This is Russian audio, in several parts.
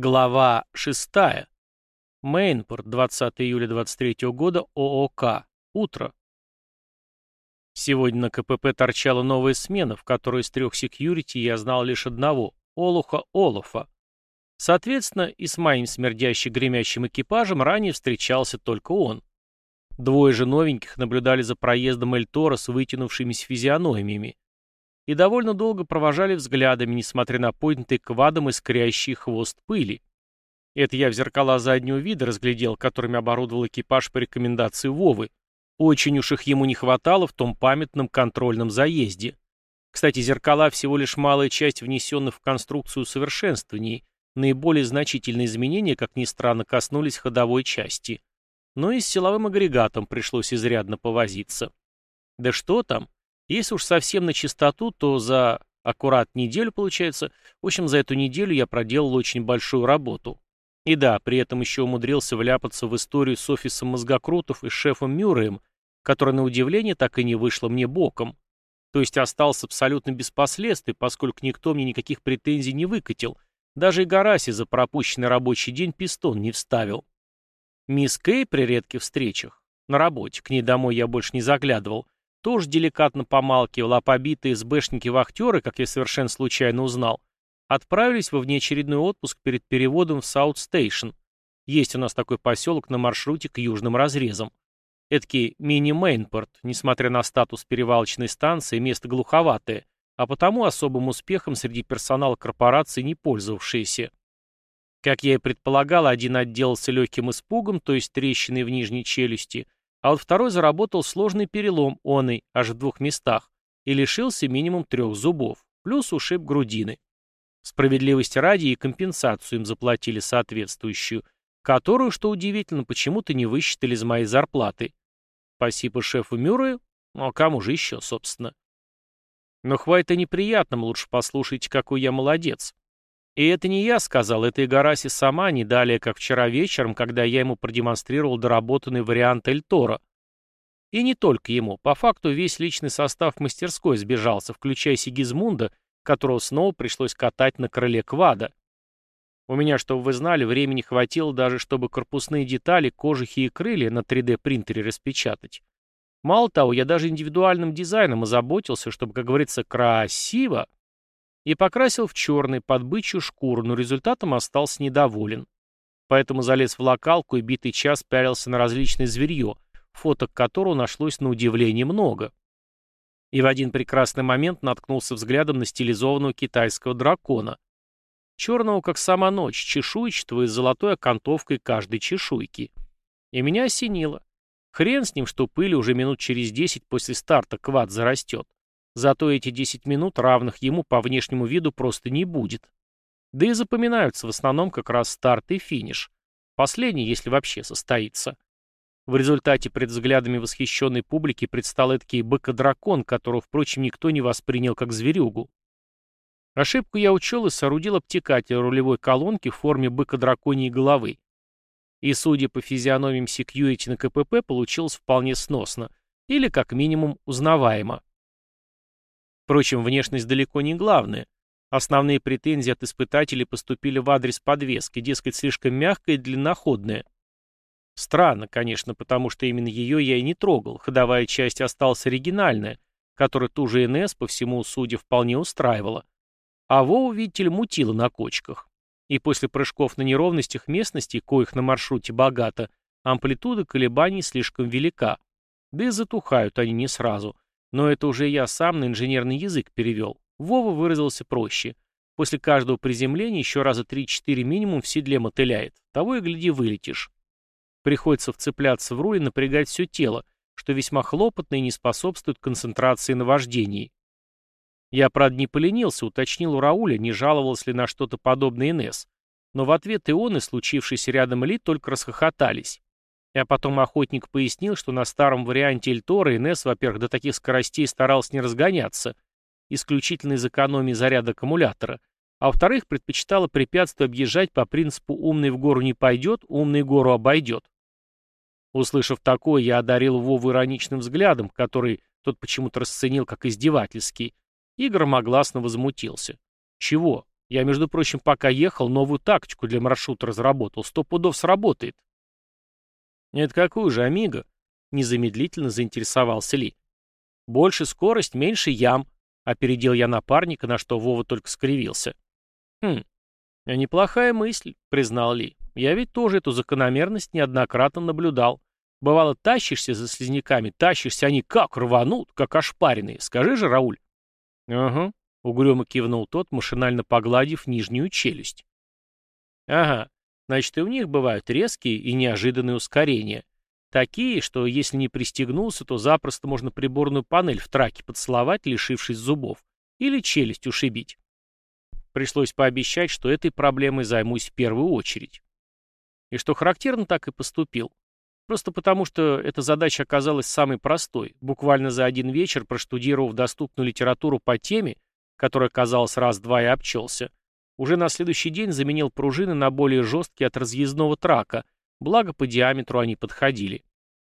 Глава 6. Мейнпорт, 20 июля 23 года, ООК. Утро. Сегодня на КПП торчала новая смена, в которой из трех секьюрити я знал лишь одного — Олуха Олафа. Соответственно, и с моим смердящим гремящим экипажем ранее встречался только он. Двое же новеньких наблюдали за проездом Эльтора с вытянувшимися физиономиями и довольно долго провожали взглядами, несмотря на поднятый квадом искрящий хвост пыли. Это я в зеркала заднего вида разглядел, которыми оборудовал экипаж по рекомендации Вовы. Очень уж их ему не хватало в том памятном контрольном заезде. Кстати, зеркала всего лишь малая часть внесенных в конструкцию усовершенствований, наиболее значительные изменения, как ни странно, коснулись ходовой части. Но и с силовым агрегатом пришлось изрядно повозиться. Да что там, если уж совсем на чистоту, то за аккурат неделю получается. В общем, за эту неделю я проделал очень большую работу. И да, при этом еще умудрился вляпаться в историю с офисом мозгокрутов и шефом Мюрреем, которая, на удивление, так и не вышла мне боком. То есть остался абсолютно без последствий, поскольку никто мне никаких претензий не выкатил. Даже и Гараси за пропущенный рабочий день пистон не вставил. Мисс Кей при редких встречах, на работе, к ней домой я больше не заглядывал, тоже деликатно помалкивал, а побитые СБшники-вахтеры, как я совершенно случайно узнал, отправились во внеочередной отпуск перед переводом в Саут-Стейшн. Есть у нас такой поселок на маршруте к южным разрезам. Эдакий мини-мейнпорт, несмотря на статус перевалочной станции, место глуховатое, а потому особым успехом среди персонала корпорации не пользовавшиеся. Как я и предполагал, один отделался легким испугом, то есть трещиной в нижней челюсти – а вот второй заработал сложный перелом оной аж в двух местах и лишился минимум трех зубов, плюс ушиб грудины. Справедливости ради и компенсацию им заплатили соответствующую, которую, что удивительно, почему-то не высчитали из моей зарплаты. Спасибо шефу Мюррею, ну а кому же еще, собственно. Но хватит и неприятным, лучше послушайте, какой я молодец. И это не я сказал, это Игараси сама, не далее, как вчера вечером, когда я ему продемонстрировал доработанный вариант Эльтора. И не только ему. По факту весь личный состав мастерской сбежался, включая Сигизмунда, которого снова пришлось катать на крыле квада. У меня, чтобы вы знали, времени хватило даже, чтобы корпусные детали, кожухи и крылья на 3D-принтере распечатать. Мало того, я даже индивидуальным дизайном озаботился, чтобы, как говорится, красиво и покрасил в черный под бычью шкуру, но результатом остался недоволен. Поэтому залез в локалку и битый час пялился на различное зверье, фоток которого нашлось на удивление много. И в один прекрасный момент наткнулся взглядом на стилизованного китайского дракона. Черного, как сама ночь, чешуйчатого и с золотой окантовкой каждой чешуйки. И меня осенило. Хрен с ним, что пыли уже минут через десять после старта квад зарастет. Зато эти 10 минут, равных ему по внешнему виду, просто не будет. Да и запоминаются в основном как раз старт и финиш. Последний, если вообще состоится. В результате пред взглядами восхищенной публики предстал эдакий быкодракон, которого, впрочем, никто не воспринял как зверюгу. Ошибку я учел и соорудил обтекатель рулевой колонки в форме быка-драконьей головы. И, судя по физиономиям секьюрити на КПП, получилось вполне сносно. Или, как минимум, узнаваемо. Впрочем, внешность далеко не главная. Основные претензии от испытателей поступили в адрес подвески, дескать, слишком мягкая и длинноходная. Странно, конечно, потому что именно ее я и не трогал, ходовая часть осталась оригинальная, которая ту же НС, по всему судя, вполне устраивала. А Вову, видите ли, мутила на кочках. И после прыжков на неровностях местности, коих на маршруте богато, амплитуда колебаний слишком велика. Да и затухают они не сразу – но это уже я сам на инженерный язык перевел. Вова выразился проще. После каждого приземления еще раза 3-4 минимум в седле мотыляет. Того и гляди, вылетишь. Приходится вцепляться в руль и напрягать все тело, что весьма хлопотно и не способствует концентрации на вождении. Я, правда, не поленился, уточнил у Рауля, не жаловался ли на что-то подобное НС. Но в ответ и он, и случившийся рядом Ли только расхохотались. А потом охотник пояснил, что на старом варианте Эльтора Инесс, во-первых, до таких скоростей старался не разгоняться, исключительно из экономии заряда аккумулятора, а во-вторых, предпочитала препятствие объезжать по принципу «умный в гору не пойдет, умный гору обойдет». Услышав такое, я одарил Вову ироничным взглядом, который тот почему-то расценил как издевательский, и громогласно возмутился. «Чего? Я, между прочим, пока ехал, новую тактику для маршрута разработал. Сто пудов сработает. Это какую же, Амиго? Незамедлительно заинтересовался Ли. Больше скорость, меньше ям. Опередил я напарника, на что Вова только скривился. Хм, неплохая мысль, признал Ли. Я ведь тоже эту закономерность неоднократно наблюдал. Бывало, тащишься за слизняками, тащишься, они как рванут, как ошпаренные. Скажи же, Рауль. Ага, угрюмо кивнул тот, машинально погладив нижнюю челюсть. Ага, значит, и у них бывают резкие и неожиданные ускорения. Такие, что если не пристегнулся, то запросто можно приборную панель в траке поцеловать, лишившись зубов, или челюсть ушибить. Пришлось пообещать, что этой проблемой займусь в первую очередь. И что характерно, так и поступил. Просто потому, что эта задача оказалась самой простой, буквально за один вечер, проштудировав доступную литературу по теме, которая, казалось, раз-два и обчелся, уже на следующий день заменил пружины на более жесткие от разъездного трака, благо по диаметру они подходили.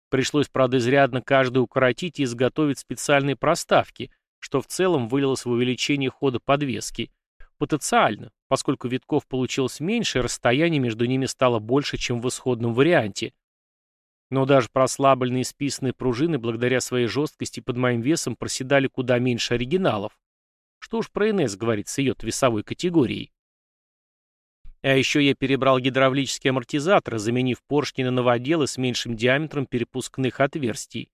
Пришлось, правда, изрядно каждую укоротить и изготовить специальные проставки, что в целом вылилось в увеличение хода подвески. Потенциально, поскольку витков получилось меньше, расстояние между ними стало больше, чем в исходном варианте – но даже прослабленные списанные пружины благодаря своей жесткости под моим весом проседали куда меньше оригиналов. Что уж про НС говорит с ее весовой категорией. А еще я перебрал гидравлические амортизаторы, заменив поршни на новоделы с меньшим диаметром перепускных отверстий.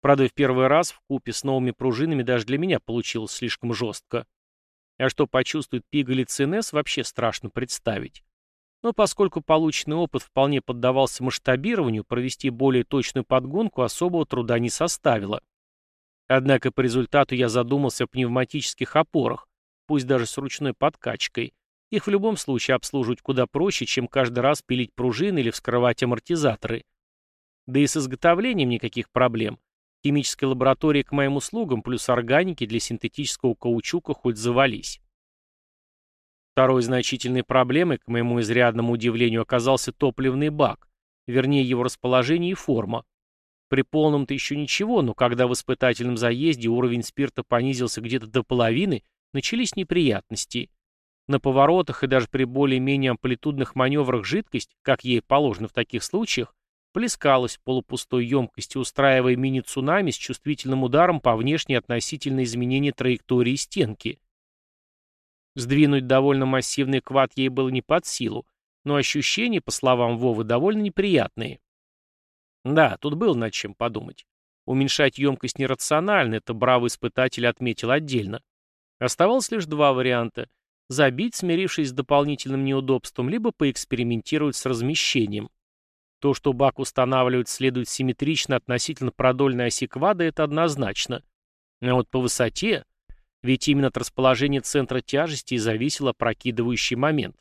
Правда, в первый раз в купе с новыми пружинами даже для меня получилось слишком жестко. А что почувствует пигалиц НС, вообще страшно представить. Но поскольку полученный опыт вполне поддавался масштабированию, провести более точную подгонку особого труда не составило. Однако по результату я задумался о пневматических опорах, пусть даже с ручной подкачкой. Их в любом случае обслуживать куда проще, чем каждый раз пилить пружины или вскрывать амортизаторы. Да и с изготовлением никаких проблем. Химической лаборатории к моим услугам, плюс органики для синтетического каучука хоть завались. Второй значительной проблемой, к моему изрядному удивлению, оказался топливный бак, вернее его расположение и форма. При полном-то еще ничего, но когда в испытательном заезде уровень спирта понизился где-то до половины, начались неприятности. На поворотах и даже при более-менее амплитудных маневрах жидкость, как ей положено в таких случаях, плескалась в полупустой емкости, устраивая мини-цунами с чувствительным ударом по внешней относительно изменения траектории стенки. Сдвинуть довольно массивный квад ей было не под силу, но ощущения, по словам Вовы, довольно неприятные. Да, тут было над чем подумать. Уменьшать емкость нерационально, это бравый испытатель отметил отдельно. Оставалось лишь два варианта. Забить, смирившись с дополнительным неудобством, либо поэкспериментировать с размещением. То, что бак устанавливать следует симметрично относительно продольной оси квада, это однозначно. А вот по высоте ведь именно от расположения центра тяжести и зависел опрокидывающий момент.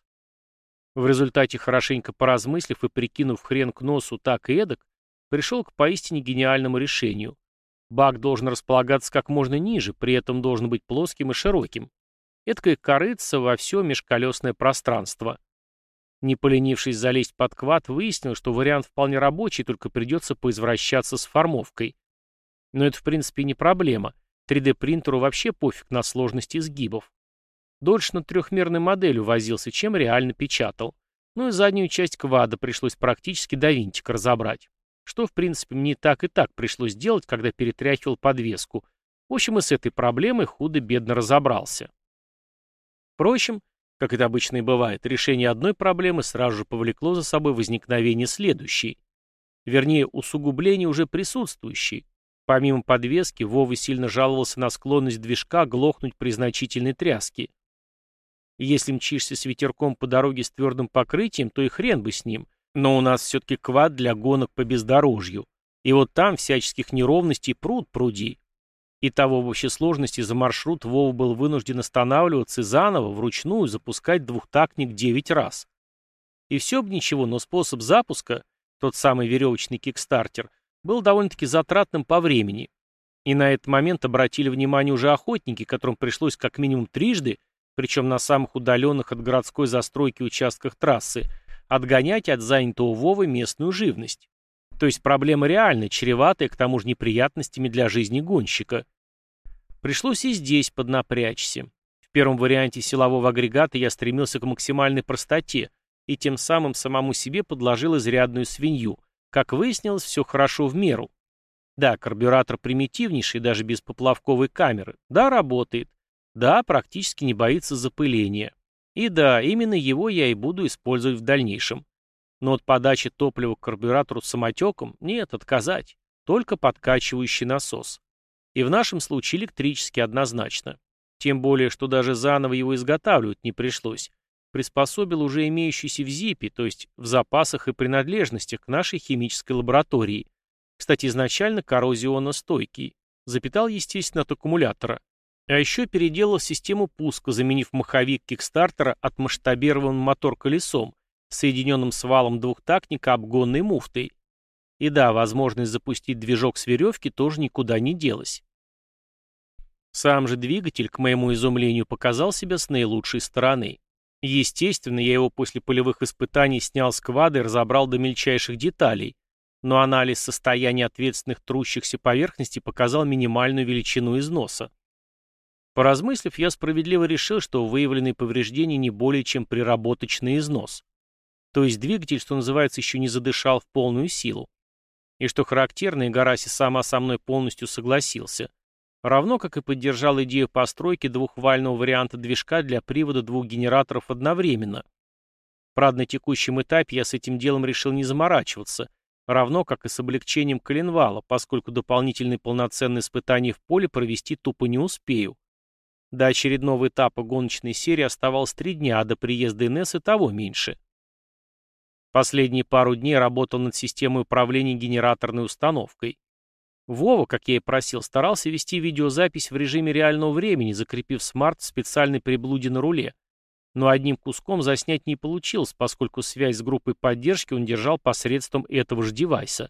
В результате, хорошенько поразмыслив и прикинув хрен к носу так и эдак, пришел к поистине гениальному решению. Бак должен располагаться как можно ниже, при этом должен быть плоским и широким. Эдакое корыться во все межколесное пространство. Не поленившись залезть под квад, выяснил, что вариант вполне рабочий, только придется поизвращаться с формовкой. Но это в принципе не проблема – 3D-принтеру вообще пофиг на сложности изгибов. Дольше над трехмерной моделью возился, чем реально печатал. Ну и заднюю часть квада пришлось практически до винтика разобрать. Что, в принципе, мне так и так пришлось делать, когда перетряхивал подвеску. В общем, и с этой проблемой худо-бедно разобрался. Впрочем, как это обычно и бывает, решение одной проблемы сразу же повлекло за собой возникновение следующей. Вернее, усугубление уже присутствующей. Помимо подвески, Вова сильно жаловался на склонность движка глохнуть при значительной тряске. Если мчишься с ветерком по дороге с твердым покрытием, то и хрен бы с ним. Но у нас все-таки квад для гонок по бездорожью. И вот там всяческих неровностей пруд пруди. И того в общей сложности за маршрут Вова был вынужден останавливаться и заново, вручную, запускать двухтактник 9 раз. И все бы ничего, но способ запуска, тот самый веревочный кикстартер, был довольно-таки затратным по времени. И на этот момент обратили внимание уже охотники, которым пришлось как минимум трижды, причем на самых удаленных от городской застройки участках трассы, отгонять от занятого Вовы местную живность. То есть проблема реальная, чреватая, к тому же неприятностями для жизни гонщика. Пришлось и здесь поднапрячься. В первом варианте силового агрегата я стремился к максимальной простоте и тем самым самому себе подложил изрядную свинью. Как выяснилось, все хорошо в меру. Да, карбюратор примитивнейший, даже без поплавковой камеры. Да, работает. Да, практически не боится запыления. И да, именно его я и буду использовать в дальнейшем. Но от подачи топлива к карбюратору самотеком нет, отказать. Только подкачивающий насос. И в нашем случае электрический однозначно. Тем более, что даже заново его изготавливать не пришлось. Приспособил уже имеющийся в ЗИПе, то есть в запасах и принадлежностях к нашей химической лаборатории. Кстати, изначально коррозионно-стойкий. Запитал, естественно, от аккумулятора. А еще переделал систему пуска, заменив маховик кикстартера отмасштабированным мотор-колесом, соединенным с валом двухтактника обгонной муфтой. И да, возможность запустить движок с веревки тоже никуда не делась. Сам же двигатель, к моему изумлению, показал себя с наилучшей стороны. Естественно, я его после полевых испытаний снял с квада и разобрал до мельчайших деталей, но анализ состояния ответственных трущихся поверхностей показал минимальную величину износа. Поразмыслив, я справедливо решил, что выявленные повреждения не более чем приработочный износ. То есть двигатель, что называется, еще не задышал в полную силу. И что характерно, Игараси сама со мной полностью согласился. Равно как и поддержал идею постройки двухвального варианта движка для привода двух генераторов одновременно. Правда, на текущем этапе я с этим делом решил не заморачиваться, равно как и с облегчением коленвала, поскольку дополнительные полноценные испытания в поле провести тупо не успею. До очередного этапа гоночной серии оставалось три дня, а до приезда НС и того меньше. Последние пару дней работал над системой управления генераторной установкой. Вова, как я и просил, старался вести видеозапись в режиме реального времени, закрепив смарт в специальной приблуде на руле. Но одним куском заснять не получилось, поскольку связь с группой поддержки он держал посредством этого же девайса.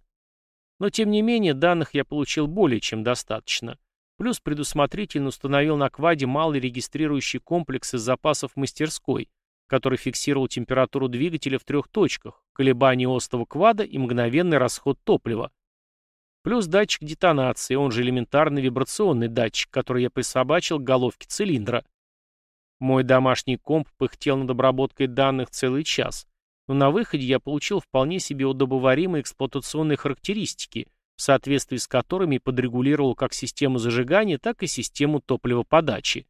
Но тем не менее, данных я получил более чем достаточно. Плюс предусмотрительно установил на кваде малый регистрирующий комплекс из запасов мастерской, который фиксировал температуру двигателя в трех точках, колебания остова квада и мгновенный расход топлива. Плюс датчик детонации, он же элементарный вибрационный датчик, который я присобачил к головке цилиндра. Мой домашний комп пыхтел над обработкой данных целый час, но на выходе я получил вполне себе удобоваримые эксплуатационные характеристики, в соответствии с которыми подрегулировал как систему зажигания, так и систему топливоподачи.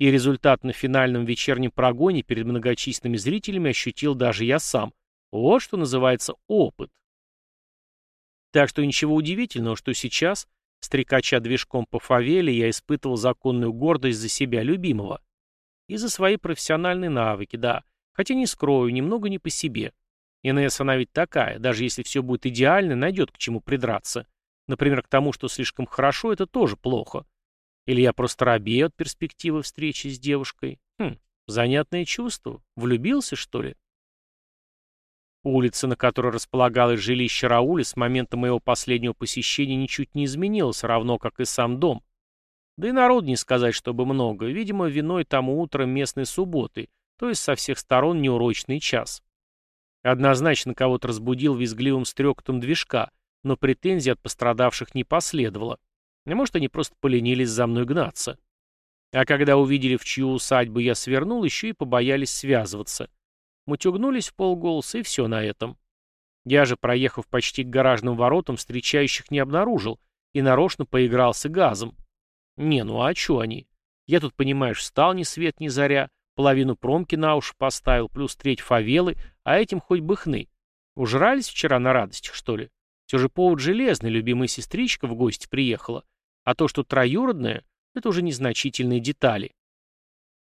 И результат на финальном вечернем прогоне перед многочисленными зрителями ощутил даже я сам. Вот что называется опыт. Так что ничего удивительного, что сейчас, стрекача движком по фавеле, я испытывал законную гордость за себя любимого. И за свои профессиональные навыки, да. Хотя не скрою, немного не по себе. ИНС она ведь такая, даже если все будет идеально, найдет к чему придраться. Например, к тому, что слишком хорошо, это тоже плохо. Или я просто робею от перспективы встречи с девушкой. Хм, занятное чувство. Влюбился, что ли? Улица, на которой располагалось жилище Рауля, с момента моего последнего посещения ничуть не изменилась, равно как и сам дом. Да и народ не сказать, чтобы много. Видимо, виной тому утром местной субботы, то есть со всех сторон неурочный час. Однозначно кого-то разбудил визгливым стрекотом движка, но претензий от пострадавших не последовало. А может, они просто поленились за мной гнаться. А когда увидели, в чью усадьбу я свернул, еще и побоялись связываться. Мутюгнулись в полголоса, и все на этом. Я же, проехав почти к гаражным воротам, встречающих не обнаружил и нарочно поигрался газом. Не, ну а чё они? Я тут, понимаешь, встал ни свет ни заря, половину промки на уши поставил, плюс треть фавелы, а этим хоть бы хны. Ужрались вчера на радостях, что ли? Все же повод железный, любимая сестричка в гости приехала. А то, что троюродная, это уже незначительные детали.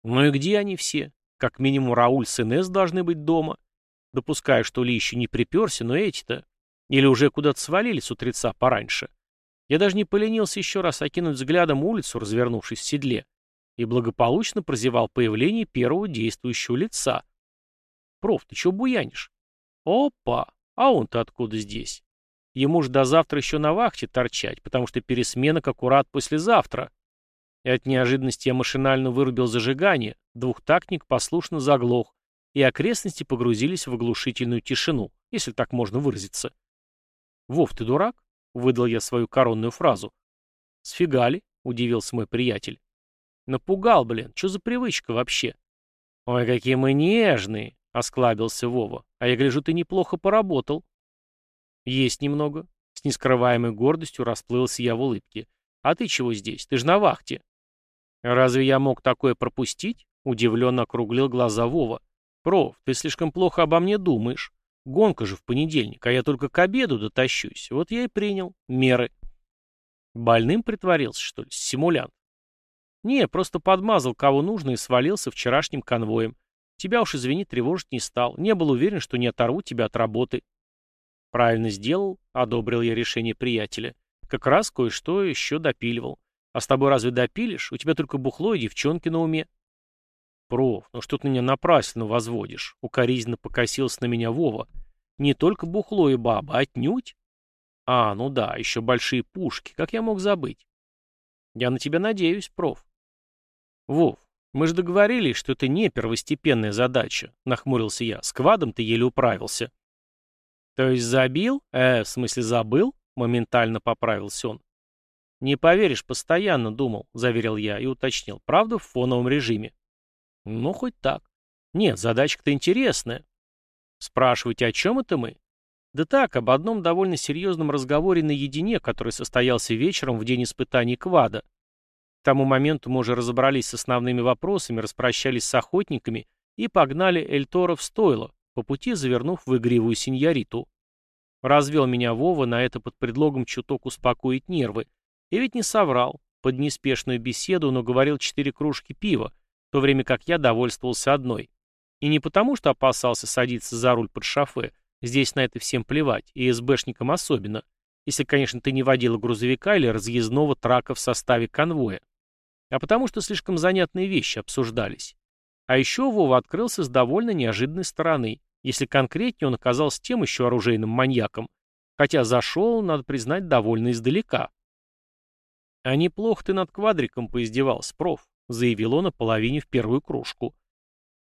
Ну и где они все? Как минимум Рауль с Инесс должны быть дома. Допускаю, что Ли еще не приперся, но эти-то... Или уже куда-то свалили с утреца пораньше. Я даже не поленился еще раз окинуть взглядом улицу, развернувшись в седле, и благополучно прозевал появление первого действующего лица. «Проф, ты чего буянишь?» «Опа! А он-то откуда здесь?» Ему же до завтра еще на вахте торчать, потому что пересменок аккурат послезавтра. И от неожиданности я машинально вырубил зажигание, двухтактник послушно заглох, и окрестности погрузились в оглушительную тишину, если так можно выразиться. «Вов, ты дурак?» — выдал я свою коронную фразу. «Сфига ли?» — удивился мой приятель. Напугал, блин. Что за привычка вообще? Ой, какие мы нежные, осклабился Вова. А я гляжу, ты неплохо поработал. Есть немного. С нескрываемой гордостью расплылся я в улыбке. А ты чего здесь? Ты же на вахте. Разве я мог такое пропустить? Удивленно округлил глаза Вова. Проф, ты слишком плохо обо мне думаешь. Гонка же в понедельник, а я только к обеду дотащусь. Вот я и принял меры. Больным притворился, что ли, симулянт? Не, просто подмазал кого нужно и свалился вчерашним конвоем. Тебя уж, извини, тревожить не стал. Не был уверен, что не оторву тебя от работы. Правильно сделал, одобрил я решение приятеля. Как раз кое-что еще допиливал. А с тобой разве допилишь? У тебя только бухло и девчонки на уме. Проф, ну что ты меня напрасно возводишь? Укоризненно покосился на меня Вова. Не только бухло и баба, отнюдь. А, ну да, еще большие пушки. Как я мог забыть? Я на тебя надеюсь, проф. Вов, мы же договорились, что это не первостепенная задача, нахмурился я. С квадом ты еле управился. То есть забил? Э, в смысле забыл? Моментально поправился он. Не поверишь, постоянно думал, заверил я и уточнил. Правда, в фоновом режиме. Ну, хоть так. Нет, задачка-то интересная. Спрашиваете, о чем это мы? Да так, об одном довольно серьезном разговоре наедине, который состоялся вечером в день испытаний квада. К тому моменту мы уже разобрались с основными вопросами, распрощались с охотниками и погнали Эльтора в стойло, по пути завернув в игривую синьориту. Развел меня Вова на это под предлогом чуток успокоить нервы. И ведь не соврал. Под неспешную беседу, но говорил четыре кружки пива, в то время как я довольствовался одной. И не потому, что опасался садиться за руль под шофе, здесь на это всем плевать, и СБшникам особенно, если, конечно, ты не водила грузовика или разъездного трака в составе конвоя, а потому что слишком занятные вещи обсуждались. А еще Вова открылся с довольно неожиданной стороны, если конкретнее он оказался тем еще оружейным маньяком, хотя зашел, надо признать, довольно издалека. «А неплохо ты над квадриком поиздевался, проф», заявил он о половине в первую кружку.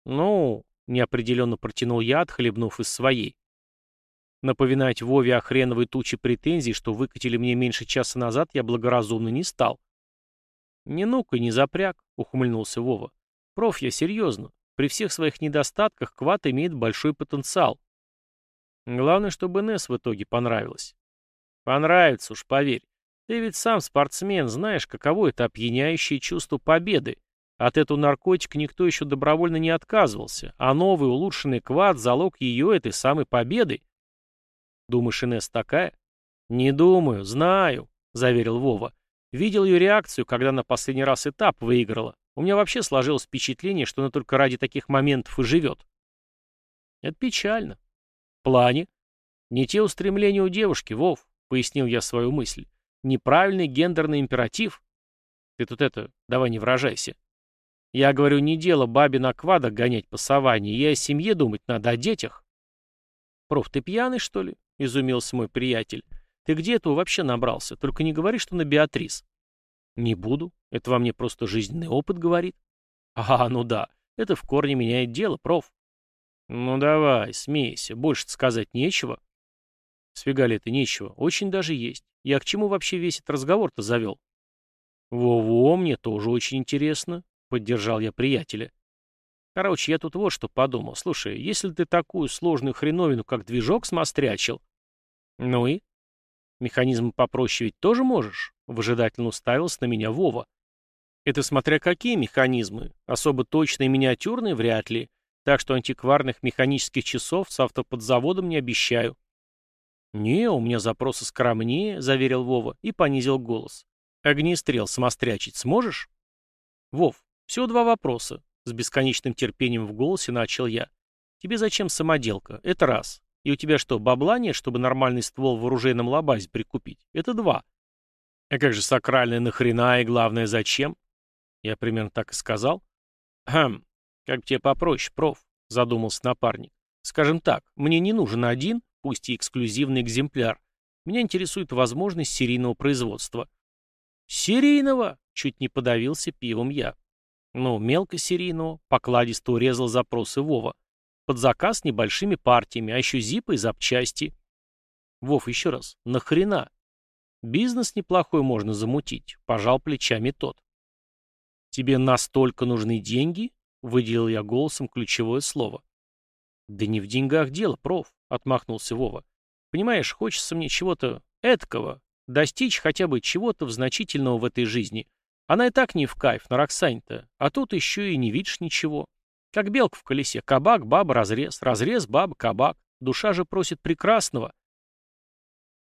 «Ну», — неопределенно протянул я, отхлебнув из своей. Напоминать Вове о хреновой туче претензий, что выкатили мне меньше часа назад, я благоразумно не стал. «Не ну-ка, не запряг», — ухмыльнулся Вова. «Проф, я серьезно. При всех своих недостатках Квад имеет большой потенциал. Главное, чтобы Несс в итоге понравилось». «Понравится уж, поверь. Ты ведь сам спортсмен, знаешь, каково это опьяняющее чувство победы. От этого наркотика никто еще добровольно не отказывался, а новый улучшенный квад – залог ее этой самой победы. Думаешь, Инесс такая? Не думаю, знаю, заверил Вова. Видел ее реакцию, когда на последний раз этап выиграла. У меня вообще сложилось впечатление, что она только ради таких моментов и живет. Это печально. В плане? Не те устремления у девушки, Вов, пояснил я свою мысль. Неправильный гендерный императив. Ты тут это, давай не выражайся. Я говорю, не дело бабе на квадах гонять по саванне, и о семье думать надо, о детях. Проф, ты пьяный, что ли? — изумился мой приятель. «Ты где этого вообще набрался? Только не говори, что на Беатрис». «Не буду. Это во мне просто жизненный опыт говорит». «А, ну да. Это в корне меняет дело, проф». «Ну давай, смейся. Больше сказать нечего». «Сфига это нечего. Очень даже есть. Я к чему вообще весь этот разговор-то завел?» «Во-во, мне тоже очень интересно», — поддержал я приятеля. Короче, я тут вот что подумал. Слушай, если ты такую сложную хреновину, как движок, смострячил... Ну и? Механизм попроще ведь тоже можешь? Выжидательно уставился на меня Вова. Это смотря какие механизмы. Особо точные и миниатюрные вряд ли. Так что антикварных механических часов с автоподзаводом не обещаю. «Не, у меня запросы скромнее», — заверил Вова и понизил голос. «Огнестрел самострячить сможешь?» «Вов, всего два вопроса. С бесконечным терпением в голосе начал я. «Тебе зачем самоделка? Это раз. И у тебя что, бабла нет, чтобы нормальный ствол в оружейном лабазе прикупить? Это два. А как же сакральное нахрена и главное зачем?» Я примерно так и сказал. «Хм, как тебе попроще, проф», — задумался напарник. «Скажем так, мне не нужен один, пусть и эксклюзивный экземпляр. Меня интересует возможность серийного производства». «Серийного?» — чуть не подавился пивом я. Ну, мелкосерийного, покладисто урезал запросы Вова. Под заказ небольшими партиями, а еще зипы и запчасти. Вов, еще раз, нахрена? Бизнес неплохой можно замутить, пожал плечами тот. «Тебе настолько нужны деньги?» — выделил я голосом ключевое слово. «Да не в деньгах дело, проф», — отмахнулся Вова. «Понимаешь, хочется мне чего-то эткого, достичь хотя бы чего-то значительного в этой жизни. Она и так не в кайф, на Роксань-то, а тут еще и не видишь ничего. Как белка в колесе, кабак, баба, разрез, разрез, баба, кабак. Душа же просит прекрасного».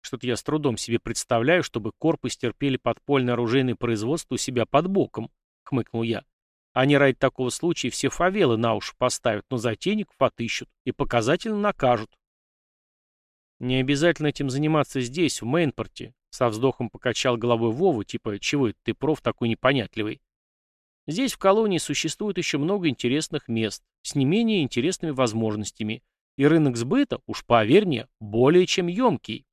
Что-то я с трудом себе представляю, чтобы корпус терпели подпольное оружейное производство у себя под боком хмыкнул я. Они ради такого случая все фавелы на уши поставят, но затейников отыщут и показательно накажут. Не обязательно этим заниматься здесь, в Мейнпорте, со вздохом покачал головой Вову, типа, чего это ты, проф, такой непонятливый. Здесь, в колонии, существует еще много интересных мест, с не менее интересными возможностями, и рынок сбыта, уж поверь мне, более чем емкий.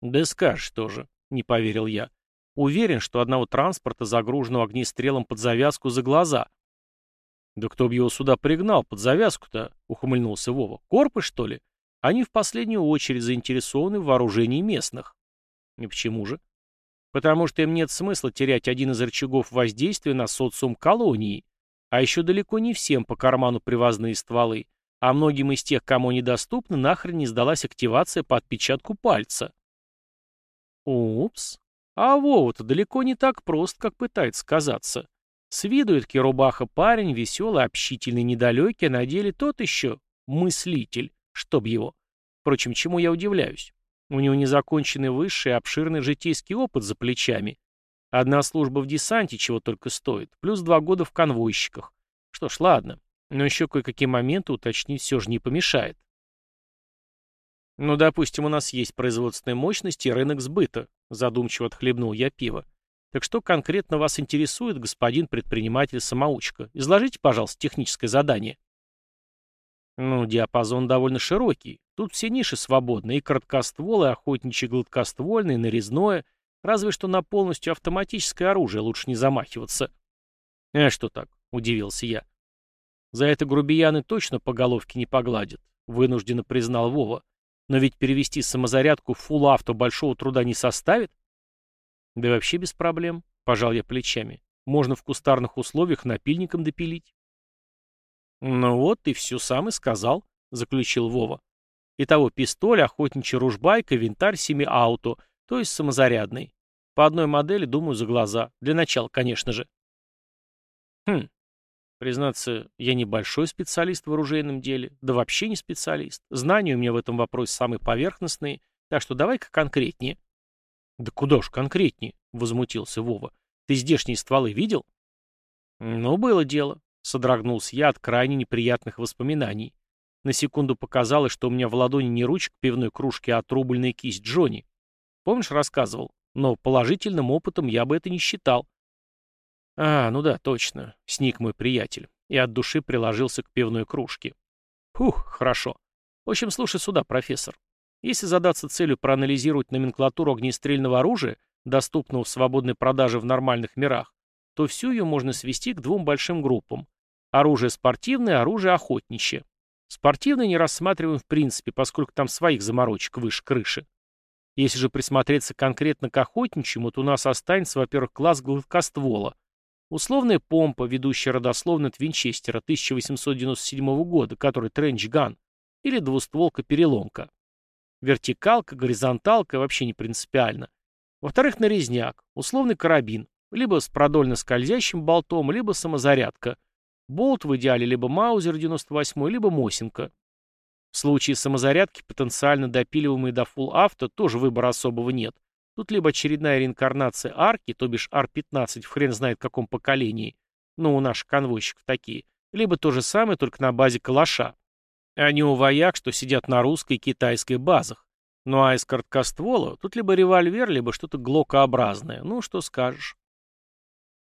Да скажешь тоже, не поверил я. Уверен, что одного транспорта, загруженного огнестрелом под завязку за глаза. «Да кто б его сюда пригнал под завязку-то?» — ухмыльнулся Вова. «Корпы, что ли? Они в последнюю очередь заинтересованы в вооружении местных». «И почему же?» «Потому что им нет смысла терять один из рычагов воздействия на социум колонии. А еще далеко не всем по карману привозные стволы, а многим из тех, кому недоступны, нахрен не сдалась активация по отпечатку пальца». «Упс», а Вова-то далеко не так прост, как пытается казаться. С виду эдакий рубаха парень, веселый, общительный, недалекий, а на деле тот еще мыслитель, чтоб его. Впрочем, чему я удивляюсь? У него незаконченный высший, обширный житейский опыт за плечами. Одна служба в десанте чего только стоит, плюс два года в конвойщиках. Что ж, ладно, но еще кое-какие моменты уточнить все же не помешает. Ну, допустим, у нас есть производственные мощности и рынок сбыта. Задумчиво отхлебнул я пиво. Так что конкретно вас интересует, господин предприниматель-самоучка? Изложите, пожалуйста, техническое задание. Ну, диапазон довольно широкий. Тут все ниши свободны, и короткоствол, и охотничье гладкоствольное, и нарезное. Разве что на полностью автоматическое оружие лучше не замахиваться. А что так? Удивился я. За это грубияны точно по головке не погладят, вынужденно признал Вова. Но ведь перевести самозарядку в фулл авто большого труда не составит? Да вообще без проблем, пожал я плечами. Можно в кустарных условиях напильником допилить. Ну вот, ты все сам и сказал, заключил Вова. Итого пистоль, охотничья ружбайка, винтарь семи-ауто, то есть самозарядный. По одной модели, думаю, за глаза. Для начала, конечно же. Хм, Признаться, я небольшой специалист в оружейном деле, да вообще не специалист. Знания у меня в этом вопросе самые поверхностные, так что давай-ка конкретнее. Да куда уж конкретнее, возмутился Вова. Ты здешние стволы видел? Ну, было дело, содрогнулся я от крайне неприятных воспоминаний. На секунду показалось, что у меня в ладони не ручка пивной кружки, а отрубленная кисть Джонни. Помнишь, рассказывал? Но положительным опытом я бы это не считал. А, ну да, точно, сник мой приятель, и от души приложился к пивной кружке. Фух, хорошо. В общем, слушай сюда, профессор. Если задаться целью проанализировать номенклатуру огнестрельного оружия, доступного в свободной продаже в нормальных мирах, то всю ее можно свести к двум большим группам. Оружие спортивное, оружие охотничье. Спортивное не рассматриваем в принципе, поскольку там своих заморочек выше крыши. Если же присмотреться конкретно к охотничьему, то у нас останется, во-первых, класс гладкоствола, Условная помпа, ведущая родословно от Винчестера 1897 года, который тренч-ган, или двустволка-переломка. Вертикалка, горизонталка вообще не принципиально. Во-вторых, нарезняк, условный карабин, либо с продольно-скользящим болтом, либо самозарядка. Болт в идеале либо Маузер 98, либо Мосинка. В случае самозарядки потенциально допиливаемый до Full Auto тоже выбора особого нет. Тут либо очередная реинкарнация арки, то бишь Ар-15 в хрен знает каком поколении, ну, у наших конвойщиков такие, либо то же самое, только на базе калаша. Не у вояк, что сидят на русской и китайской базах. Ну а из короткоствола тут либо револьвер, либо что-то глокообразное. Ну, что скажешь.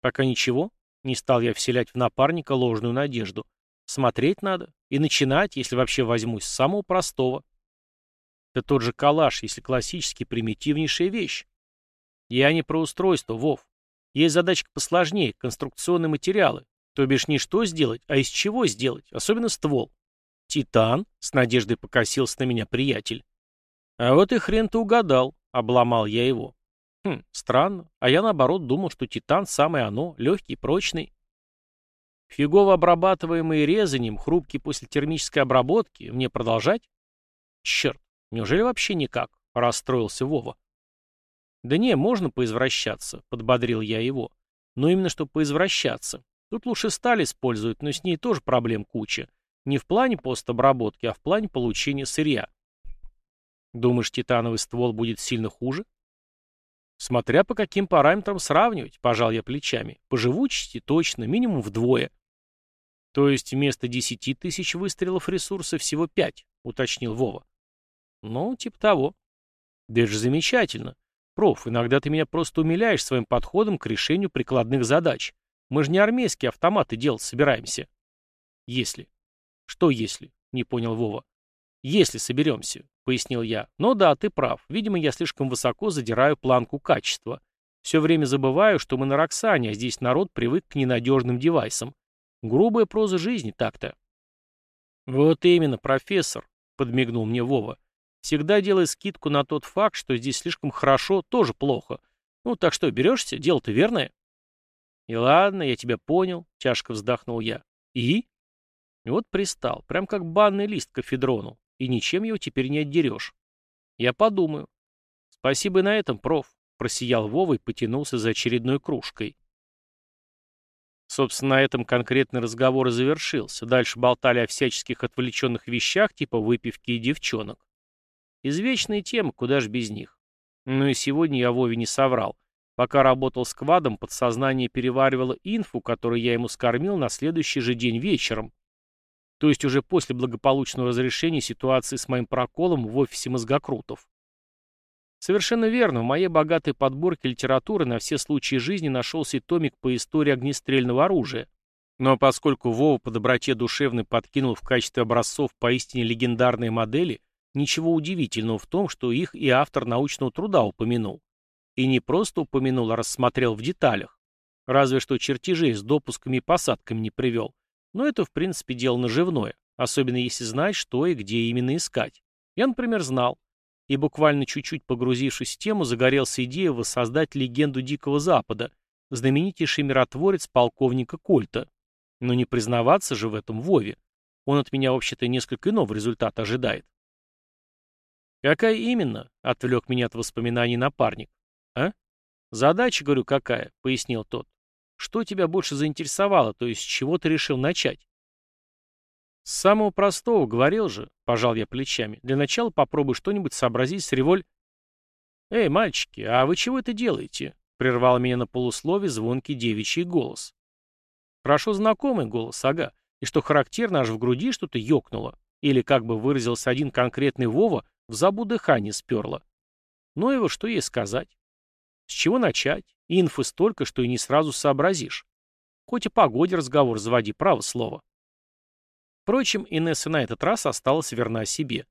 Пока ничего. Не стал я вселять в напарника ложную надежду. Смотреть надо. И начинать, если вообще возьмусь, с самого простого. Это тот же калаш, если классический, примитивнейшая вещь. Я не про устройство, Вов. Есть задачка посложнее, конструкционные материалы. То бишь не что сделать, а из чего сделать, особенно ствол. Титан, с надеждой покосился на меня приятель. А вот и хрен ты угадал, обломал я его. Хм, странно. А я наоборот думал, что титан самое оно, легкий, прочный. Фигово обрабатываемый резанием, хрупкий после термической обработки. Мне продолжать? Черт, неужели вообще никак? Расстроился Вова. Да не, можно поизвращаться, подбодрил я его. Но именно что поизвращаться. Тут лучше сталь использовать, но с ней тоже проблем куча. Не в плане постобработки, а в плане получения сырья. Думаешь, титановый ствол будет сильно хуже? Смотря по каким параметрам сравнивать, пожал я плечами. По живучести точно, минимум вдвое. То есть вместо десяти тысяч выстрелов ресурса всего пять, уточнил Вова. Ну, типа того. Да же замечательно. Проф, иногда ты меня просто умиляешь своим подходом к решению прикладных задач. Мы же не армейские автоматы делать собираемся. Если. Что если? Не понял Вова. Если соберемся, пояснил я. Но да, ты прав. Видимо, я слишком высоко задираю планку качества. Все время забываю, что мы на Роксане, а здесь народ привык к ненадежным девайсам. Грубая проза жизни так-то. Вот именно, профессор, подмигнул мне Вова. Всегда делай скидку на тот факт, что здесь слишком хорошо, тоже плохо. Ну, так что, берешься? Дело-то верное. И ладно, я тебя понял, тяжко вздохнул я. И? Вот пристал, прям как банный лист к кафедрону, и ничем его теперь не отдерешь. Я подумаю. Спасибо и на этом, проф, просиял Вова и потянулся за очередной кружкой. Собственно, на этом конкретный разговор и завершился. Дальше болтали о всяческих отвлеченных вещах, типа выпивки и девчонок. Извечные темы, куда ж без них. Ну и сегодня я Вове не соврал. Пока работал с квадом, подсознание переваривало инфу, которую я ему скормил на следующий же день вечером. То есть уже после благополучного разрешения ситуации с моим проколом в офисе мозгокрутов. Совершенно верно, в моей богатой подборке литературы на все случаи жизни нашелся и томик по истории огнестрельного оружия. Но поскольку Вова по доброте душевной подкинул в качестве образцов поистине легендарные модели, ничего удивительного в том, что их и автор научного труда упомянул. И не просто упомянул, а рассмотрел в деталях. Разве что чертежей с допусками и посадками не привел. Но это, в принципе, дело наживное, особенно если знать, что и где именно искать. Я, например, знал и буквально чуть-чуть погрузившись в тему, загорелся идеей воссоздать легенду Дикого Запада, знаменитейший миротворец полковника Кольта. Но не признаваться же в этом Вове. Он от меня вообще-то несколько иного результата ожидает. «Какая именно?» — отвлек меня от воспоминаний напарник. «А? Задача, говорю, какая?» — пояснил тот. «Что тебя больше заинтересовало, то есть с чего ты решил начать?» «С самого простого, говорил же», — пожал я плечами. «Для начала попробуй что-нибудь сообразить с револь...» «Эй, мальчики, а вы чего это делаете?» — прервал меня на полуслове звонкий девичий голос. Хорошо знакомый голос, ага, и что характерно, аж в груди что-то ёкнуло. Или, как бы выразился один конкретный Вова, в забу дыхание сперло. Ну его что ей сказать? С чего начать? Инфы столько, что и не сразу сообразишь. Хоть и погоде разговор заводи, право слово. Впрочем, Инесса на этот раз осталась верна себе.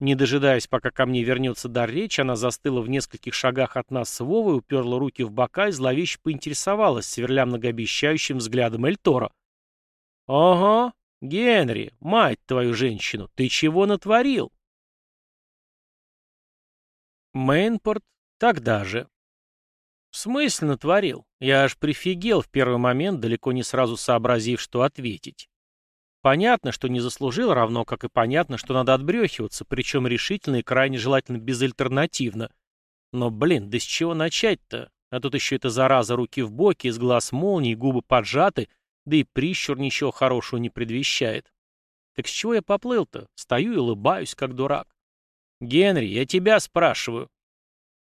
Не дожидаясь, пока ко мне вернется дар речи, она застыла в нескольких шагах от нас с Вовой, уперла руки в бока и зловеще поинтересовалась, сверля многообещающим взглядом Эльтора. «Ага, Генри, мать твою женщину, ты чего натворил?» Мейнпорт тогда же. «В смысле натворил? Я аж прифигел в первый момент, далеко не сразу сообразив, что ответить. Понятно, что не заслужил, равно как и понятно, что надо отбрехиваться, причем решительно и крайне желательно безальтернативно. Но, блин, да с чего начать-то? А тут еще эта зараза руки в боки, из глаз молнии, губы поджаты, да и прищур ничего хорошего не предвещает. Так с чего я поплыл-то? Стою и улыбаюсь, как дурак. «Генри, я тебя спрашиваю».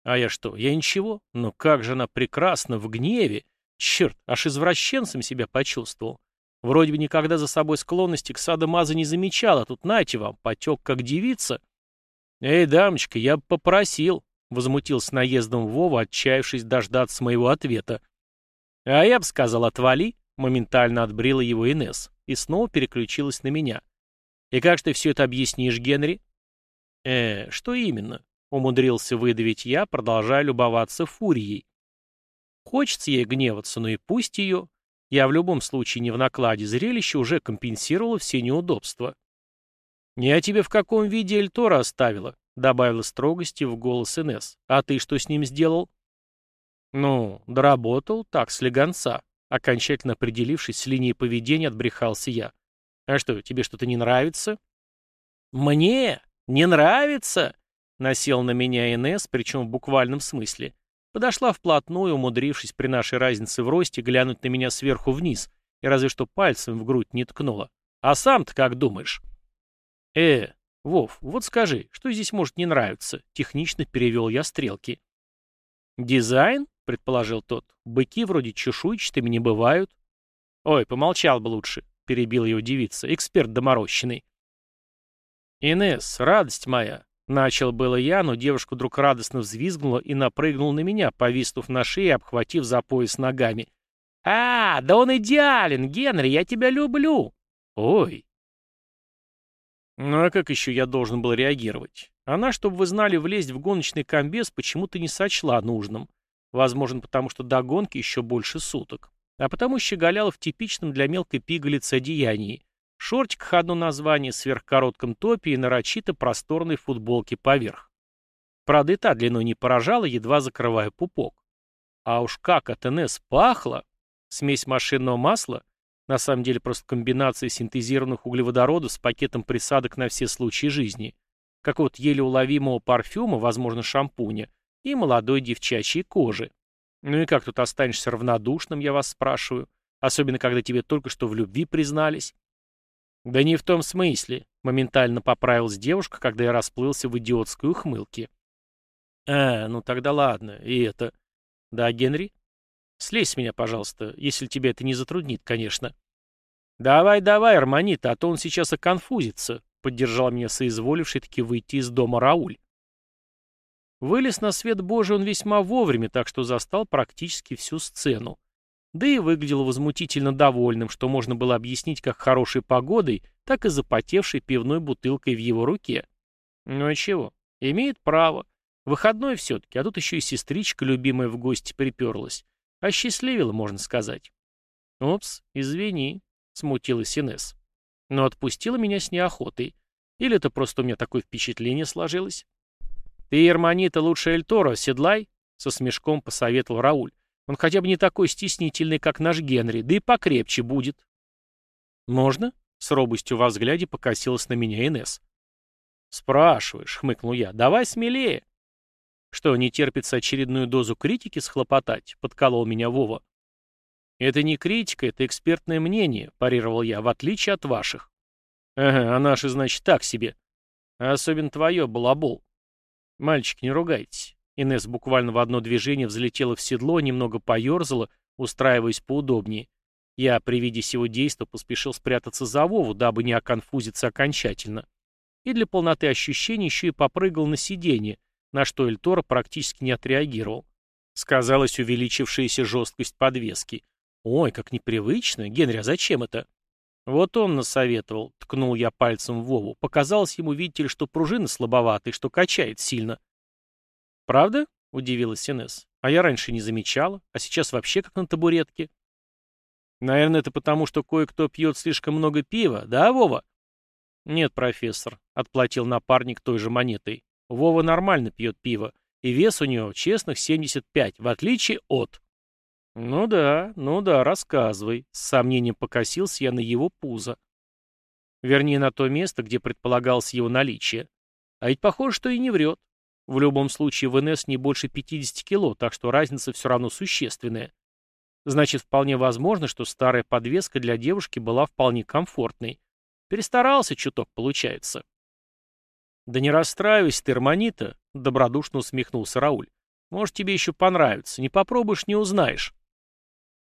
«А я что, я ничего? Но как же она прекрасна в гневе! Черт, аж извращенцем себя почувствовал. Вроде бы никогда за собой склонности к садомаза не замечал, а тут нате вам, потек как девица. Эй, дамочка, я попросил, — возмутился наездом Вова, отчаявшись дождаться моего ответа. А я бы сказал, отвали, — моментально отбрила его Инес и снова переключилась на меня. И как же ты все это объяснишь, Генри? Э, что именно? — умудрился выдавить я, продолжая любоваться фурией. Хочется ей гневаться, но и пусть ее. Я в любом случае не в накладе, зрелище уже компенсировало все неудобства. «Не тебе в каком виде Эльтора оставила», — добавила строгости в голос Инесс. «А ты что с ним сделал?» Ну, доработал, так, слегонца. Окончательно определившись с линией поведения, отбрехался я. А что, тебе что-то не нравится? Мне? Не нравится? Насел на меня Инесс, причем в буквальном смысле. Подошла вплотную, умудрившись при нашей разнице в росте глянуть на меня сверху вниз, и разве что пальцем в грудь не ткнула. А сам-то как думаешь? Э, Вов, вот скажи, что здесь может не нравиться? Технично перевел я стрелки. Дизайн? предположил тот. «Быки вроде чешуйчатыми не бывают». «Ой, помолчал бы лучше», — перебил его девица, эксперт доморощенный. «Инесс, радость моя!» Начал было я, но девушка вдруг радостно взвизгнула и напрыгнула на меня, повиснув на шее и обхватив за пояс ногами. «А, да он идеален, Генри, я тебя люблю!» «Ой!» Ну а как еще я должен был реагировать? Она, чтобы вы знали, влезть в гоночный комбез почему-то не сочла нужным. Возможно, потому что до гонки еще больше суток. А потому щеголяла в типичном для мелкой пигалицы одеянии. В шортиках одно название, сверхкоротком топе и нарочито просторной футболке поверх. Правда, и та длиной не поражала, едва закрывая пупок. А уж как от НС пахло! Смесь машинного масла, на самом деле просто комбинация синтезированных углеводородов с пакетом присадок на все случаи жизни, как вот еле уловимого парфюма, возможно, шампуня, и молодой девчачьей кожи. Ну и как тут останешься равнодушным, я вас спрашиваю, особенно когда тебе только что в любви признались? Да не в том смысле, моментально поправилась девушка, когда я расплылся в идиотской ухмылке. А, ну тогда ладно, и это... Да, Генри? Слезь с меня, пожалуйста, если тебе это не затруднит, конечно. Давай, давай, Арманита, а то он сейчас оконфузится, поддержал меня соизволивший таки выйти из дома Рауль. Вылез на свет Божий он весьма вовремя, так что застал практически всю сцену. Да и выглядел возмутительно довольным, что можно было объяснить как хорошей погодой, так и запотевшей пивной бутылкой в его руке. Ну и чего, имеет право. Выходной все-таки, а тут еще и сестричка любимая в гости приперлась. Осчастливила, можно сказать. «Опс, извини», — смутилась Инесс. Но отпустила меня с неохотой. Или это просто у меня такое впечатление сложилось? «Ты, Ермонита, лучше Эльтора седлай», — со смешком посоветовал Рауль. «Он хотя бы не такой стеснительный, как наш Генри, да и покрепче будет». «Можно?» — с робостью во взгляде покосилась на меня Инесс. «Спрашиваешь», — хмыкнул я, — «давай смелее». «Что, не терпится очередную дозу критики схлопотать?» — подколол меня Вова. «Это не критика, это экспертное мнение», — парировал я, — «в отличие от ваших». «Ага, а наши, значит, так себе». «Особенно твое, балабол. «Мальчик, не ругайтесь». Инесс буквально в одно движение взлетела в седло, немного поерзала, устраиваясь поудобнее. Я при виде сего действа поспешил спрятаться за Вову, дабы не оконфузиться окончательно. И для полноты ощущений еще и попрыгал на сиденье, на что Эльтора практически не отреагировал. Сказалась увеличившаяся жесткость подвески. «Ой, как непривычно! Генри, а зачем это?» «Вот он насоветовал», — ткнул я пальцем в Вову. Показалось ему, видите ли, что пружина слабовата и что качает сильно. «Правда?» — удивилась Инесс. «А я раньше не замечала, а сейчас вообще как на табуретке». «Наверное, это потому, что кое-кто пьет слишком много пива, да, Вова?» «Нет, профессор», — отплатил напарник той же монетой. «Вова нормально пьет пиво, и вес у него честных 75, в отличие от...» «Ну да, ну да, рассказывай», — с сомнением покосился я на его пузо. Вернее, на то место, где предполагалось его наличие. А ведь похоже, что и не врет. В любом случае в НС не больше 50 кило, так что разница все равно существенная. Значит, вполне возможно, что старая подвеска для девушки была вполне комфортной. Перестарался чуток, получается. «Да не расстраивайся ты, Эрмонита», — добродушно усмехнулся Рауль. «Может, тебе еще понравится. Не попробуешь, не узнаешь».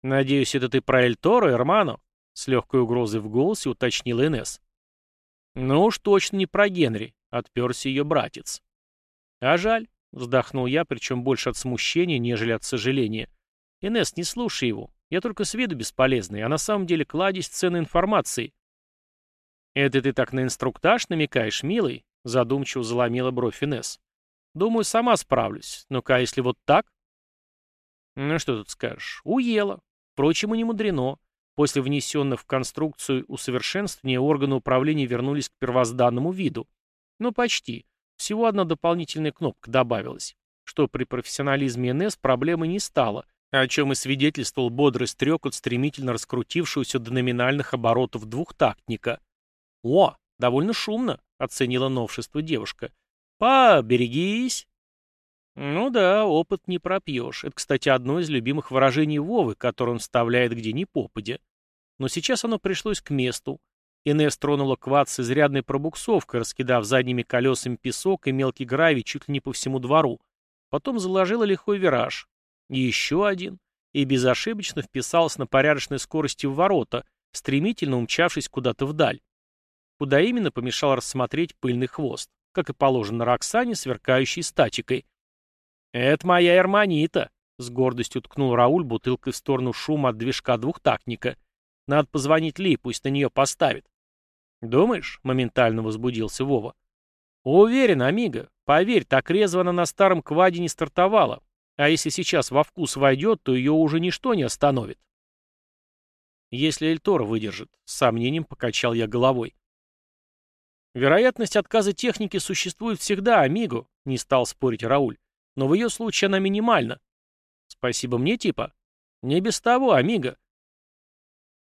«Надеюсь, это ты про Эль Торо, Эрмано?» — с легкой угрозой в голосе уточнил Инесс. «Ну уж точно не про Генри», — отперся ее братец. «А жаль», — вздохнул я, причем больше от смущения, нежели от сожаления. «Инесс, не слушай его. Я только с виду бесполезный, а на самом деле кладезь ценной информации». «Это ты так на инструктаж намекаешь, милый?» — задумчиво заломила бровь Инесс. «Думаю, сама справлюсь. Ну-ка, а если вот так?» «Ну что тут скажешь? Уела. Впрочем, и не мудрено. После внесенных в конструкцию усовершенствования органы управления вернулись к первозданному виду. Ну, почти. Всего одна дополнительная кнопка добавилась. что при профессионализме НС проблемы не стало, о чем и свидетельствовал бодрый стрекот стремительно раскрутившегося до номинальных оборотов двухтактника. «О, довольно шумно», — оценила новшество девушка. «Поберегись!» Ну да, опыт не пропьешь. Это, кстати, одно из любимых выражений Вовы, которое он вставляет где ни попадя. Но сейчас оно пришлось к месту. Инесс тронула квад с изрядной пробуксовкой, раскидав задними колесами песок и мелкий гравий чуть ли не по всему двору. Потом заложила лихой вираж. Еще один. И безошибочно вписалась на порядочной скорости в ворота, стремительно умчавшись куда-то вдаль. Куда именно помешал рассмотреть пыльный хвост, как и положено Роксане, сверкающей статикой. «Это моя Эрманита», — с гордостью ткнул Рауль бутылкой в сторону шума от движка двухтактника. «Надо позвонить Ли, пусть на нее поставит». «Думаешь?» — моментально возбудился Вова. «Уверен, Амиго. Поверь, так резво она на старом кваде не стартовала. А если сейчас во вкус войдет, то ее уже ничто не остановит». «Если Эльтор выдержит», — с сомнением покачал я головой. «Вероятность отказа техники существует всегда, Амиго», — не стал спорить Рауль. Но в ее случае она минимальна. Спасибо мне, типа? Не без того, Амиго.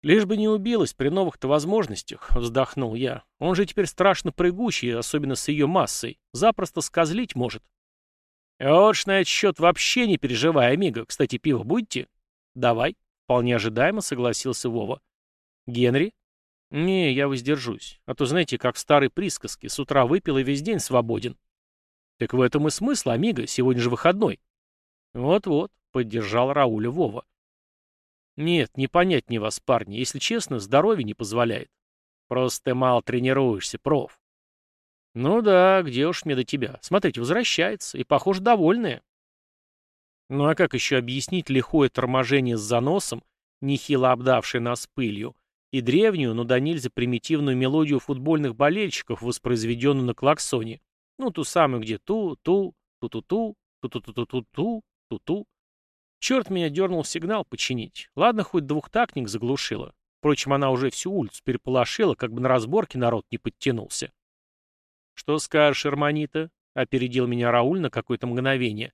Лишь бы не убилась при новых-то возможностях, вздохнул я. Он же теперь страшно прыгучий, особенно с ее массой. Запросто скозлить может. Вот ж на этот счет вообще не переживай, Амиго. Кстати, пиво будете? Давай. Вполне ожидаемо согласился Вова. Генри? Не, я воздержусь. А то, знаете, как в старой присказке, с утра выпил и весь день свободен. Так в этом и смысл, Амиго, сегодня же выходной. Вот-вот, поддержал Рауля Вова. Нет, не понять мне вас, парни, если честно, здоровье не позволяет. Просто ты мало тренируешься, проф. Ну да, где уж мне до тебя. Смотрите, возвращается, и, похоже, довольная. Ну а как еще объяснить лихое торможение с заносом, нехило обдавшее нас пылью, и древнюю, но до нельзя примитивную мелодию футбольных болельщиков, воспроизведенную на клаксоне? Ну, ту самую, где ту-ту, ту-ту-ту, ту-ту-ту-ту-ту, ту-ту. Черт меня дернул сигнал починить. Ладно, хоть двухтактник заглушила. Впрочем, она уже всю улицу переполошила, как бы на разборке народ не подтянулся. «Что скажешь, Эрманита?» — опередил меня Рауль на какое-то мгновение.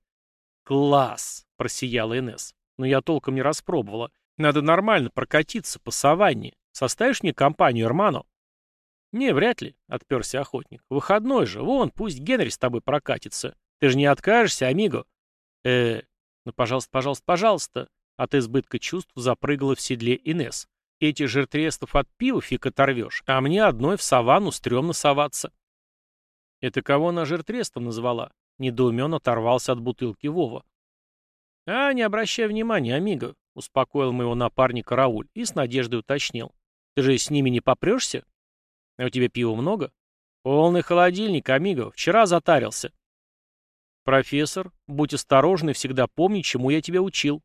«Класс!» — просияла Инесс. «Но я толком не распробовала. Надо нормально прокатиться по саванне. Составишь мне компанию, Эрмано?» «Не, вряд ли», — отперся охотник. «Выходной же. Вон, пусть Генри с тобой прокатится. Ты же не откажешься, амиго?» э ну, пожалуйста, пожалуйста, пожалуйста». От избытка чувств запрыгала в седле Инес. «Эти жиртрестов от пива фиг оторвешь, а мне одной в саванну стрёмно соваться». «Это кого она жиртрестом назвала?» Недоуменно оторвался от бутылки Вова. «А, не обращай внимания, амиго», — успокоил моего напарника Рауль и с надеждой уточнил. «Ты же с ними не попрешься?» А у тебя пива много? Полный холодильник, амиго. Вчера затарился. Профессор, будь осторожен и всегда помни, чему я тебя учил.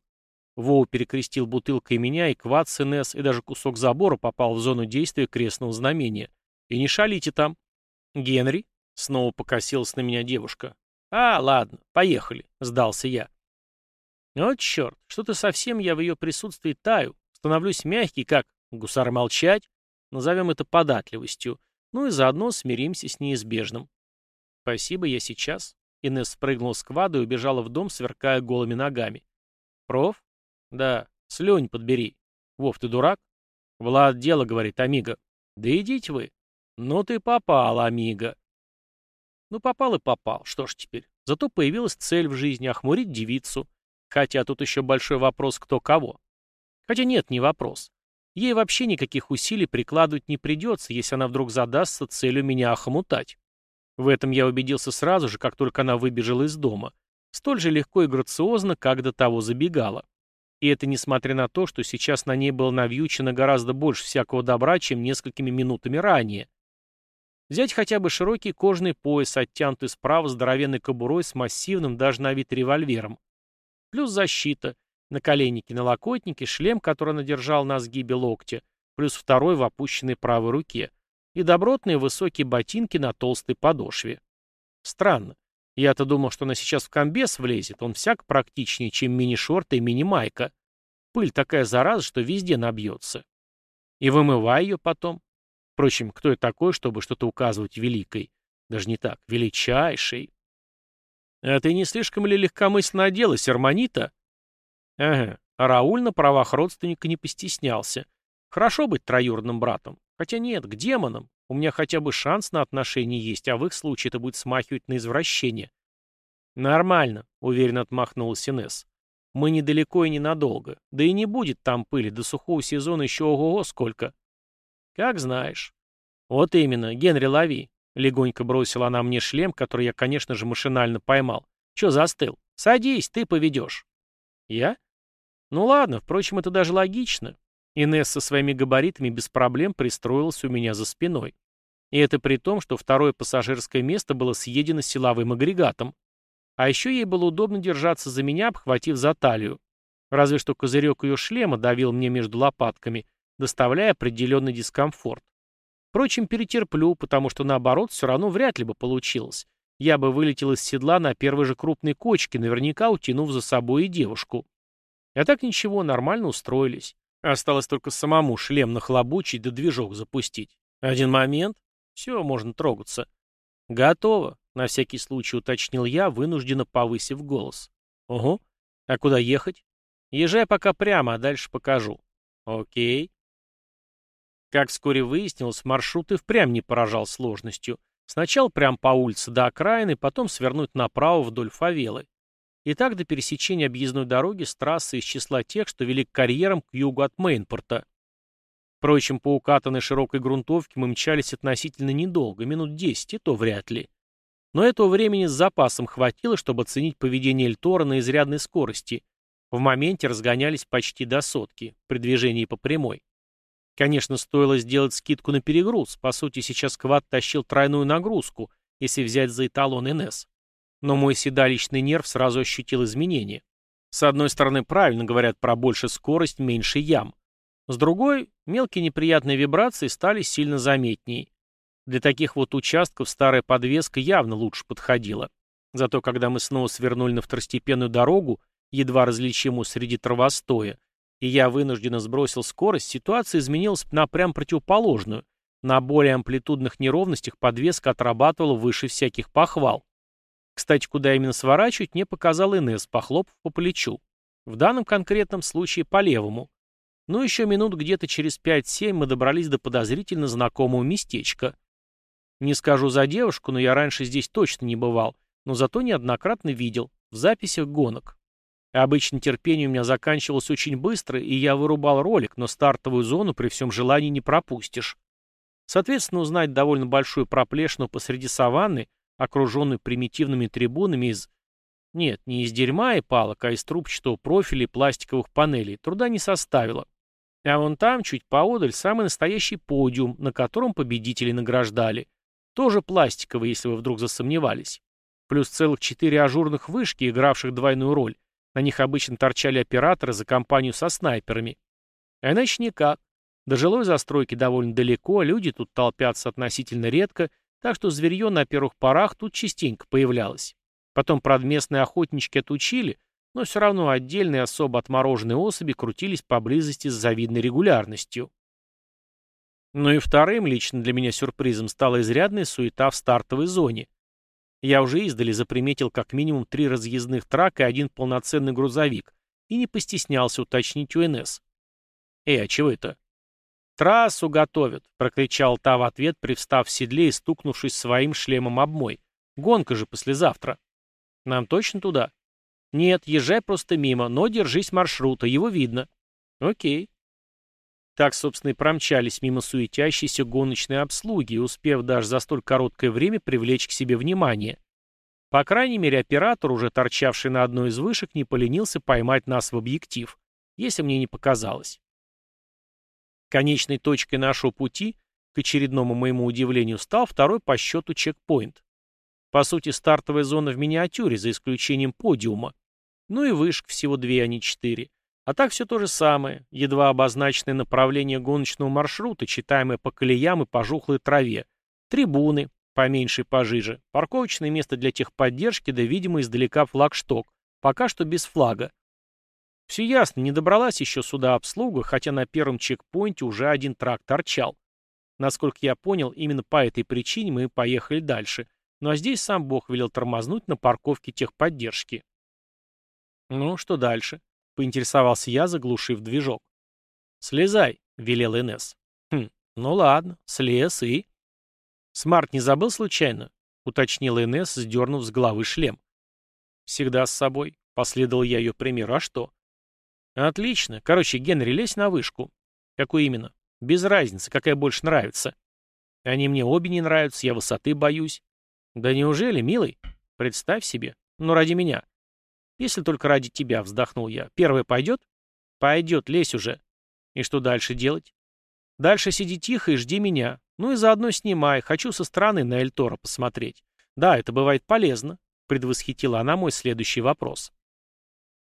Воу перекрестил бутылкой меня, и квад с НС, и даже кусок забора попал в зону действия крестного знамения. И не шалите там. Генри? Снова покосилась на меня девушка. А, ладно, поехали, сдался я. Вот черт, что-то совсем я в ее присутствии таю. Становлюсь мягкий, как гусар молчать. Назовем это податливостью. Ну и заодно смиримся с неизбежным. Спасибо, я сейчас. Инесс спрыгнула с квада и убежала в дом, сверкая голыми ногами. Проф? Да. Слюнь подбери. Вов, ты дурак? Влад дело, говорит, Амиго. Да идите вы. Ну ты попал, Амиго. Ну попал и попал. Что ж теперь? Зато появилась цель в жизни — охмурить девицу. Хотя тут еще большой вопрос, кто кого. Хотя нет, не вопрос. Ей вообще никаких усилий прикладывать не придется, если она вдруг задастся целью меня охомутать. В этом я убедился сразу же, как только она выбежала из дома. Столь же легко и грациозно, как до того забегала. И это несмотря на то, что сейчас на ней было навьючено гораздо больше всякого добра, чем несколькими минутами ранее. Взять хотя бы широкий кожаный пояс, оттянутый справа здоровенной кобурой с массивным даже на вид револьвером. Плюс защита, Наколенники, налокотники, шлем, который она держала на сгибе локтя, плюс второй в опущенной правой руке, и добротные высокие ботинки на толстой подошве. Странно. Я-то думал, что она сейчас в комбез влезет, он всяк практичнее, чем мини-шорты и мини-майка. Пыль такая зараза, что везде набьется. И вымывай ее потом. Впрочем, кто я такой, чтобы что-то указывать великой? Даже не так, величайшей. «А ты не слишком ли легкомысленно оделась, Арманита?» «Ага, Рауль на правах родственника не постеснялся. Хорошо быть троюродным братом. Хотя нет, к демонам. У меня хотя бы шанс на отношения есть, а в их случае это будет смахивать на извращение». «Нормально», — уверенно отмахнулась Инесс. «Мы недалеко и ненадолго. Да и не будет там пыли, до сухого сезона еще ого-го сколько». «Как знаешь». «Вот именно, Генри, лови. Легонько бросила она мне шлем, который я, конечно же, машинально поймал. Че застыл? Садись, ты поведешь. Я? Ну ладно, впрочем, это даже логично. Инесс со своими габаритами без проблем пристроилась у меня за спиной. И это при том, что второе пассажирское место было съедено силовым агрегатом. А еще ей было удобно держаться за меня, обхватив за талию. Разве что козырек ее шлема давил мне между лопатками, доставляя определенный дискомфорт. Впрочем, перетерплю, потому что наоборот все равно вряд ли бы получилось. Я бы вылетел из седла на первой же крупной кочке, наверняка утянув за собой и девушку. А так ничего, нормально устроились. Осталось только самому шлем нахлобучить да движок запустить. Один момент. Все, можно трогаться. Готово, на всякий случай уточнил я, вынужденно повысив голос. Ого. А куда ехать? Езжай пока прямо, а дальше покажу. Окей. Как вскоре выяснилось, маршрут и впрямь не поражал сложностью. Сначала прямо по улице до окраины, потом свернуть направо вдоль фавелы. И так до пересечения объездной дороги с трассы из числа тех, что вели к карьерам к югу от Мейнпорта. Впрочем, по укатанной широкой грунтовке мы мчались относительно недолго, минут десять, и то вряд ли. Но этого времени с запасом хватило, чтобы оценить поведение Эльтора на изрядной скорости. В моменте разгонялись почти до сотки, при движении по прямой. Конечно, стоило сделать скидку на перегруз. По сути, сейчас квад тащил тройную нагрузку, если взять за эталон НС. Но мой седалищный нерв сразу ощутил изменения. С одной стороны, правильно говорят про больше скорость, меньше ям. С другой, мелкие неприятные вибрации стали сильно заметнее. Для таких вот участков старая подвеска явно лучше подходила. Зато когда мы снова свернули на второстепенную дорогу, едва различимую среди травостоя, и я вынужденно сбросил скорость, ситуация изменилась на прям противоположную. На более амплитудных неровностях подвеска отрабатывала выше всяких похвал. Кстати, куда именно сворачивать, мне показал Инесс, похлопав по плечу. В данном конкретном случае по левому. Ну, еще минут где-то через 5-7 мы добрались до подозрительно знакомого местечка. Не скажу за девушку, но я раньше здесь точно не бывал, но зато неоднократно видел, в записях гонок. Обычно терпение у меня заканчивалось очень быстро, и я вырубал ролик, но стартовую зону при всем желании не пропустишь. Соответственно, узнать довольно большую проплешину посреди саванны, окруженную примитивными трибунами из... Нет, не из дерьма и палок, а из трубчатого профиля и пластиковых панелей, труда не составило. А вон там, чуть поодаль, самый настоящий подиум, на котором победители награждали. Тоже пластиковый, если вы вдруг засомневались. Плюс целых четыре ажурных вышки, игравших двойную роль, на них обычно торчали операторы за компанию со снайперами. А иначе никак. До жилой застройки довольно далеко, люди тут толпятся относительно редко, так что зверье на первых порах тут частенько появлялось. Потом, правда, местные охотнички отучили, но все равно отдельные особо отмороженные особи крутились поблизости с завидной регулярностью. Ну и вторым лично для меня сюрпризом стала изрядная суета в стартовой зоне. Я уже издали заприметил как минимум три разъездных трака и один полноценный грузовик, и не постеснялся уточнить у НС. «Эй, а чего это?» «Трассу готовят», — прокричал та в ответ, привстав в седле и стукнувшись своим шлемом об мой. «Гонка же послезавтра». «Нам точно туда?» «Нет, езжай просто мимо, но держись маршрута, его видно». «Окей». Так, собственно, и промчались мимо суетящейся гоночной обслуги, успев даже за столь короткое время привлечь к себе внимание. По крайней мере, оператор, уже торчавший на одной из вышек, не поленился поймать нас в объектив, если мне не показалось. Конечной точкой нашего пути, к очередному моему удивлению, стал второй по счету чекпоинт. По сути, стартовая зона в миниатюре, за исключением подиума. Ну и вышек всего две, а не четыре. А так все то же самое, едва обозначенное направление гоночного маршрута, читаемое по колеям и пожухлой траве, трибуны, поменьше и пожиже, парковочное место для техподдержки, да, видимо, издалека флагшток, пока что без флага. Все ясно, не добралась еще сюда обслуга, хотя на первом чекпоинте уже один трак торчал. Насколько я понял, именно по этой причине мы поехали дальше. Ну а здесь сам Бог велел тормознуть на парковке техподдержки. «Ну, что дальше?» — поинтересовался я, заглушив движок. «Слезай», — велел Инесс. «Хм, ну ладно, слез и...» «Смарт не забыл случайно?» — уточнил Инесс, сдернув с головы шлем. «Всегда с собой», — последовал я ее примеру. «А что?» «Отлично. Короче, Генри, лезь на вышку». «Какую именно?» «Без разницы, какая больше нравится». «Они мне обе не нравятся, я высоты боюсь». «Да неужели, милый? Представь себе. Ну, ради меня». «Если только ради тебя», — вздохнул я. «Первая пойдет?» «Пойдет, лезь уже». «И что дальше делать?» «Дальше сиди тихо и жди меня. Ну и заодно снимай. Хочу со стороны на Эльтора посмотреть. Да, это бывает полезно», — предвосхитила она мой следующий вопрос.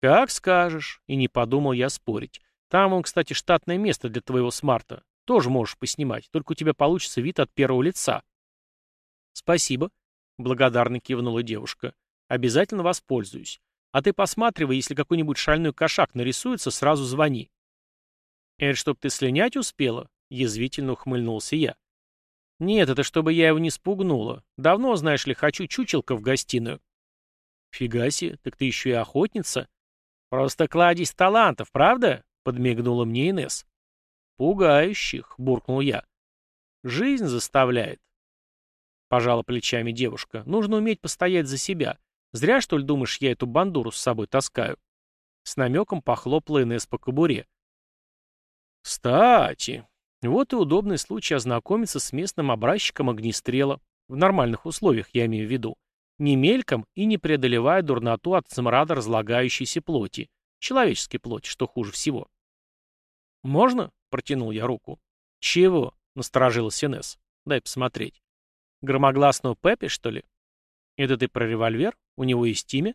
«Как скажешь», — и не подумал я спорить. «Там, он, кстати, штатное место для твоего смарта. Тоже можешь поснимать, только у тебя получится вид от первого лица». «Спасибо», — благодарно кивнула девушка. «Обязательно воспользуюсь. А ты посматривай, если какой-нибудь шальной кошак нарисуется, сразу звони». «Это чтоб ты слинять успела?» — язвительно ухмыльнулся я. «Нет, это чтобы я его не спугнула. Давно, знаешь ли, хочу чучелка в гостиную». «Фига себе, так ты еще и охотница?» «Просто кладезь талантов, правда?» — подмигнула мне Инесс. «Пугающих», — буркнул я. «Жизнь заставляет». Пожала плечами девушка. «Нужно уметь постоять за себя. Зря, что ли, думаешь, я эту бандуру с собой таскаю?» С намеком похлопала Инесс по кобуре. «Кстати, вот и удобный случай ознакомиться с местным образчиком огнестрела. В нормальных условиях, я имею в виду не мельком и не преодолевая дурноту от смрада разлагающейся плоти, человеческой плоти, что хуже всего. «Можно?» — протянул я руку. «Чего?» — насторожилась Инесс. «Дай посмотреть». «Громогласного Пеппи, что ли?» «Это ты про револьвер? У него есть имя?»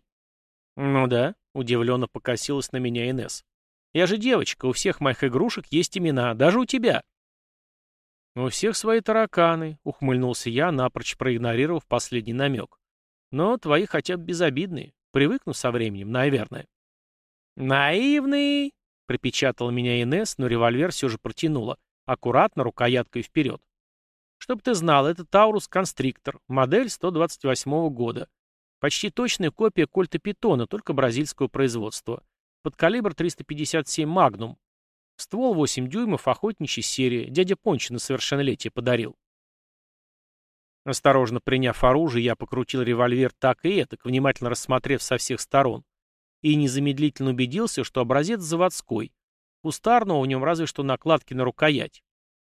«Ну да», — удивленно покосилась на меня Инесс. «Я же девочка, у всех моих игрушек есть имена, даже у тебя». «У всех свои тараканы», — ухмыльнулся я, напрочь проигнорировав последний намек. Но твои хотя бы безобидные. Привыкну со временем, наверное. «Наивный!» — припечатала меня Инесс, но револьвер все же протянула, аккуратно, рукояткой вперед. «Чтоб ты знал, это Taurus Constrictor, модель 128 года. Почти точная копия Кольта Питона, только бразильского производства. Под калибр 357 Магнум. Ствол 8 дюймов, охотничья серия. Дядя Пончи на совершеннолетие подарил. Осторожно приняв оружие, я покрутил револьвер так и этак, внимательно рассмотрев со всех сторон, и незамедлительно убедился, что образец заводской. Кустарного в нем разве что накладки на рукоять.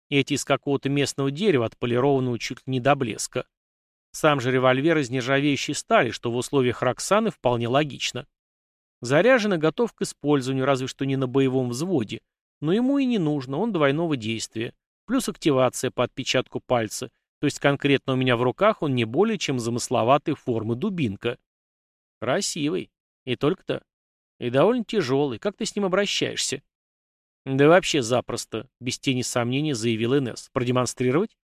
Эти из какого-то местного дерева, отполированного чуть ли не до блеска. Сам же револьвер из нержавеющей стали, что в условиях Роксаны вполне логично. Заряжен и готов к использованию, разве что не на боевом взводе. Но ему и не нужно, он двойного действия. Плюс активация по отпечатку пальца, то есть конкретно у меня в руках он не более чем замысловатой формы дубинка. Красивый. И только-то. И довольно тяжелый. Как ты с ним обращаешься? Да вообще запросто, без тени сомнений заявил Инесс. Продемонстрировать?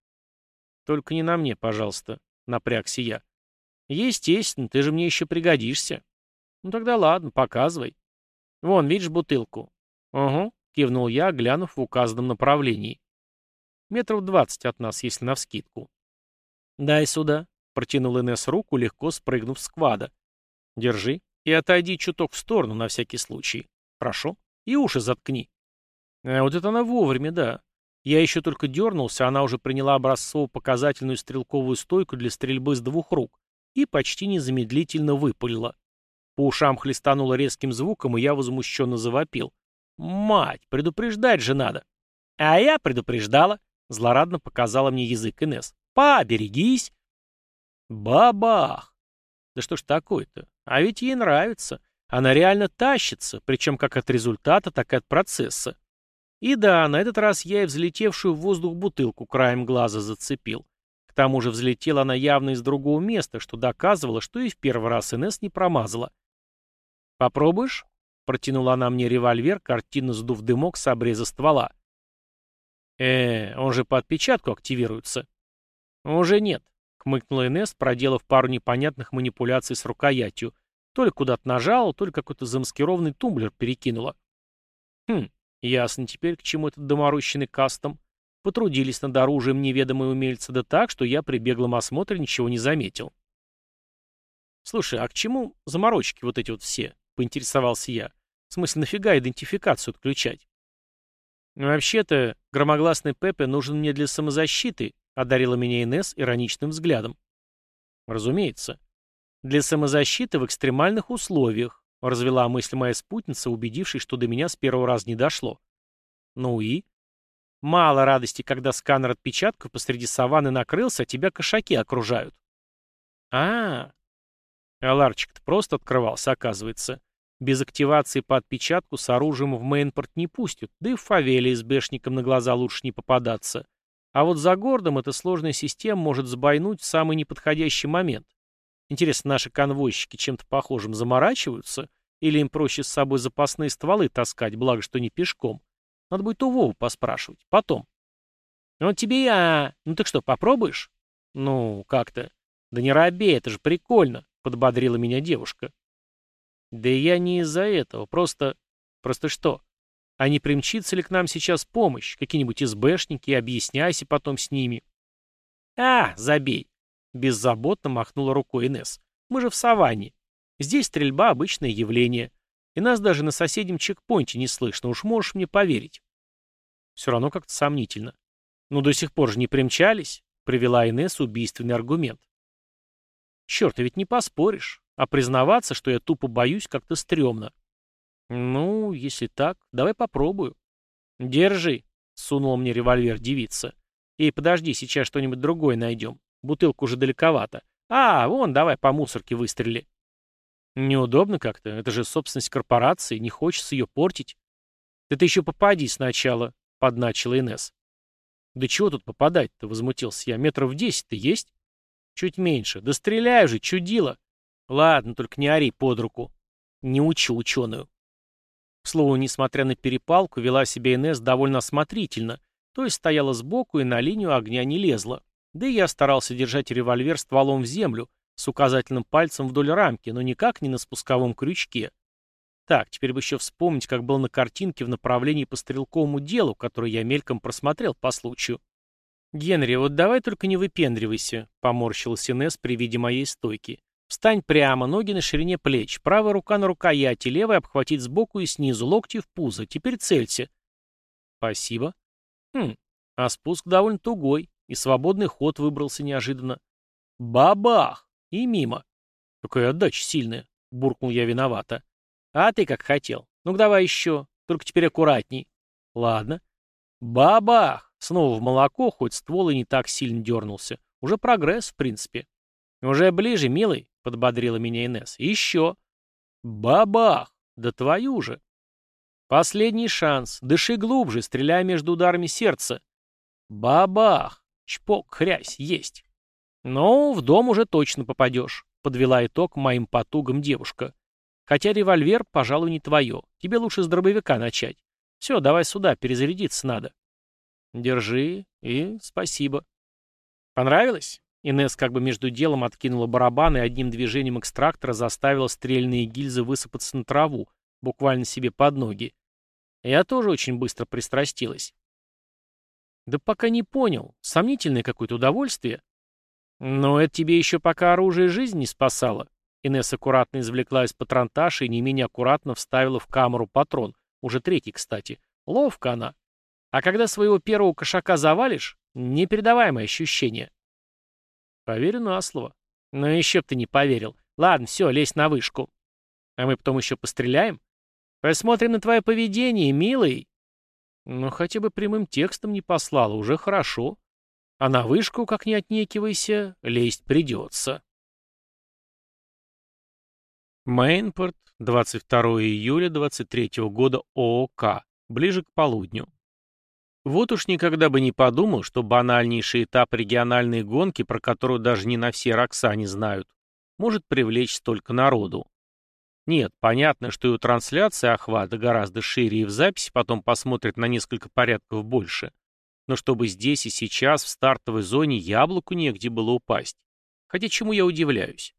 Только не на мне, пожалуйста, напрягся я. Естественно, ты же мне еще пригодишься. Ну тогда ладно, показывай. Вон, видишь бутылку? Угу, кивнул я, глянув в указанном направлении. Метров двадцать от нас, если навскидку. «Дай сюда», — протянул Инесс руку, легко спрыгнув с квада. «Держи и отойди чуток в сторону на всякий случай. Хорошо? И уши заткни». А вот это она вовремя, да. Я еще только дернулся, она уже приняла образцово-показательную стрелковую стойку для стрельбы с двух рук и почти незамедлительно выпалила. По ушам хлестануло резким звуком, и я возмущенно завопил. «Мать, предупреждать же надо!» «А я предупреждала!» Злорадно показала мне язык Инес. «Поберегись!» Бабах! Да что ж такое-то? А ведь ей нравится. Она реально тащится, причем как от результата, так и от процесса. И да, на этот раз я и взлетевшую в воздух бутылку краем глаза зацепил. К тому же взлетела она явно из другого места, что доказывало, что и в первый раз Инес не промазала. «Попробуешь?» — протянула она мне револьвер, картинно сдув дымок с обреза ствола. Э он же по отпечатку активируется». «Уже нет», — хмыкнула Инесс, проделав пару непонятных манипуляций с рукоятью. То ли куда-то нажала, то ли какой-то замаскированный тумблер перекинула. «Хм, ясно теперь, к чему этот доморощенный кастом. Потрудились над оружием неведомые умельцы, да так, что я при беглом осмотре ничего не заметил». Слушай, а к чему заморочки вот эти вот все? Поинтересовался я. В смысле, нафига идентификацию отключать? Вообще-то, громогласный Пепе нужен мне для самозащиты, одарила меня Инесс ироничным взглядом. Разумеется. Для самозащиты в экстремальных условиях, развела мысль моя спутница, убедившись, что до меня с первого раза не дошло. Ну и? Мало радости, когда сканер отпечатков посреди саванны накрылся, а тебя кошаки окружают. А, -а, -а. Ларчик-то просто открывался, оказывается. Без активации по отпечатку с оружием в мейнпорт не пустят, да и в фавеле с бэшником на глаза лучше не попадаться. А вот за городом эта сложная система может сбойнуть в самый неподходящий момент. Интересно, наши конвойщики чем-то похожим заморачиваются? Или им проще с собой запасные стволы таскать, благо что не пешком? Надо будет у Вову поспрашивать. Потом. Ну тебе я... Ну так что, попробуешь? Ну, как-то. Да не робей, это же прикольно, подбодрила меня девушка. Да я не из-за этого, просто... Просто что? А не примчится ли к нам сейчас помощь? Какие-нибудь СБшники, объясняйся потом с ними. А, забей. Беззаботно махнула рукой Инесс. Мы же в саванне. Здесь стрельба — обычное явление. И нас даже на соседнем чекпоинте не слышно, уж можешь мне поверить. Все равно как-то сомнительно. Но до сих пор же не примчались, привела Инесс убийственный аргумент. Черт, а ведь не поспоришь. А признаваться, что я тупо боюсь, как-то стрёмно. Ну, если так, давай попробую. Держи, сунула мне револьвер девица. И подожди, сейчас что-нибудь другое найдем. Бутылка уже далековато. А, вон, давай по мусорке выстрели. Неудобно как-то, это же собственность корпорации, не хочется ее портить. Да ты еще попади сначала, подначила Инес. Да чего тут попадать-то, возмутился я, метров десять-то есть? Чуть меньше. Да стреляй же, чудило. Ладно, только не ори под руку. Не учу ученую. К слову, несмотря на перепалку, вела себя Инес довольно осмотрительно, то есть стояла сбоку и на линию огня не лезла. Да и я старался держать револьвер стволом в землю, с указательным пальцем вдоль рамки, но никак не на спусковом крючке. Так, теперь бы еще вспомнить, как был на картинке в направлении по стрелковому делу, которое я мельком просмотрел по случаю. «Генри, вот давай только не выпендривайся», — поморщился Инесс при виде моей стойки. «Встань прямо, ноги на ширине плеч, правая рука на рукояти, левая обхватить сбоку и снизу, локти в пузо. Теперь целься». «Спасибо». «Хм, а спуск довольно тугой, и свободный ход выбрался неожиданно. Бабах! И мимо. Какая отдача сильная, буркнул я виновато. А ты как хотел. Ну-ка давай еще, только теперь аккуратней. Ладно. Бабах! Снова в молоко, хоть ствол и не так сильно дернулся. Уже прогресс, в принципе. Уже ближе, милый, подбодрила меня Инесс. Еще. Бабах! Да твою же! Последний шанс. Дыши глубже, стреляй между ударами сердца. Бабах! Чпок, хрясь, есть. «Ну, в дом уже точно попадешь», — подвела итог моим потугам девушка. «Хотя револьвер, пожалуй, не твое. Тебе лучше с дробовика начать. Все, давай сюда, перезарядиться надо». «Держи и спасибо». «Понравилось?» Инесс как бы между делом откинула барабан и одним движением экстрактора заставила стрельные гильзы высыпаться на траву, буквально себе под ноги. Я тоже очень быстро пристрастилась. Да пока не понял. Сомнительное какое-то удовольствие. «Но это тебе еще пока оружие жизнь не спасало». Инесса аккуратно извлекла из патронташа и не менее аккуратно вставила в камеру патрон. Уже третий, кстати. Ловко она. А когда своего первого кошака завалишь, непередаваемое ощущение. Поверю на слово. Но еще б ты не поверил. Ладно, все, лезь на вышку. А мы потом еще постреляем? Посмотрим на твое поведение, милый. Ну, хотя бы прямым текстом не послала, уже хорошо. А на вышку, как не отнекивайся, лезть придется. Мейнпорт, 22 июля 23 года ООК, ближе к полудню. Вот уж никогда бы не подумал, что банальнейший этап региональной гонки, про которую даже не на все Роксане знают, может привлечь столько народу. Нет, понятно, что и у трансляции охвата гораздо шире, и в записи потом посмотрят на несколько порядков больше но чтобы здесь и сейчас, в стартовой зоне, яблоку негде было упасть. Хотя чему я удивляюсь?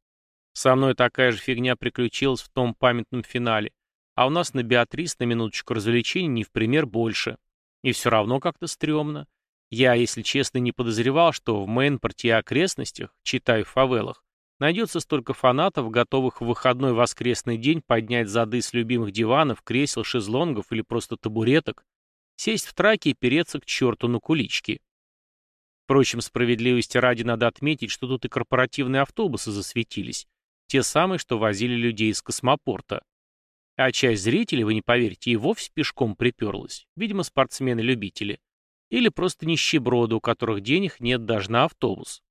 Со мной такая же фигня приключилась в том памятном финале, а у нас на Беатрис на минуточку развлечений не в пример больше. И все равно как-то стрёмно. Я, если честно, не подозревал, что в Мейнпорте и окрестностях, читаю в фавелах, Найдется столько фанатов, готовых в выходной воскресный день поднять зады с любимых диванов, кресел, шезлонгов или просто табуреток, сесть в траке и переться к черту на кулички. Впрочем, справедливости ради надо отметить, что тут и корпоративные автобусы засветились, те самые, что возили людей из космопорта. А часть зрителей, вы не поверите, и вовсе пешком приперлась. Видимо, спортсмены-любители. Или просто нищеброды, у которых денег нет даже на автобус.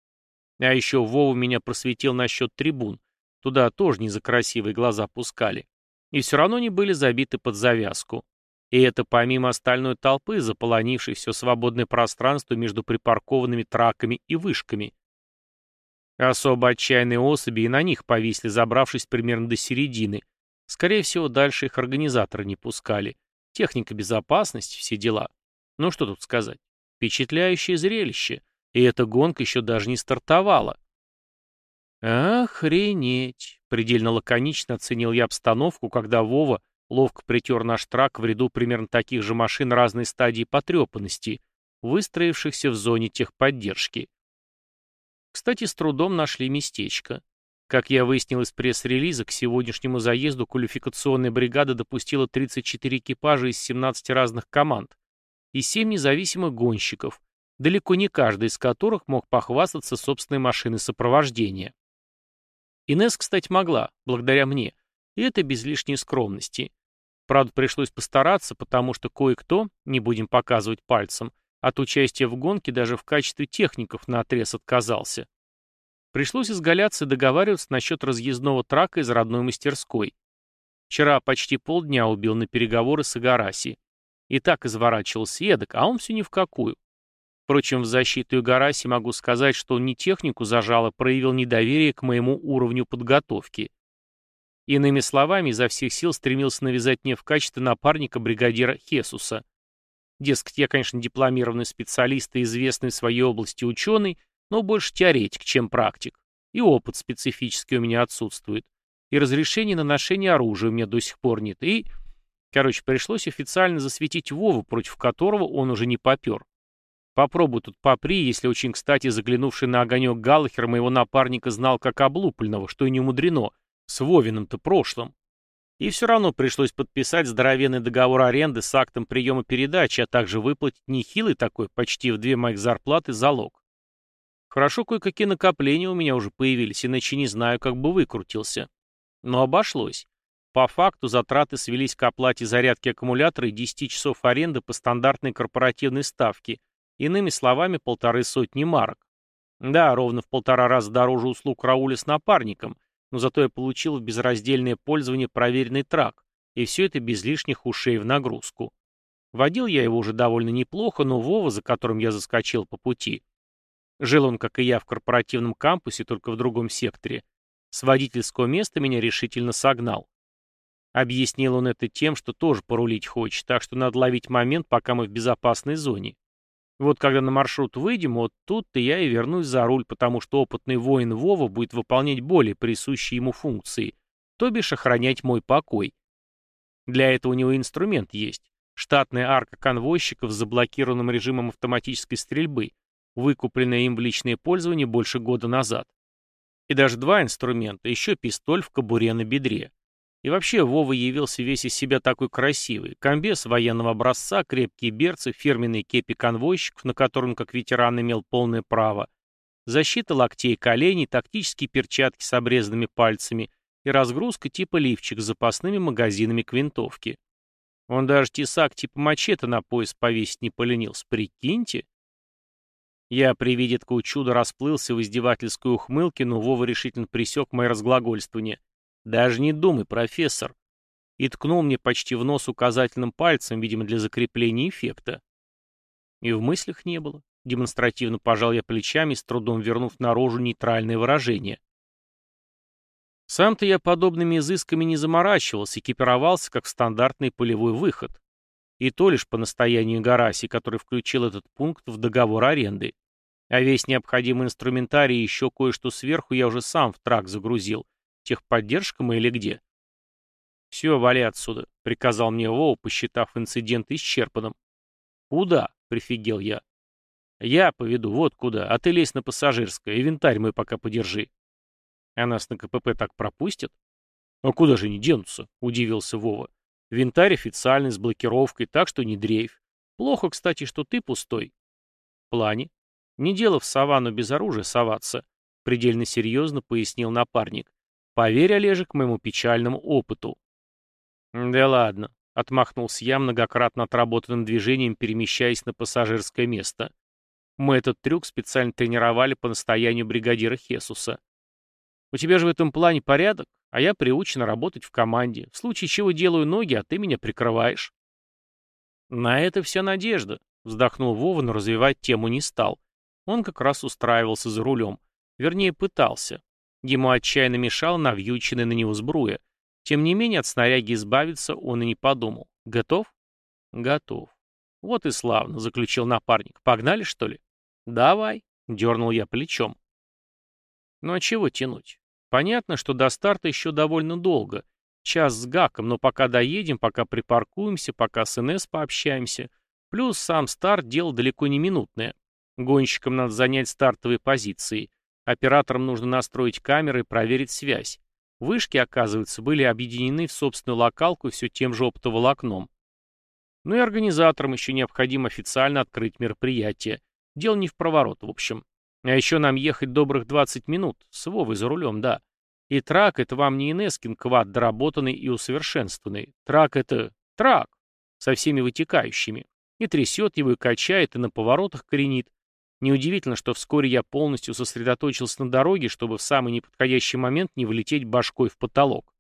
А еще Вова меня просветил насчет трибун. Туда тоже не за красивые глаза пускали. И все равно не были забиты под завязку. И это помимо остальной толпы, заполонившей все свободное пространство между припаркованными траками и вышками. Особо отчаянные особи и на них повисли, забравшись примерно до середины. Скорее всего, дальше их организаторы не пускали. Техника безопасности, все дела. Ну что тут сказать. Впечатляющее зрелище. И эта гонка еще даже не стартовала. «Охренеть!» — предельно лаконично оценил я обстановку, когда Вова ловко притер наш трак в ряду примерно таких же машин разной стадии потрепанности, выстроившихся в зоне техподдержки. Кстати, с трудом нашли местечко. Как я выяснил из пресс-релиза, к сегодняшнему заезду квалификационная бригада допустила 34 экипажа из 17 разных команд и 7 независимых гонщиков, далеко не каждый из которых мог похвастаться собственной машиной сопровождения. Инесс, кстати, могла, благодаря мне, и это без лишней скромности. Правда, пришлось постараться, потому что кое-кто, не будем показывать пальцем, от участия в гонке даже в качестве техников на отрез отказался. Пришлось изгаляться и договариваться насчет разъездного трака из родной мастерской. Вчера почти полдня убил на переговоры с Игараси. И так изворачивался эдак, а он все ни в какую. Впрочем, в защиту Игараси могу сказать, что он не технику зажал, а проявил недоверие к моему уровню подготовки. Иными словами, изо всех сил стремился навязать мне в качестве напарника бригадира Хесуса. Дескать, я, конечно, дипломированный специалист и известный в своей области ученый, но больше теоретик, чем практик. И опыт специфический у меня отсутствует. И разрешение на ношение оружия у меня до сих пор нет. И, короче, пришлось официально засветить Вову, против которого он уже не попер. Попробуй тут попри, если очень кстати заглянувший на огонек Галлахер моего напарника знал как облупленного, что и не мудрено, с Вовиным-то прошлым. И все равно пришлось подписать здоровенный договор аренды с актом приема передачи, а также выплатить нехилый такой, почти в две моих зарплаты, залог. Хорошо, кое-какие накопления у меня уже появились, иначе не знаю, как бы выкрутился. Но обошлось. По факту затраты свелись к оплате зарядки аккумулятора и 10 часов аренды по стандартной корпоративной ставке, иными словами, полторы сотни марок. Да, ровно в полтора раза дороже услуг Рауля с напарником, но зато я получил в безраздельное пользование проверенный трак, и все это без лишних ушей в нагрузку. Водил я его уже довольно неплохо, но Вова, за которым я заскочил по пути, жил он, как и я, в корпоративном кампусе, только в другом секторе, с водительского места меня решительно согнал. Объяснил он это тем, что тоже порулить хочет, так что надо ловить момент, пока мы в безопасной зоне. Вот когда на маршрут выйдем, вот тут-то я и вернусь за руль, потому что опытный воин Вова будет выполнять более присущие ему функции, то бишь охранять мой покой. Для этого у него инструмент есть. Штатная арка конвойщиков с заблокированным режимом автоматической стрельбы, выкупленная им в личное пользование больше года назад. И даже два инструмента, еще пистоль в кобуре на бедре. И вообще Вова явился весь из себя такой красивый. Комбез военного образца, крепкие берцы, фирменные кепи конвойщиков, на котором как ветеран имел полное право, защита локтей и коленей, тактические перчатки с обрезанными пальцами и разгрузка типа лифчик с запасными магазинами к винтовке. Он даже тесак типа мачете на пояс повесить не поленился, прикиньте. Я при виде такого чуда расплылся в издевательской ухмылке, но Вова решительно присек мое разглагольствование — «Даже не думай, профессор!» И ткнул мне почти в нос указательным пальцем, видимо, для закрепления эффекта. И в мыслях не было. Демонстративно пожал я плечами, с трудом вернув наружу нейтральное выражение. Сам-то я подобными изысками не заморачивался, экипировался как стандартный полевой выход. И то лишь по настоянию Гараси, который включил этот пункт в договор аренды. А весь необходимый инструментарий и еще кое-что сверху я уже сам в трак загрузил, Техподдержка мы или где? «Все, вали отсюда», — приказал мне Воу, посчитав инцидент исчерпанным. «Куда?» — прифигел я. «Я поведу, вот куда, а ты лезь на пассажирское, инвентарь мой пока подержи». А нас на КПП так пропустят? А куда же они денутся? Удивился Вова. Винтарь официальный, с блокировкой, так что не дрейф. Плохо, кстати, что ты пустой. В плане. Не дело в саванну без оружия соваться, предельно серьезно пояснил напарник. Поверь, Олежек, моему печальному опыту. Да ладно, отмахнулся я многократно отработанным движением, перемещаясь на пассажирское место. Мы этот трюк специально тренировали по настоянию бригадира Хесуса. У тебя же в этом плане порядок, а я приучен работать в команде. В случае чего делаю ноги, а ты меня прикрываешь. На это вся надежда, вздохнул Вова, но развивать тему не стал. Он как раз устраивался за рулем. Вернее, пытался. Ему отчаянно мешал навьюченный на него сбруя. Тем не менее, от снаряги избавиться он и не подумал. Готов? Готов. Вот и славно, заключил напарник. Погнали, что ли? Давай, дернул я плечом. Ну а чего тянуть? Понятно, что до старта еще довольно долго. Час с гаком, но пока доедем, пока припаркуемся, пока с НС пообщаемся. Плюс сам старт дело далеко не минутное. Гонщикам надо занять стартовые позиции. Операторам нужно настроить камеры и проверить связь. Вышки, оказывается, были объединены в собственную локалку все тем же оптоволокном. Ну и организаторам еще необходимо официально открыть мероприятие. Дело не в проворот, в общем. А еще нам ехать добрых 20 минут, с Вовой за рулем, да. И трак — это вам не Инескин квад, доработанный и усовершенствованный. Трак — это трак, со всеми вытекающими. И трясет его, и качает, и на поворотах коренит. Неудивительно, что вскоре я полностью сосредоточился на дороге, чтобы в самый неподходящий момент не влететь башкой в потолок.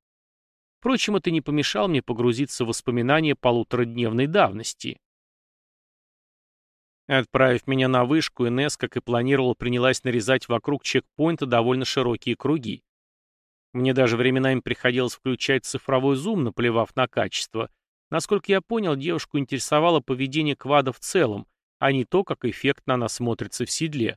Впрочем, это не помешало мне погрузиться в воспоминания полуторадневной давности. Отправив меня на вышку, Инесс, как и планировал, принялась нарезать вокруг чекпоинта довольно широкие круги. Мне даже временами приходилось включать цифровой зум, наплевав на качество. Насколько я понял, девушку интересовало поведение квада в целом, а не то, как эффектно она смотрится в седле.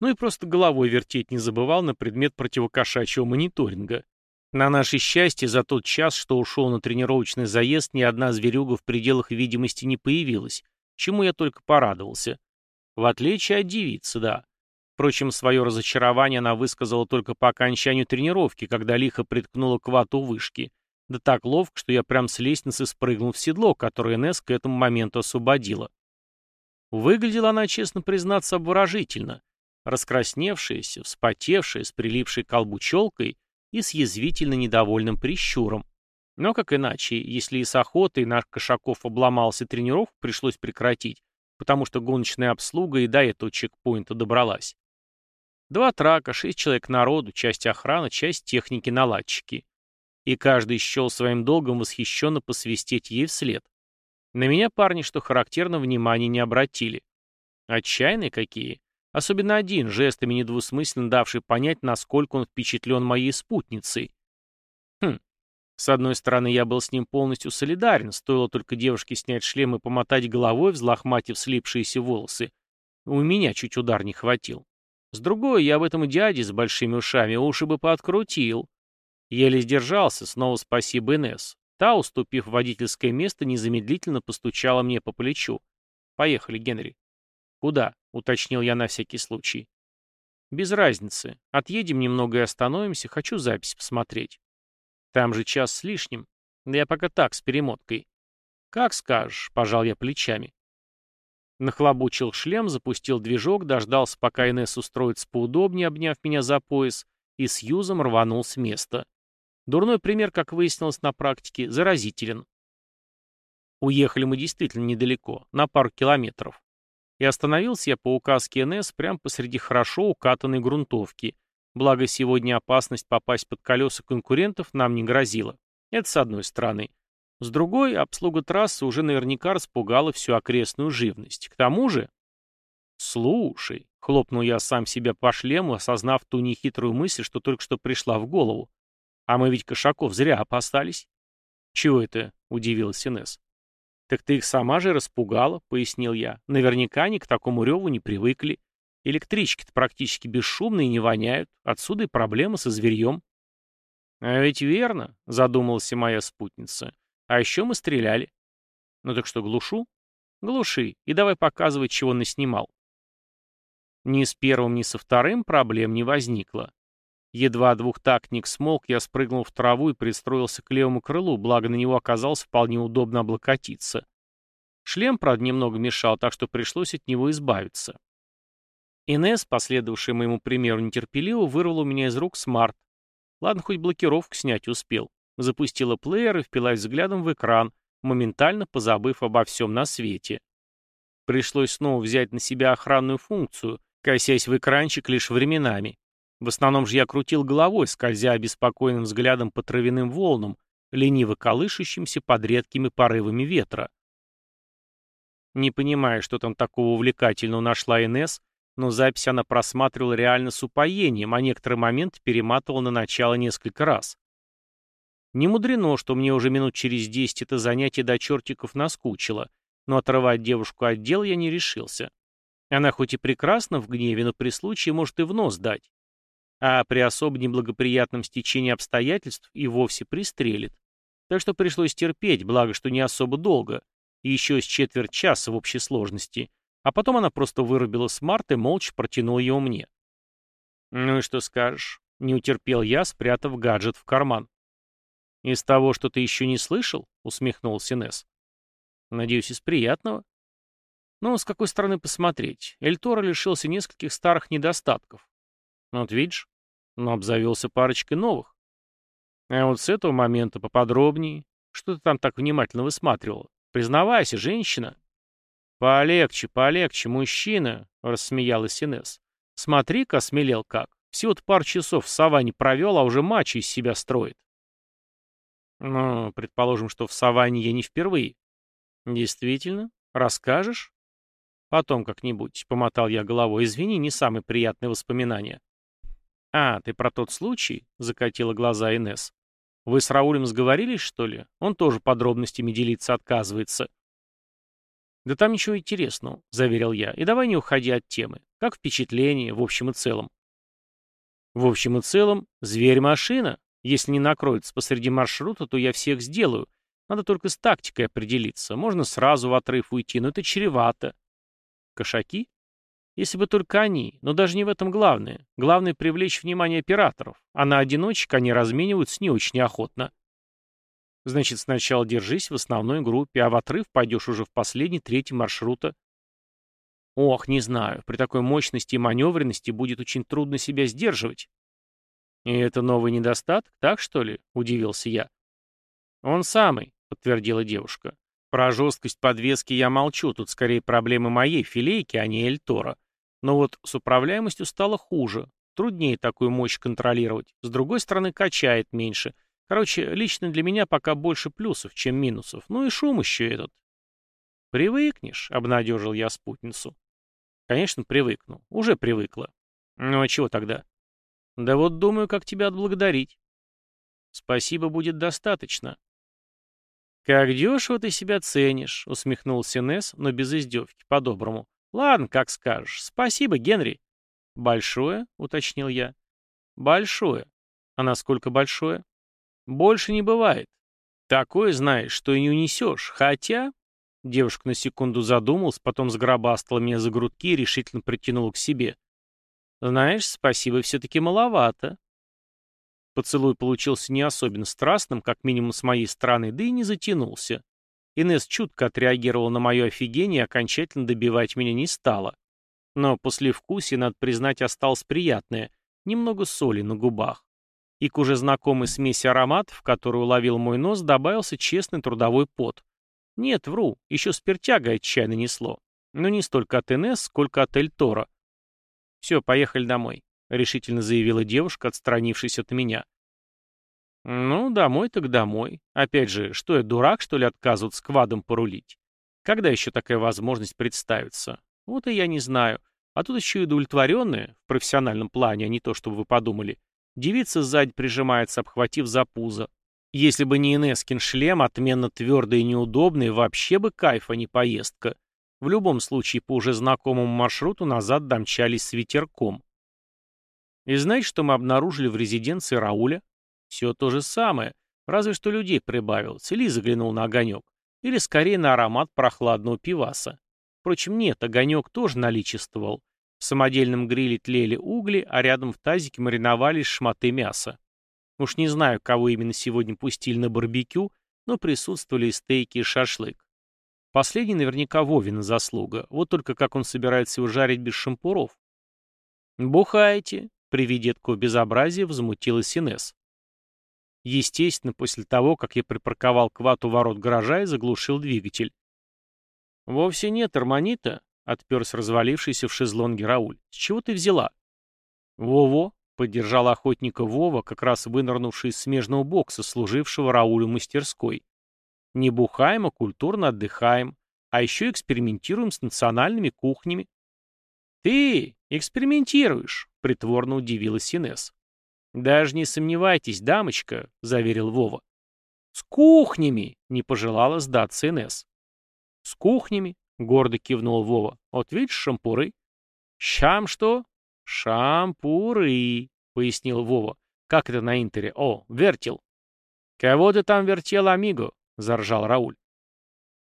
Ну и просто головой вертеть не забывал на предмет противокошачьего мониторинга. На наше счастье, за тот час, что ушел на тренировочный заезд, ни одна зверюга в пределах видимости не появилась, чему я только порадовался. В отличие от девицы, да. Впрочем, свое разочарование она высказала только по окончанию тренировки, когда лихо приткнула к вату вышки. Да так ловко, что я прям с лестницы спрыгнул в седло, которое Несс к этому моменту освободила. Выглядела она, честно признаться, обворожительно. Раскрасневшаяся, вспотевшая, с прилипшей челкой и с язвительно недовольным прищуром. Но как иначе, если и с охотой наш Кошаков обломался, тренировку пришлось прекратить, потому что гоночная обслуга и до этого чекпоинта добралась. Два трака, шесть человек народу, часть охраны, часть техники-наладчики. И каждый счел своим долгом восхищенно посвистеть ей вслед. На меня парни, что характерно, внимания не обратили. Отчаянные какие. Особенно один, жестами недвусмысленно давший понять, насколько он впечатлен моей спутницей. Хм, с одной стороны, я был с ним полностью солидарен, стоило только девушке снять шлем и помотать головой, взлохматив слипшиеся волосы. У меня чуть удар не хватил. С другой, я об этом дяде с большими ушами уши бы подкрутил. Еле сдержался, снова спасибо Инесс. Та, уступив водительское место, незамедлительно постучала мне по плечу. «Поехали, Генри». «Куда?» — уточнил я на всякий случай. «Без разницы. Отъедем немного и остановимся. Хочу запись посмотреть». Там же час с лишним. Да я пока так, с перемоткой. Как скажешь, пожал я плечами. Нахлобучил шлем, запустил движок, дождался, пока Инесс устроится поудобнее, обняв меня за пояс, и с юзом рванул с места. Дурной пример, как выяснилось на практике, заразителен. Уехали мы действительно недалеко, на пару километров. И остановился я по указке НС прямо посреди хорошо укатанной грунтовки, Благо, сегодня опасность попасть под колеса конкурентов нам не грозила. Это с одной стороны. С другой, обслуга трассы уже наверняка распугала всю окрестную живность. К тому же... «Слушай», — хлопнул я сам себя по шлему, осознав ту нехитрую мысль, что только что пришла в голову. «А мы ведь Кошаков зря опасались». «Чего это?» — удивилась Инесс. «Так ты их сама же распугала», — пояснил я. «Наверняка они к такому реву не привыкли. Электрички-то практически бесшумные не воняют. Отсюда и проблема со зверьем. А ведь верно, задумалась моя спутница. А еще мы стреляли. Ну так что, глушу? Глуши. И давай показывать, чего наснимал. Ни с первым, ни со вторым проблем не возникло. Едва двухтактник смолк, я спрыгнул в траву и пристроился к левому крылу, благо на него оказалось вполне удобно облокотиться. Шлем, правда, немного мешал, так что пришлось от него избавиться. Инесс, последовавшая моему примеру нетерпеливо, вырвала у меня из рук смарт. Ладно, хоть блокировку снять успел. Запустила плеер и впилась взглядом в экран, моментально позабыв обо всем на свете. Пришлось снова взять на себя охранную функцию, косясь в экранчик лишь временами. В основном же я крутил головой, скользя беспокойным взглядом по травяным волнам, лениво колышущимся под редкими порывами ветра. Не понимая, что там такого увлекательного нашла Инесс, но запись она просматривала реально с упоением, а некоторые моменты перематывала на начало несколько раз. Не мудрено, что мне уже минут через десять это занятие до чертиков наскучило, но отрывать девушку от дела я не решился. Она хоть и прекрасна в гневе, но при случае может и в нос дать. А при особо неблагоприятном стечении обстоятельств и вовсе пристрелит. Так что пришлось терпеть, благо что не особо долго, и еще с четверть часа в общей сложности. А потом она просто вырубила смарт и молча протянула его мне. «Ну и что скажешь?» — не утерпел я, спрятав гаджет в карман. «Из того, что ты еще не слышал?» — усмехнулся Несс. «Надеюсь, из приятного?» «Ну, с какой стороны посмотреть? Эльтора лишился нескольких старых недостатков. Вот видишь, но обзавелся парочкой новых. А вот с этого момента поподробнее. Что ты там так внимательно высматривала? Признавайся, женщина. Полегче, полегче, мужчина, рассмеялась Инесс. Смотри-ка, осмелел как. Всего-то пару часов в саванне провел, а уже мачо из себя строит. Ну, предположим, что в саванне я не впервые. Действительно? Расскажешь? Потом как-нибудь, помотал я головой. Извини, не самые приятные воспоминания. А, ты про тот случай? Закатила глаза Инесс. Вы с Раулем сговорились, что ли? Он тоже подробностями делиться отказывается. Да там ничего интересного, заверил я. И давай не уходи от темы. Как впечатление, в общем и целом? В общем и целом, зверь-машина. Если не накроется посреди маршрута, то я всех сделаю. Надо только с тактикой определиться. Можно сразу в отрыв уйти, но это чревато. Кошаки? Если бы только они, но даже не в этом главное. Главное — привлечь внимание операторов, а на одиночек они размениваются не очень неохотно. Значит, сначала держись в основной группе, а в отрыв пойдешь уже в последний, третий маршрута. Ох, не знаю, при такой мощности и маневренности будет очень трудно себя сдерживать. И это новый недостаток, так что ли? Удивился я. Он самый, подтвердила девушка. Про жесткость подвески я молчу, тут скорее проблемы моей филейки, а не Эльтора. Но вот с управляемостью стало хуже. Труднее такую мощь контролировать. С другой стороны, качает меньше. Короче, лично для меня пока больше плюсов, чем минусов. Ну и шум еще этот. «Привыкнешь», — обнадежил я спутницу. «Конечно, привыкну. Уже привыкла. Ну а чего тогда?» «Да вот думаю, как тебя отблагодарить». «Спасибо будет достаточно». «Как дешево ты себя ценишь», — усмехнулся Несс, но без издевки, по-доброму. «Ладно, как скажешь. Спасибо, Генри». «Большое?» — уточнил я. «Большое. А насколько большое?» «Больше не бывает. Такое, знаешь, что и не унесешь. Хотя...» Девушка на секунду задумалась, потом сгробастала меня за грудки и решительно притянула к себе. «Знаешь, спасибо все-таки маловато». Поцелуй получился не особенно страстным, как минимум с моей стороны, да и не затянулся. Инесс чутко отреагировала на мое офигение и окончательно добивать меня не стала. Но после вкуса, надо признать, осталось приятное. Немного соли на губах. И к уже знакомой смеси ароматов, которую уловил мой нос, добавился честный трудовой пот. Нет, вру, еще спиртяга отчаянно несло. Но не столько от Инесс, сколько от Эльтора. «Все, поехали домой», — решительно заявила девушка, отстранившись от меня. Ну, домой так домой. Опять же, что я, дурак, что ли, отказываться квадом порулить? Когда еще такая возможность представится? Вот и я не знаю. А тут еще и удовлетворенная, в профессиональном плане, а не то, чтобы вы подумали. Девица сзади прижимается, обхватив за пузо. Если бы не Инескин шлем, отменно твердый и неудобный, вообще бы кайф, а не поездка. В любом случае, по уже знакомому маршруту назад домчались с ветерком. И знаете, что мы обнаружили в резиденции Рауля? Все то же самое, разве что людей прибавилось, или заглянул на огонек, или скорее на аромат прохладного пиваса. Впрочем, нет, огонек тоже наличествовал. В самодельном гриле тлели угли, а рядом в тазике мариновались шматы мяса. Уж не знаю, кого именно сегодня пустили на барбекю, но присутствовали и стейки, и шашлык. Последний наверняка Вовина заслуга, вот только как он собирается его жарить без шампуров. «Бухаете?» — при виде этого безобразия возмутилась Инесс. Естественно, после того, как я припарковал кват у ворот гаража и заглушил двигатель. «Вовсе нет, Арманита», — отперся развалившийся в шезлонге Рауль. «С чего ты взяла?» «Во-во», — поддержал охотника Вова, как раз вынырнувший из смежного бокса, служившего Раулю мастерской. «Не бухаем, а культурно отдыхаем, а еще экспериментируем с национальными кухнями». «Ты экспериментируешь», — притворно удивилась Инесс. «Даже не сомневайтесь, дамочка», — заверил Вова. «С кухнями!» — не пожелала сдаться Инесс. «С кухнями», — гордо кивнул Вова. «Вот видишь, шампуры». «Щам что?» «Шампуры», — пояснил Вова. «Как это на интере? О, вертел». «Кого ты там вертел, амиго?» — заржал Рауль.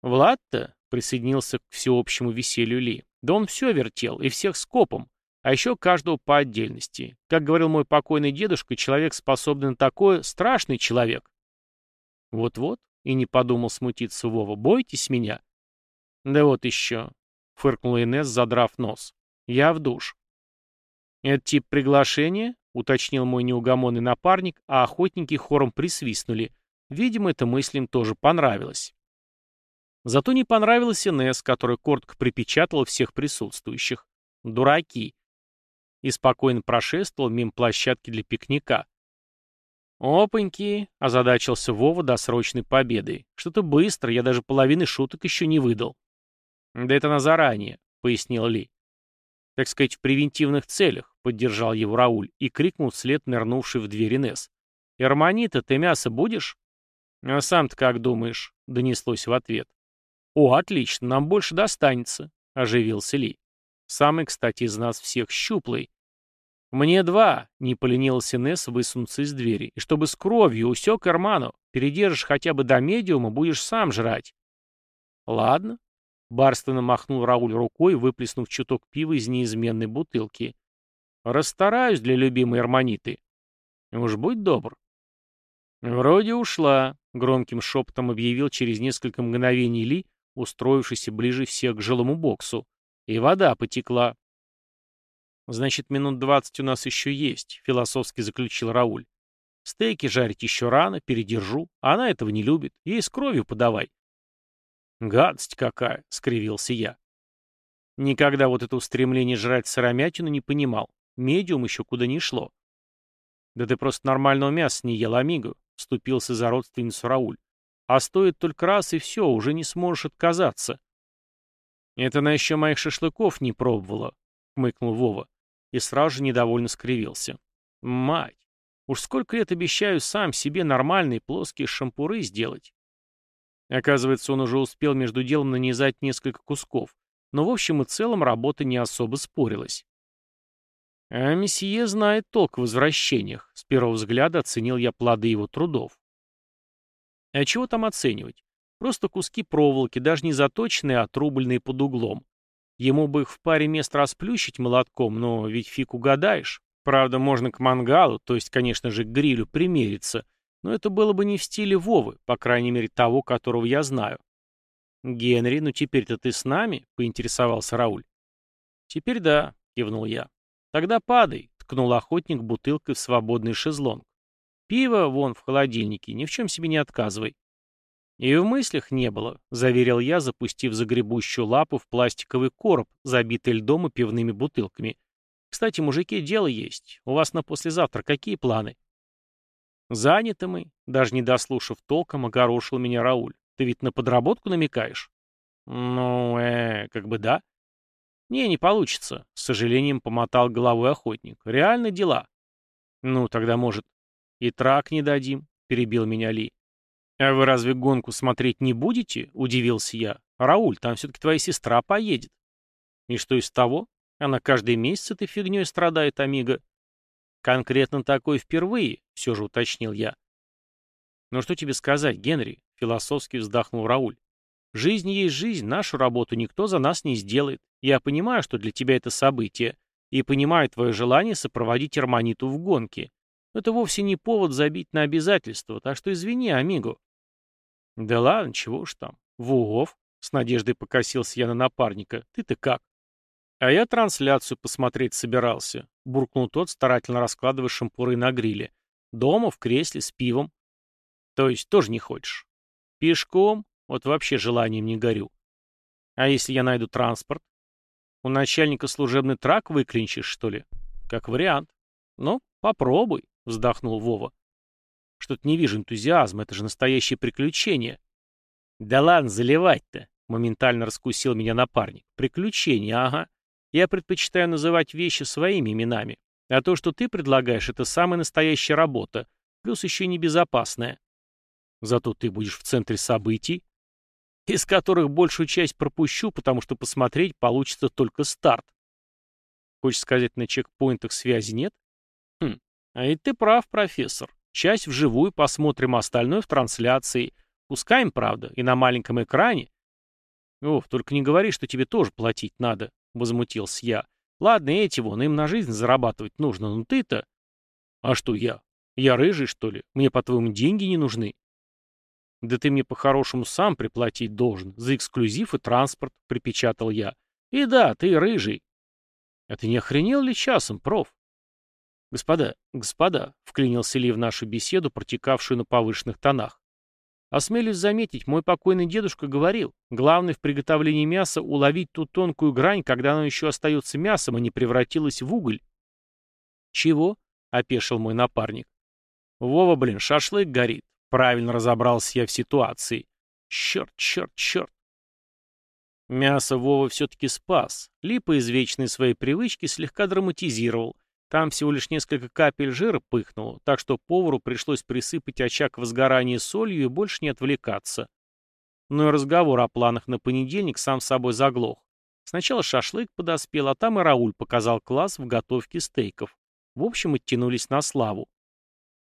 «Влад-то?» — присоединился к всеобщему веселью Ли. «Да он все вертел, и всех скопом. А еще каждого по отдельности. Как говорил мой покойный дедушка, человек, способный на такое, страшный человек. Вот-вот, и не подумал смутиться Вова, бойтесь меня? Да вот еще, фыркнула Инесс, задрав нос. Я в душ. Это тип приглашения? Уточнил мой неугомонный напарник, а охотники хором присвистнули. Видимо, эта мысль им тоже понравилась. Зато не понравилась Инесс, которая коротко припечатала всех присутствующих. Дураки и спокойно прошествовал мимо площадки для пикника. «Опаньки!» — озадачился Вова досрочной победой. «Что-то быстро, я даже половины шуток еще не выдал». «Да это на заранее», — пояснил Ли. «Так сказать, в превентивных целях», — поддержал его Рауль и крикнул вслед нырнувший в дверь Инесс. «Эрманита, ты мясо будешь?» «А сам-то как думаешь?» — донеслось в ответ. «О, отлично, нам больше достанется», — оживился Ли. Самый, кстати, из нас всех щуплый. «Мне два», — не поленился Несс высунуться из двери. «И чтобы с кровью усек карману. Передержишь хотя бы до медиума, будешь сам жрать». «Ладно». Барстона махнул Рауль рукой, выплеснув чуток пива из неизменной бутылки. «Расстараюсь для любимой арманиты. Уж будь добр». «Вроде ушла», — громким шепотом объявил через несколько мгновений Ли, устроившийся ближе всех к жилому боксу. И вода потекла. «Значит, минут двадцать у нас еще есть», — философски заключил Рауль. «Стейки жарить еще рано, передержу. Она этого не любит. Ей с кровью подавай». «Гадость какая!» — скривился я. Никогда вот это устремление жрать сыромятину не понимал. Медиум еще куда не шло. «Да ты просто нормального мяса не ел, амиго», — вступился за родственницу Рауль. «А стоит только раз, и все, уже не сможешь отказаться». «Это она еще моих шашлыков не пробовала», — хмыкнул Вова. И сразу же недовольно скривился. «Мать! Уж сколько лет обещаю сам себе нормальные плоские шампуры сделать». Оказывается, он уже успел между делом нанизать несколько кусков, но в общем и целом работа не особо спорилась. А месье знает толк в возвращениях. С первого взгляда оценил я плоды его трудов. А чего там оценивать? Просто куски проволоки, даже не заточенные, а отрубленные под углом. Ему бы их в паре мест расплющить молотком, но ведь фиг угадаешь. Правда, можно к мангалу, то есть, конечно же, к грилю, примериться, но это было бы не в стиле Вовы, по крайней мере, того, которого я знаю. «Генри, ну теперь-то ты с нами?» — поинтересовался Рауль. «Теперь да», — кивнул я. «Тогда падай», — ткнул охотник бутылкой в свободный шезлонг. «Пиво вон в холодильнике, ни в чем себе не отказывай». «И в мыслях не было», — заверил я, запустив загребущую лапу в пластиковый короб, забитый льдом и пивными бутылками. «Кстати, мужики, дело есть. У вас на послезавтра какие планы?» «Заняты мы», — даже не дослушав толком, огорошил меня Рауль. «Ты ведь на подработку намекаешь?» «Ну, э, как бы да». «Не, не получится», — с сожалением помотал головой охотник. «Реально дела». «Ну, тогда, может, и трак не дадим», — перебил меня Ли. «А вы разве гонку смотреть не будете?» — удивился я. «Рауль, там все-таки твоя сестра поедет». «И что из того? Она каждый месяц этой фигней страдает, Амиго». «Конкретно такой впервые», — все же уточнил я. «Ну что тебе сказать, Генри?» — философски вздохнул Рауль. «Жизнь есть жизнь, нашу работу никто за нас не сделает. Я понимаю, что для тебя это событие, И понимаю твое желание сопроводить Арманиту в гонке. Но это вовсе не повод забить на обязательства, так что извини, амиго. Да ладно, чего уж там. Вугов, с надеждой покосился я на напарника. Ты-то как? А я трансляцию посмотреть собирался, буркнул тот, старательно раскладывая шампуры на гриле. Дома, в кресле, с пивом. То есть тоже не хочешь? Пешком? Вот вообще желанием не горю. А если я найду транспорт? У начальника служебный трак выклинчишь, что ли? Как вариант. Ну, попробуй, вздохнул Вова. Что-то не вижу энтузиазма, это же настоящее приключение. Да ладно, заливать-то, моментально раскусил меня напарник. Приключение, ага. Я предпочитаю называть вещи своими именами. А то, что ты предлагаешь, это самая настоящая работа, плюс еще и небезопасная. Зато ты будешь в центре событий, из которых большую часть пропущу, потому что посмотреть получится только старт. Хочешь сказать, на чекпоинтах связи нет? Хм, а и ты прав, профессор. Часть вживую посмотрим, остальное в трансляции. Пускаем, правда, и на маленьком экране. Оф, только не говори, что тебе тоже платить надо, возмутился я. Ладно, эти вон, им на жизнь зарабатывать нужно, но ты-то... А что я? Я рыжий, что ли? Мне, по-твоему, деньги не нужны? «Да ты мне по-хорошему сам приплатить должен, за эксклюзив и транспорт», — припечатал я. «И да, ты рыжий». «А ты не охренел ли часом, проф?» «Господа, господа», — вклинился Ли в нашу беседу, протекавшую на повышенных тонах. «Осмелюсь заметить, мой покойный дедушка говорил, главное в приготовлении мяса уловить ту тонкую грань, когда оно еще остается мясом, а не превратилось в уголь». «Чего?» — опешил мой напарник. «Вова, блин, шашлык горит. Правильно разобрался я в ситуации. Черт, черт, черт. Мясо Вова все-таки спас. Липа из вечной своей привычки слегка драматизировал. Там всего лишь несколько капель жира пыхнуло, так что повару пришлось присыпать очаг возгорания солью и больше не отвлекаться. Но и разговор о планах на понедельник сам собой заглох. Сначала шашлык подоспел, а там и Рауль показал класс в готовке стейков. В общем, оттянулись на славу.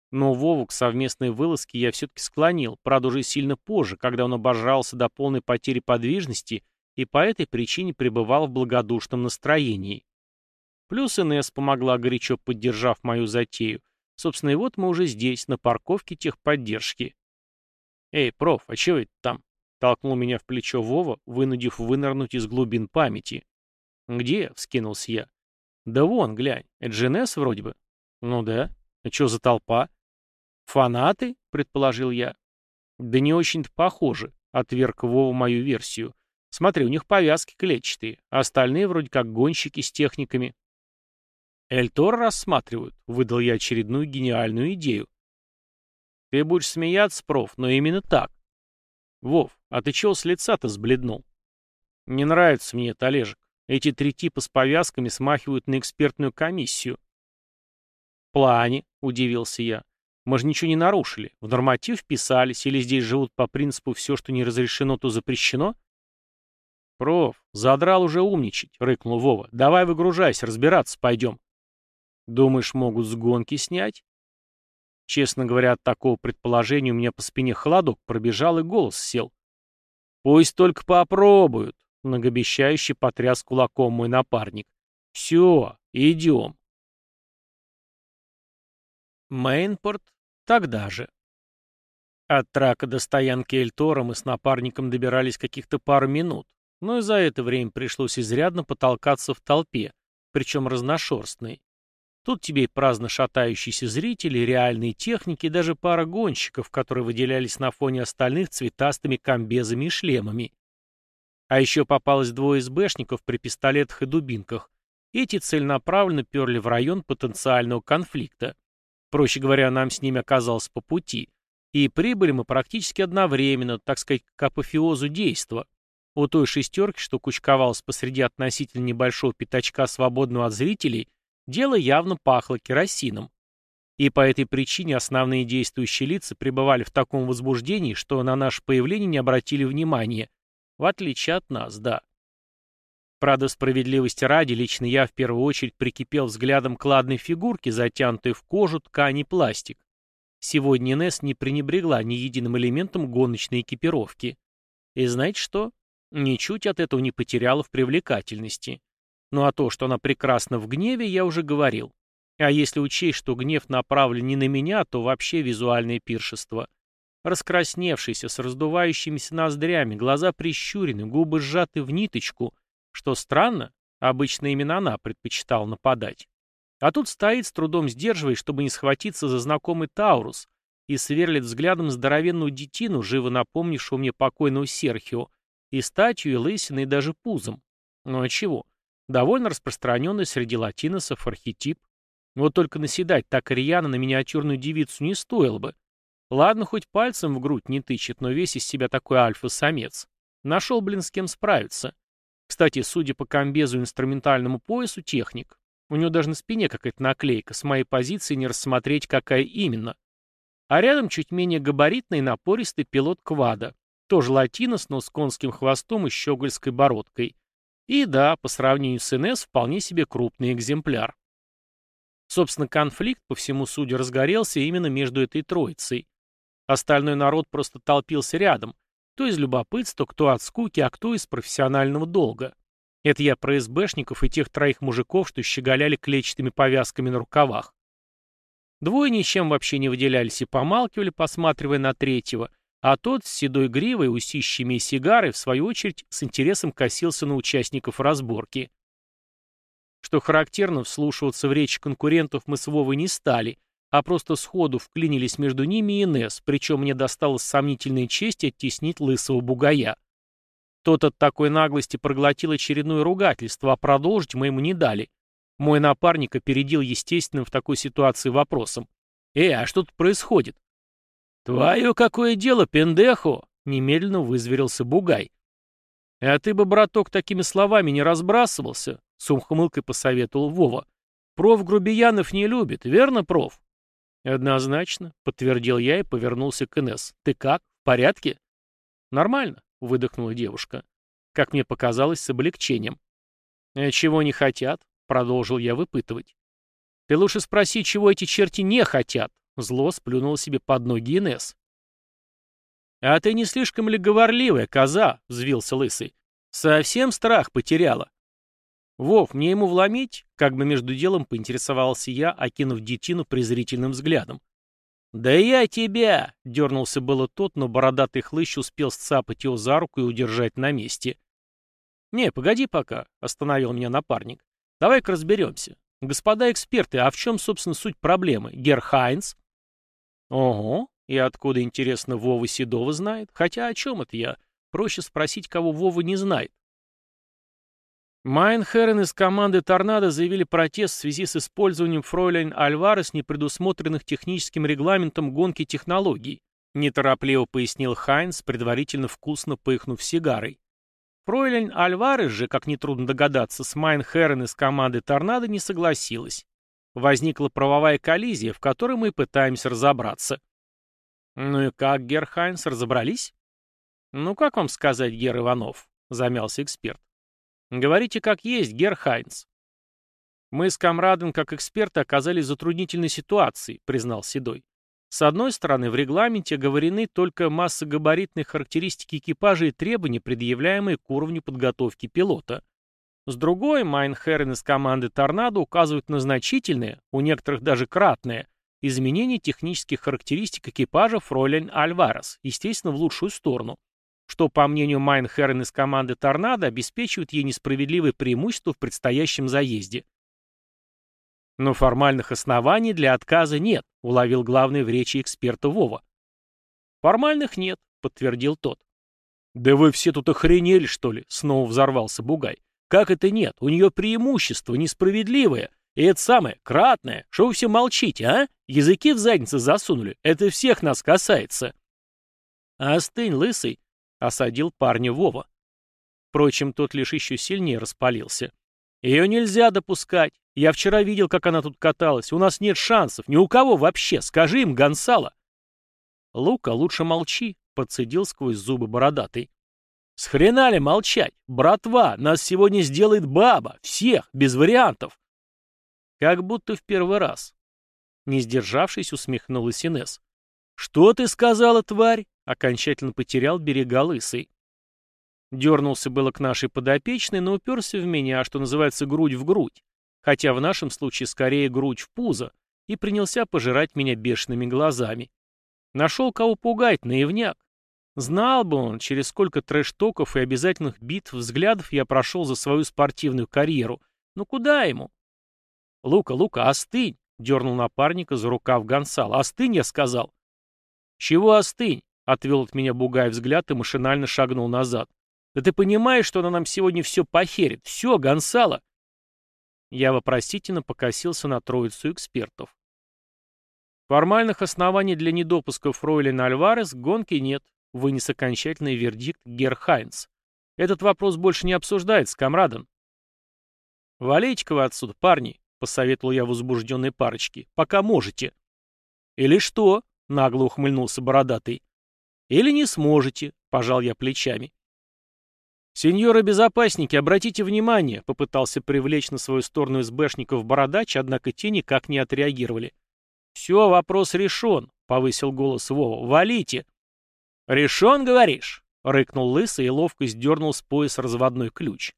Но Вову к совместной вылазке я все-таки склонил, правда уже сильно позже, когда он обожрался до полной потери подвижности и по этой причине пребывал в благодушном настроении. Плюс Инесс помогла, горячо поддержав мою затею. Собственно, и вот мы уже здесь, на парковке техподдержки. «Эй, проф, а чего это там?» — толкнул меня в плечо Вова, вынудив вынырнуть из глубин памяти. «Где?» — вскинулся я. «Да вон, глянь, это же Инесс вроде бы». «Ну да. А что за толпа?» «Фанаты?» — предположил я. «Да не очень-то похоже», — отверг Вова мою версию. «Смотри, у них повязки клетчатые, а остальные вроде как гонщики с техниками». «Эльтор рассматривают», — выдал я очередную гениальную идею. «Ты будешь смеяться, проф, но именно так». «Вов, а ты чего с лица-то сбледнул?» «Не нравится мне это, Олежек. Эти три типа с повязками смахивают на экспертную комиссию». «В плане», — удивился я. Мы же ничего не нарушили. В норматив вписались или здесь живут по принципу «все, что не разрешено, то запрещено»? «Проф, задрал уже умничать», — рыкнул Вова. «Давай выгружайся, разбираться пойдем». «Думаешь, могут с гонки снять?» Честно говоря, от такого предположения у меня по спине холодок пробежал и голос сел. «Пусть только попробуют», — многообещающе потряс кулаком мой напарник. «Все, идем». Мейнпорт тогда же. От трака до стоянки Эльтора мы с напарником добирались каких-то пару минут, но и за это время пришлось изрядно потолкаться в толпе, причем разношерстной. Тут тебе и праздно шатающиеся зрители, реальные техники даже пара гонщиков, которые выделялись на фоне остальных цветастыми комбезами и шлемами. А еще попалось двое СБшников при пистолетах и дубинках. Эти целенаправленно перли в район потенциального конфликта. Проще говоря, нам с ними оказалось по пути. И прибыли мы практически одновременно, так сказать, к апофеозу действа. У той шестерки, что кучковалась посреди относительно небольшого пятачка свободного от зрителей, дело явно пахло керосином. И по этой причине основные действующие лица пребывали в таком возбуждении, что на наше появление не обратили внимания. В отличие от нас, да. Правда, справедливости ради, лично я в первую очередь прикипел взглядом к ладной фигурке, затянутой в кожу, ткань и пластик. Сегодня Несс не пренебрегла ни единым элементом гоночной экипировки. И знаете что? Ничуть от этого не потеряла в привлекательности. Ну а то, что она прекрасна в гневе, я уже говорил. А если учесть, что гнев направлен не на меня, то вообще визуальное пиршество. Раскрасневшийся, с раздувающимися ноздрями, глаза прищурены, губы сжаты в ниточку. Что странно, обычно именно она предпочитала нападать. А тут стоит, с трудом сдерживаясь, чтобы не схватиться за знакомый Таурус, и сверлит взглядом здоровенную детину, живо напомнившую мне покойного Серхио, и статью, и лысиной, и даже пузом. Ну а чего? Довольно распространенный среди латиносов архетип. Вот только наседать так рьяно на миниатюрную девицу не стоило бы. Ладно, хоть пальцем в грудь не тычет, но весь из себя такой альфа-самец. Нашел, блин, с кем справиться. Кстати, судя по комбезу инструментальному поясу, техник. У него даже на спине какая-то наклейка, с моей позиции не рассмотреть, какая именно. А рядом чуть менее габаритный и напористый пилот квада. Тоже латинос, но с конским хвостом и щегольской бородкой. И да, по сравнению с НС, вполне себе крупный экземпляр. Собственно, конфликт, по всему судя, разгорелся именно между этой троицей. Остальной народ просто толпился рядом, кто из любопытства, кто от скуки, а кто из профессионального долга. Это я про СБшников и тех троих мужиков, что щеголяли клетчатыми повязками на рукавах. Двое ничем вообще не выделялись и помалкивали, посматривая на третьего, а тот с седой гривой, усищами и сигарой, в свою очередь, с интересом косился на участников разборки. Что характерно, вслушиваться в речи конкурентов мы с Вовой не стали, а просто сходу вклинились между ними и Нес, причем мне досталось сомнительной чести оттеснить лысого бугая. Тот от такой наглости проглотил очередное ругательство, а продолжить мы ему не дали. Мой напарник опередил естественным в такой ситуации вопросом. «Э, а что тут происходит?» «Твое какое дело, пендехо!» — немедленно вызверился Бугай. «А ты бы, браток, такими словами не разбрасывался?» — с умхмылкой посоветовал Вова. «Проф грубиянов не любит, верно, проф?» «Однозначно», — подтвердил я и повернулся к Инесс. «Ты как? В порядке?» «Нормально», — выдохнула девушка. Как мне показалось, с облегчением. «А чего не хотят?» — продолжил я выпытывать. «Ты лучше спроси, чего эти черти не хотят», Зло сплюнул себе под ноги Инесс. «А ты не слишком ли говорливая, коза?» — взвился лысый. «Совсем страх потеряла». «Вов, мне ему вломить?» — как бы между делом поинтересовался я, окинув детину презрительным взглядом. «Да я тебя!» — дернулся было тот, но бородатый хлыщ успел сцапать его за руку и удержать на месте. «Не, погоди пока», — остановил меня напарник. «Давай-ка разберемся. Господа эксперты, а в чем, собственно, суть проблемы? Герр Хайнс?» Ого, и откуда, интересно, Вова Седова знает? Хотя о чем это я? Проще спросить, кого Вова не знает. meine Herren из команды «Торнадо» заявили протест в связи с использованием фройляйн Альварес непредусмотренных техническим регламентом гонки технологий, неторопливо пояснил Хайнс, предварительно вкусно пыхнув сигарой. Фройляйн Альварес же, как нетрудно догадаться, с meine Herren из команды «Торнадо» не согласилась. Возникла правовая коллизия, в которой мы пытаемся разобраться. Ну и как, герр Хайнс, разобрались? Ну, как вам сказать, герр Иванов? Замялся эксперт. Говорите как есть, герр Хайнс. Мы с комрадом, как эксперты, оказались в затруднительной ситуации, признал Седой. С одной стороны, в регламенте оговорены только массогабаритные характеристики экипажа и требования, предъявляемые к уровню подготовки пилота. С другой, meine Herren из команды «Торнадо» указывают на значительные, у некоторых даже кратные, изменения технических характеристик экипажа фройляйн Альварес, естественно, в лучшую сторону, что, по мнению meine Herren из команды «Торнадо», обеспечивает ей несправедливое преимущество в предстоящем заезде. Но формальных оснований для отказа нет, уловил главный в речи эксперта Вова. Формальных нет, подтвердил тот. Да вы все тут охренели, что ли? Снова взорвался Бугай. Как это нет? У нее преимущество несправедливое. И это самое, кратное. Что вы все молчите, а? Языки в задницы засунули. Это всех нас касается. Остынь, лысый, — осадил парня Вова. Впрочем, тот лишь еще сильнее распалился. Ее нельзя допускать. Я вчера видел, как она тут каталась. У нас нет шансов. Ни у кого вообще. Скажи им, Гонсало. Лука, лучше молчи, — подцедил сквозь зубы бородатый. С хрена ли молчать? Братва, нас сегодня сделает баба. Всех, без вариантов. Как будто в первый раз. Не сдержавшись, усмехнулась Инесс. «Что ты сказала, тварь?» Окончательно потерял берега лысый. Дернулся было к нашей подопечной, но уперся в меня, что называется, грудь в грудь, хотя в нашем случае скорее грудь в пузо, и принялся пожирать меня бешеными глазами. Нашел кого пугать, наивняк. Знал бы он, через сколько трэш-токов и обязательных битв взглядов я прошел за свою спортивную карьеру. Ну куда ему? «Лука, Лука, остынь!» — дернул напарника за рукав Гонсал. «Остынь!» — я сказал. «Чего остынь?» — отвел от меня бугай взгляд и машинально шагнул назад. «Да ты понимаешь, что она нам сегодня все похерит? Все, Гонсало!» Я вопросительно покосился на троицу экспертов. Формальных оснований для недопуска Фройлена Альварес гонки нет, вынес окончательный вердикт Гер Хайнц. Этот вопрос больше не обсуждается, комрадом. «Валейте-ка вы отсюда, парни», — посоветовал я возбужденной парочке, — «пока можете». «Или что?» — нагло ухмыльнулся бородатый. «Или не сможете», — пожал я плечами. «Сеньоры-безопасники, обратите внимание», — попытался привлечь на свою сторону СБшников бородач, однако те никак не отреагировали. «Все, вопрос решен», — повысил голос Вова. «Валите». «Решен, говоришь?» — рыкнул лысый и ловко сдернул с пояса разводной ключ.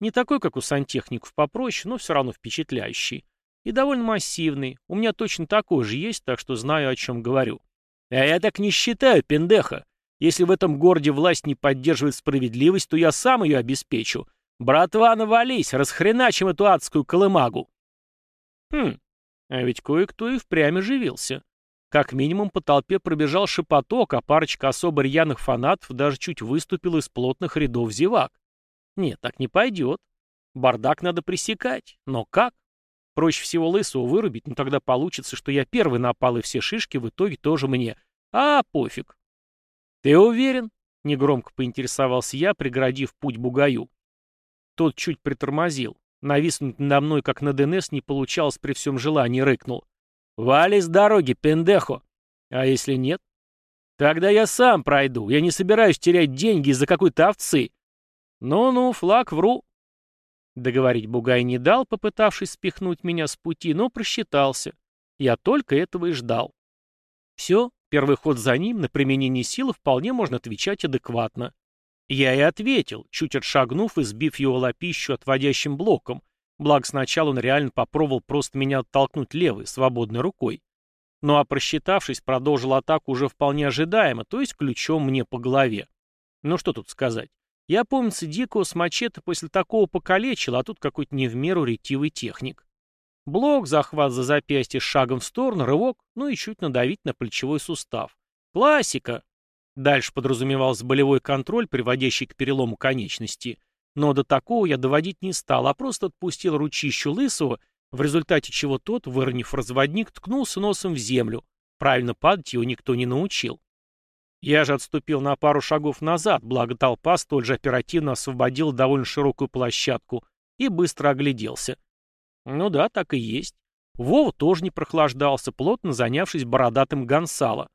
Не такой, как у сантехников, попроще, но все равно впечатляющий. И довольно массивный. У меня точно такой же есть, так что знаю, о чем говорю. А я так не считаю, пендеха. Если в этом городе власть не поддерживает справедливость, то я сам ее обеспечу. Братва, навались, расхреначим эту адскую колымагу. Хм, а ведь кое-кто и впрямь оживился. Как минимум по толпе пробежал шепоток, а парочка особо рьяных фанатов даже чуть выступила из плотных рядов зевак. Нет, так не пойдет. Бардак надо пресекать. Но как? Проще всего лысого вырубить, но тогда получится, что я первый напал, и все шишки в итоге тоже мне. А, пофиг. Ты уверен? Негромко поинтересовался я, преградив путь бугаю. Тот чуть притормозил. Нависнуть надо мной, как на ДНС, не получалось при всем желании, рыкнул. «Вали с дороги, пендехо!» «А если нет?» «Тогда я сам пройду. Я не собираюсь терять деньги из-за какой-то овцы». «Ну-ну, флаг вру». Договорить Бугай не дал, попытавшись спихнуть меня с пути, но просчитался. Я только этого и ждал. Все, первый ход за ним, на применение силы вполне можно отвечать адекватно. Я и ответил, чуть отшагнув и сбив его лапищу отводящим блоком, благо сначала он реально попробовал просто меня оттолкнуть левой, свободной рукой. Ну а просчитавшись, продолжил атаку уже вполне ожидаемо, то есть ключом мне по голове. Ну что тут сказать. Я, помнится, Дикого с мачете после такого покалечил, а тут какой-то не в меру ретивый техник. Блок, захват за запястье шагом в сторону, рывок, ну и чуть надавить на плечевой сустав. Классика. Дальше подразумевался болевой контроль, приводящий к перелому конечности. Но до такого я доводить не стал, а просто отпустил ручищу лысого, в результате чего тот, выронив разводник, ткнулся носом в землю. Правильно падать его никто не научил. Я же отступил на пару шагов назад, благо толпа столь же оперативно освободила довольно широкую площадку и быстро огляделся. Ну да, так и есть. Вова тоже не прохлаждался, плотно занявшись бородатым Гонсало.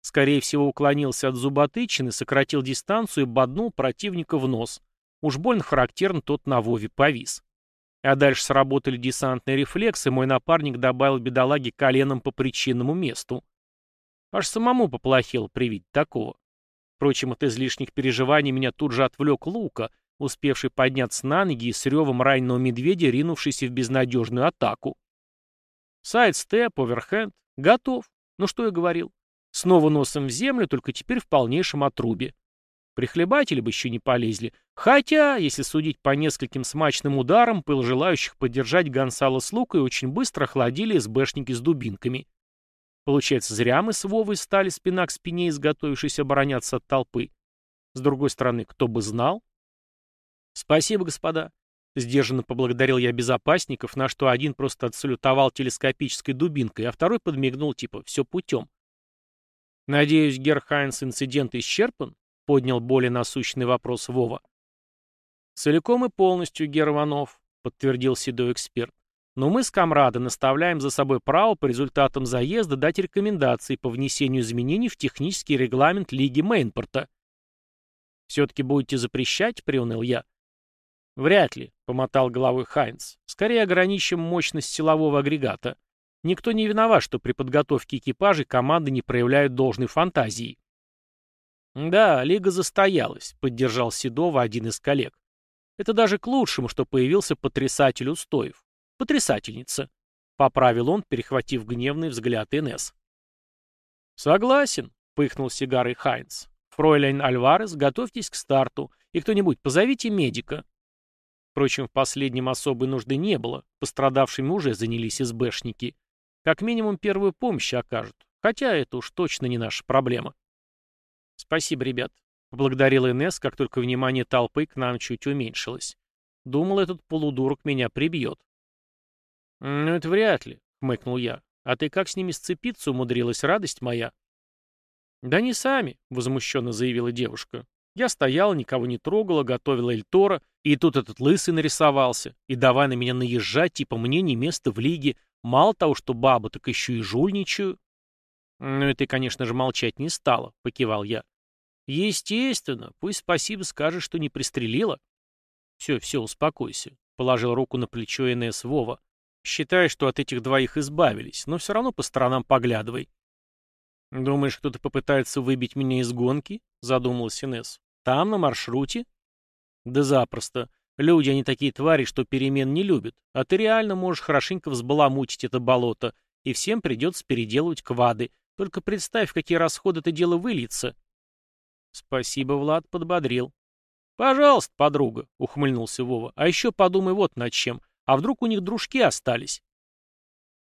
Скорее всего, уклонился от зуботычины, сократил дистанцию и боднул противника в нос. Уж больно характерно тот на Вове повис. А дальше сработали десантные рефлексы, мой напарник добавил бедолаге коленом по причинному месту. Аж самому поплохело при такого. Впрочем, от излишних переживаний меня тут же отвлек Лука, успевший подняться на ноги и с ревом раненого медведя, ринувшийся в безнадежную атаку. Сайд-степ, оверхенд. Готов. Ну что я говорил? Снова носом в землю, только теперь в полнейшем отрубе. Прихлебатели бы еще не полезли. Хотя, если судить по нескольким смачным ударам, пыл желающих поддержать Гонсало с Лукой очень быстро охладили СБшники с дубинками. Получается, зря мы с Вовой стали спина к спине, изготовившись обороняться от толпы. С другой стороны, кто бы знал? Спасибо, господа. Сдержанно поблагодарил я безопасников, на что один просто отсалютовал телескопической дубинкой, а второй подмигнул типа «все путем». «Надеюсь, Герхайнс инцидент исчерпан?» — поднял более насущный вопрос Вова. «Целиком и полностью, Герванов», — подтвердил седой эксперт. «Но мы с комрады наставляем за собой право по результатам заезда дать рекомендации по внесению изменений в технический регламент Лиги Мейнпорта». «Все-таки будете запрещать?» — приуныл я. «Вряд ли», — помотал головой Хайнц. «Скорее ограничим мощность силового агрегата. Никто не виноват, что при подготовке экипажей команды не проявляют должной фантазии. Да, Лига застоялась, поддержал Седова один из коллег. Это даже к лучшему, что появился потрясатель устоев. Потрясательница. Поправил он, перехватив гневный взгляд Инес. Согласен, пыхнул сигарой Хайнц. Фройлайн Альварес, готовьтесь к старту. И кто-нибудь позовите медика. Впрочем, в последнем особой нужды не было. Пострадавшими уже занялись СБшники. Как минимум первую помощь окажут. Хотя это уж точно не наша проблема. Спасибо, ребят. Поблагодарил Инесс, как только внимание толпы к нам чуть уменьшилось. Думал, этот полудурок меня прибьет. «Ну, это вряд ли», — хмыкнул я. «А ты как с ними сцепиться умудрилась, радость моя?» «Да не сами», — возмущенно заявила девушка. Я стояла, никого не трогала, готовила Эльтора, и тут этот лысый нарисовался, и давай на меня наезжать, типа мне не место в лиге, мало того, что баба, так еще и жульничаю. «Ну и ты, конечно же, молчать не стала», — покивал я. «Естественно. Пусть спасибо скажешь, что не пристрелила». «Все, все, успокойся», — положил руку на плечо Инесс Вова. «Считай, что от этих двоих избавились, но все равно по сторонам поглядывай». «Думаешь, кто-то попытается выбить меня из гонки?» — задумалась Инесс. «Там, на маршруте?» «Да запросто. Люди, они такие твари, что перемен не любят. А ты реально можешь хорошенько взбаламутить это болото, и всем придется переделывать квады. Только представь, какие расходы это дело выльется». Спасибо, Влад, подбодрил. Пожалуйста, подруга, ухмыльнулся Вова. А еще подумай вот над чем. А вдруг у них дружки остались?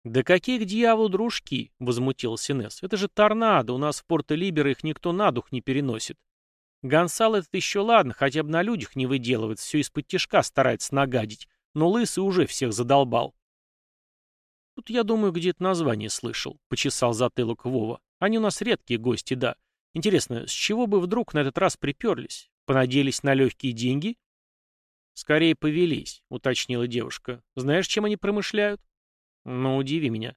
«Да какие к дьяволу дружки?» — возмутился Инесс. «Это же торнадо, у нас в Порто-Либеро их никто на дух не переносит. Гонсал этот еще ладно, хотя бы на людях не выделывает, все из-под тяжка старается нагадить, но лысый уже всех задолбал». «Тут, я думаю, где-то название слышал», — почесал затылок Вова. «Они у нас редкие гости, да. Интересно, с чего бы вдруг на этот раз приперлись? Понадеялись на легкие деньги? Скорее повелись, уточнила девушка. Знаешь, чем они промышляют? Ну, удиви меня.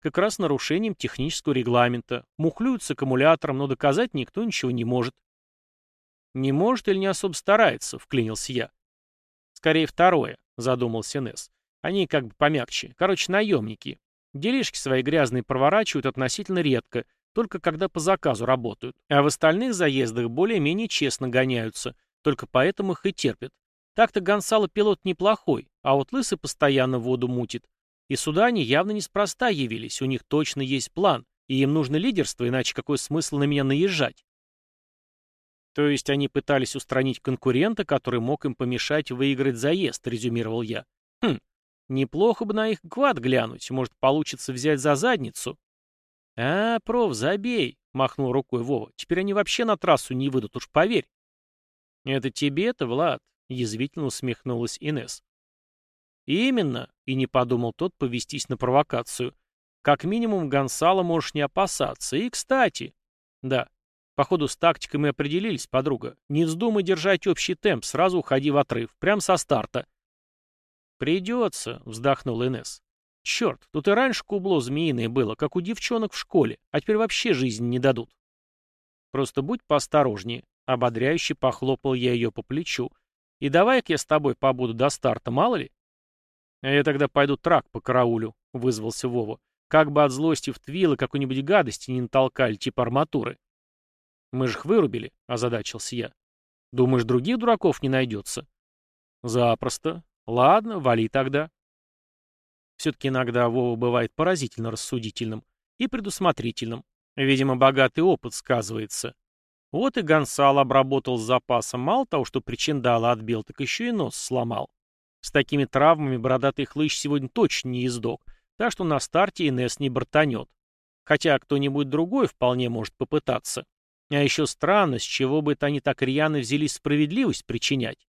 Как раз нарушением технического регламента. Мухлюют с аккумулятором, но доказать никто ничего не может. Не может или не особо старается, вклинился я. Скорее второе, задумался Несс. Они как бы помягче. Короче, наемники. Делишки свои грязные проворачивают относительно редко, только когда по заказу работают, а в остальных заездах более-менее честно гоняются, только поэтому их и терпят. Так-то Гонсало пилот неплохой, а вот Лысый постоянно воду мутит. И сюда они явно неспроста явились, у них точно есть план, и им нужно лидерство, иначе какой смысл на меня наезжать? То есть они пытались устранить конкурента, который мог им помешать выиграть заезд, резюмировал я. Хм, неплохо бы на их квад глянуть, может получится взять за задницу. «А, проф, забей!» — махнул рукой Вова. «Теперь они вообще на трассу не выйдут, уж поверь». «Это тебе-то, Влад?» — язвительно усмехнулась Инес. «Именно!» — и не подумал тот повестись на провокацию. «Как минимум Гонсало можешь не опасаться. И, кстати...» «Да, походу с тактикой мы определились, подруга. Не вздумай держать общий темп, сразу уходи в отрыв. Прям со старта». «Придется», — вздохнул Инес. Черт, тут и раньше кубло змеиное было, как у девчонок в школе, а теперь вообще жизнь не дадут. Просто будь поосторожнее, ободряюще похлопал я ее по плечу. И давай-ка я с тобой побуду до старта, мало ли? А я тогда пойду трак по караулю, вызвался Вова. Как бы от злости в твилы какой-нибудь гадости не натолкали, типа арматуры. Мы же их вырубили, озадачился я. Думаешь, других дураков не найдется? Запросто. Ладно, вали тогда. Все-таки иногда Вова бывает поразительно рассудительным и предусмотрительным. Видимо, богатый опыт сказывается. Вот и Гонсал обработал с запасом мало того, что причиндала отбил, так еще и нос сломал. С такими травмами бородатый хлыщ сегодня точно не ездок, так что на старте Инесс не бортанет. Хотя кто-нибудь другой вполне может попытаться. А еще странно, с чего бы это они так рьяно взялись справедливость причинять.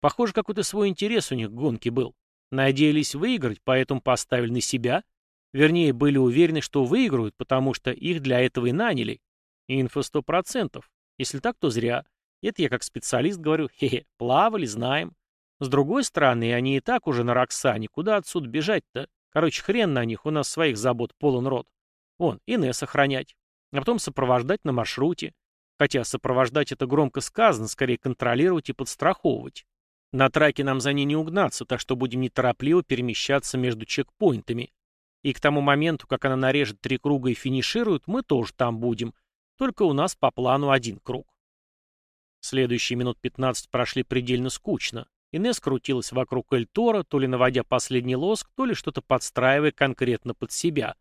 Похоже, какой-то свой интерес у них в гонке был. Надеялись выиграть, поэтому поставили на себя. Вернее, были уверены, что выиграют, потому что их для этого и наняли. Инфо сто процентов. Если так, то зря. Это я как специалист говорю, хе-хе, плавали, знаем. С другой стороны, они и так уже на Роксане, куда отсюда бежать-то? Короче, хрен на них, у нас своих забот полон рот. Вон, Инесс охранять. А потом сопровождать на маршруте. Хотя сопровождать это громко сказано, скорее контролировать и подстраховывать. На траке нам за ней не угнаться, так что будем неторопливо перемещаться между чекпоинтами. И к тому моменту, как она нарежет три круга и финиширует, мы тоже там будем. Только у нас по плану один круг. Следующие минут 15 прошли предельно скучно. Инесс крутилась вокруг Эльтора, то ли наводя последний лоск, то ли что-то подстраивая конкретно под себя.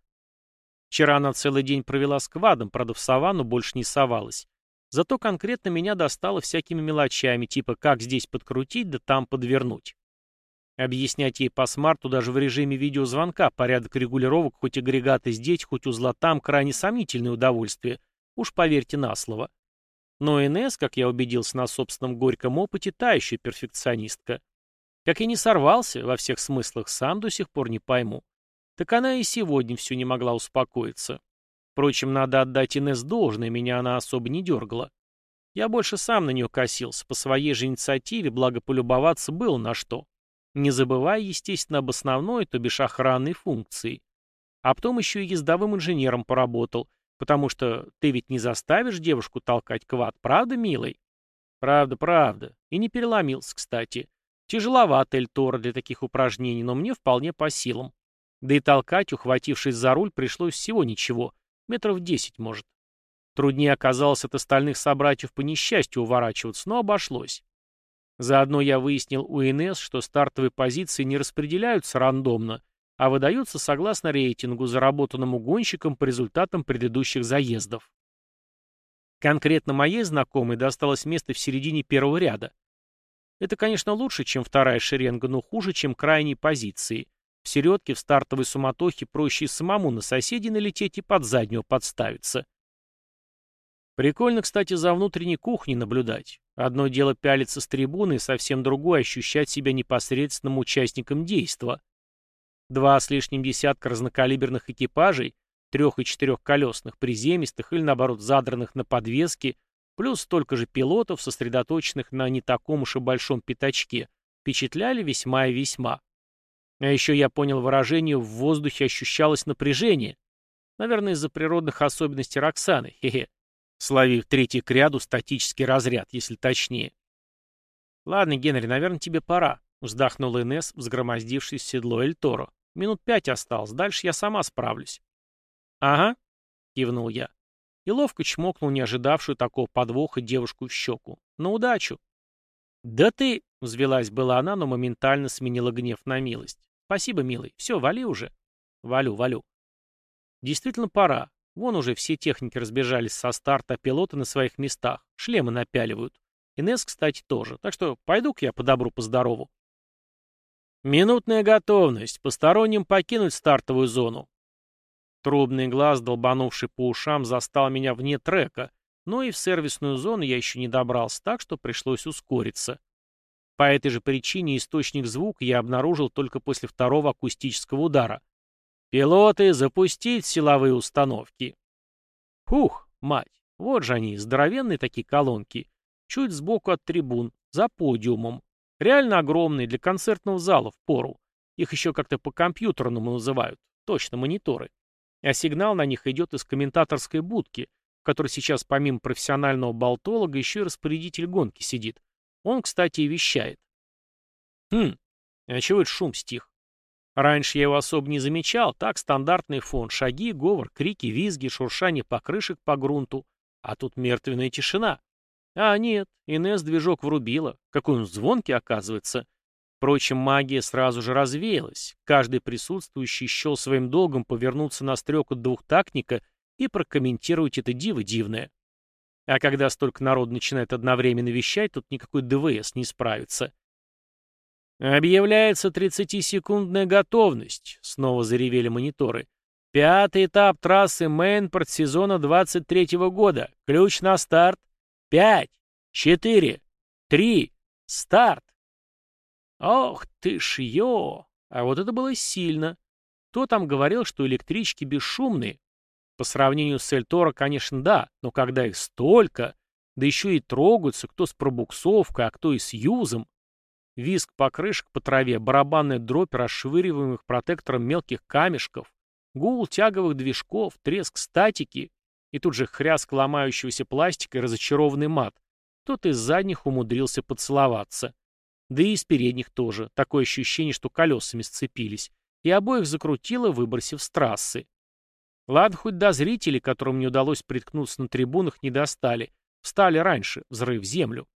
Вчера она целый день провела с квадом, правда в саванну больше не совалась. Зато конкретно меня достало всякими мелочами, типа как здесь подкрутить, да там подвернуть. Объяснять ей по смарту даже в режиме видеозвонка порядок регулировок хоть агрегаты здесь, хоть узла там крайне сомнительное удовольствие, уж поверьте на слово. Но НС, как я убедился на собственном горьком опыте, та еще перфекционистка. Как и не сорвался, во всех смыслах сам до сих пор не пойму. Так она и сегодня все не могла успокоиться. Впрочем, надо отдать Инесс должное, меня она особо не дергала. Я больше сам на нее косился, по своей же инициативе, благо полюбоваться было на что. Не забывая, естественно, об основной, то бишь охранной функции. А потом еще и ездовым инженером поработал, Потому что ты ведь не заставишь девушку толкать квад, правда, милый? Правда, правда. И не переломился, кстати. Тяжеловато Эльтора для таких упражнений, но мне вполне по силам. Да и толкать, ухватившись за руль, пришлось всего ничего. Метров десять, может. Труднее оказалось от остальных собратьев по несчастью уворачиваться, но обошлось. Заодно я выяснил у ИНС, что стартовые позиции не распределяются рандомно, а выдаются согласно рейтингу, заработанному гонщиком по результатам предыдущих заездов. Конкретно моей знакомой досталось место в середине первого ряда. Это, конечно, лучше, чем вторая шеренга, но хуже, чем крайние позиции. В середке, в стартовой суматохе проще самому на соседей налететь и под заднего подставиться. Прикольно, кстати, за внутренней кухней наблюдать. Одно дело пялиться с трибуны, совсем другое — ощущать себя непосредственным участником действа. Два с лишним десятка разнокалиберных экипажей, трех- и четырехколесных, приземистых или, наоборот, задранных на подвеске, плюс столько же пилотов, сосредоточенных на не таком уж и большом пятачке, впечатляли весьма и весьма. А еще я понял выражение «в воздухе ощущалось напряжение». Наверное, из-за природных особенностей Роксаны, хе-хе. Словив третий к ряду статический разряд, если точнее. «Ладно, Генри, наверное, тебе пора», — вздохнул Инесс, взгромоздившись в седло Эль Торо. Минут пять осталось, дальше я сама справлюсь. Ага, кивнул я. И ловко чмокнул не ожидавшую такого подвоха девушку в щеку. На удачу. Да ты, взвелась была она, но моментально сменила гнев на милость. Спасибо, милый. Все, вали уже. Валю, валю. Действительно пора. Вон уже все техники разбежались со старта, пилоты на своих местах. Шлемы напяливают. Инесс, кстати, тоже. Так что пойду-ка я по добру, по здорову. «Минутная готовность. Посторонним покинуть стартовую зону». Трубный глаз, долбанувший по ушам, застал меня вне трека, но и в сервисную зону я еще не добрался, так что пришлось ускориться. По этой же причине источник звука я обнаружил только после второго акустического удара. «Пилоты, запустить силовые установки!» Фух, мать, вот же они, здоровенные такие колонки, чуть сбоку от трибун, за подиумом. Реально огромные, для концертного зала в пору. Их еще как-то по компьютерному называют. Точно, мониторы. А сигнал на них идет из комментаторской будки, в которой сейчас помимо профессионального болтолога еще и распорядитель гонки сидит. Он, кстати, и вещает. Хм, а чего это шум стих? Раньше я его особо не замечал, так стандартный фон, шаги, говор, крики, визги, шуршание покрышек по грунту, а тут мертвенная тишина. А нет, Инесс движок врубила. Какой он звонкий, оказывается. Впрочем, магия сразу же развеялась. Каждый присутствующий счел своим долгом повернуться на стрелку двухтактника и прокомментировать это диво дивное. А когда столько народу начинает одновременно вещать, тут никакой ДВС не справится. «Объявляется 30-секундная готовность», — снова заревели мониторы. «Пятый этап трассы Мейнпорт сезона 23 года. Ключ на старт. Пять, четыре, три, старт. Ох ты ж ё! А вот это было сильно. Кто там говорил, что электрички бесшумные? По сравнению с Эльторо, конечно, да, но когда их столько, да еще и трогаются, кто с пробуксовкой, а кто и с юзом. Виск покрышек по траве, барабанная дробь расшвыриваемых протектором мелких камешков, гул тяговых движков, треск статики. И тут же хряск ломающегося пластика и разочарованный мат. Кто-то из задних умудрился поцеловаться. Да и из передних тоже. Такое ощущение, что колесами сцепились. И обоих закрутило, выбросив с трассы. Ладно, хоть до зрителей, которым не удалось приткнуться на трибунах, не достали. Встали раньше, взрыв землю.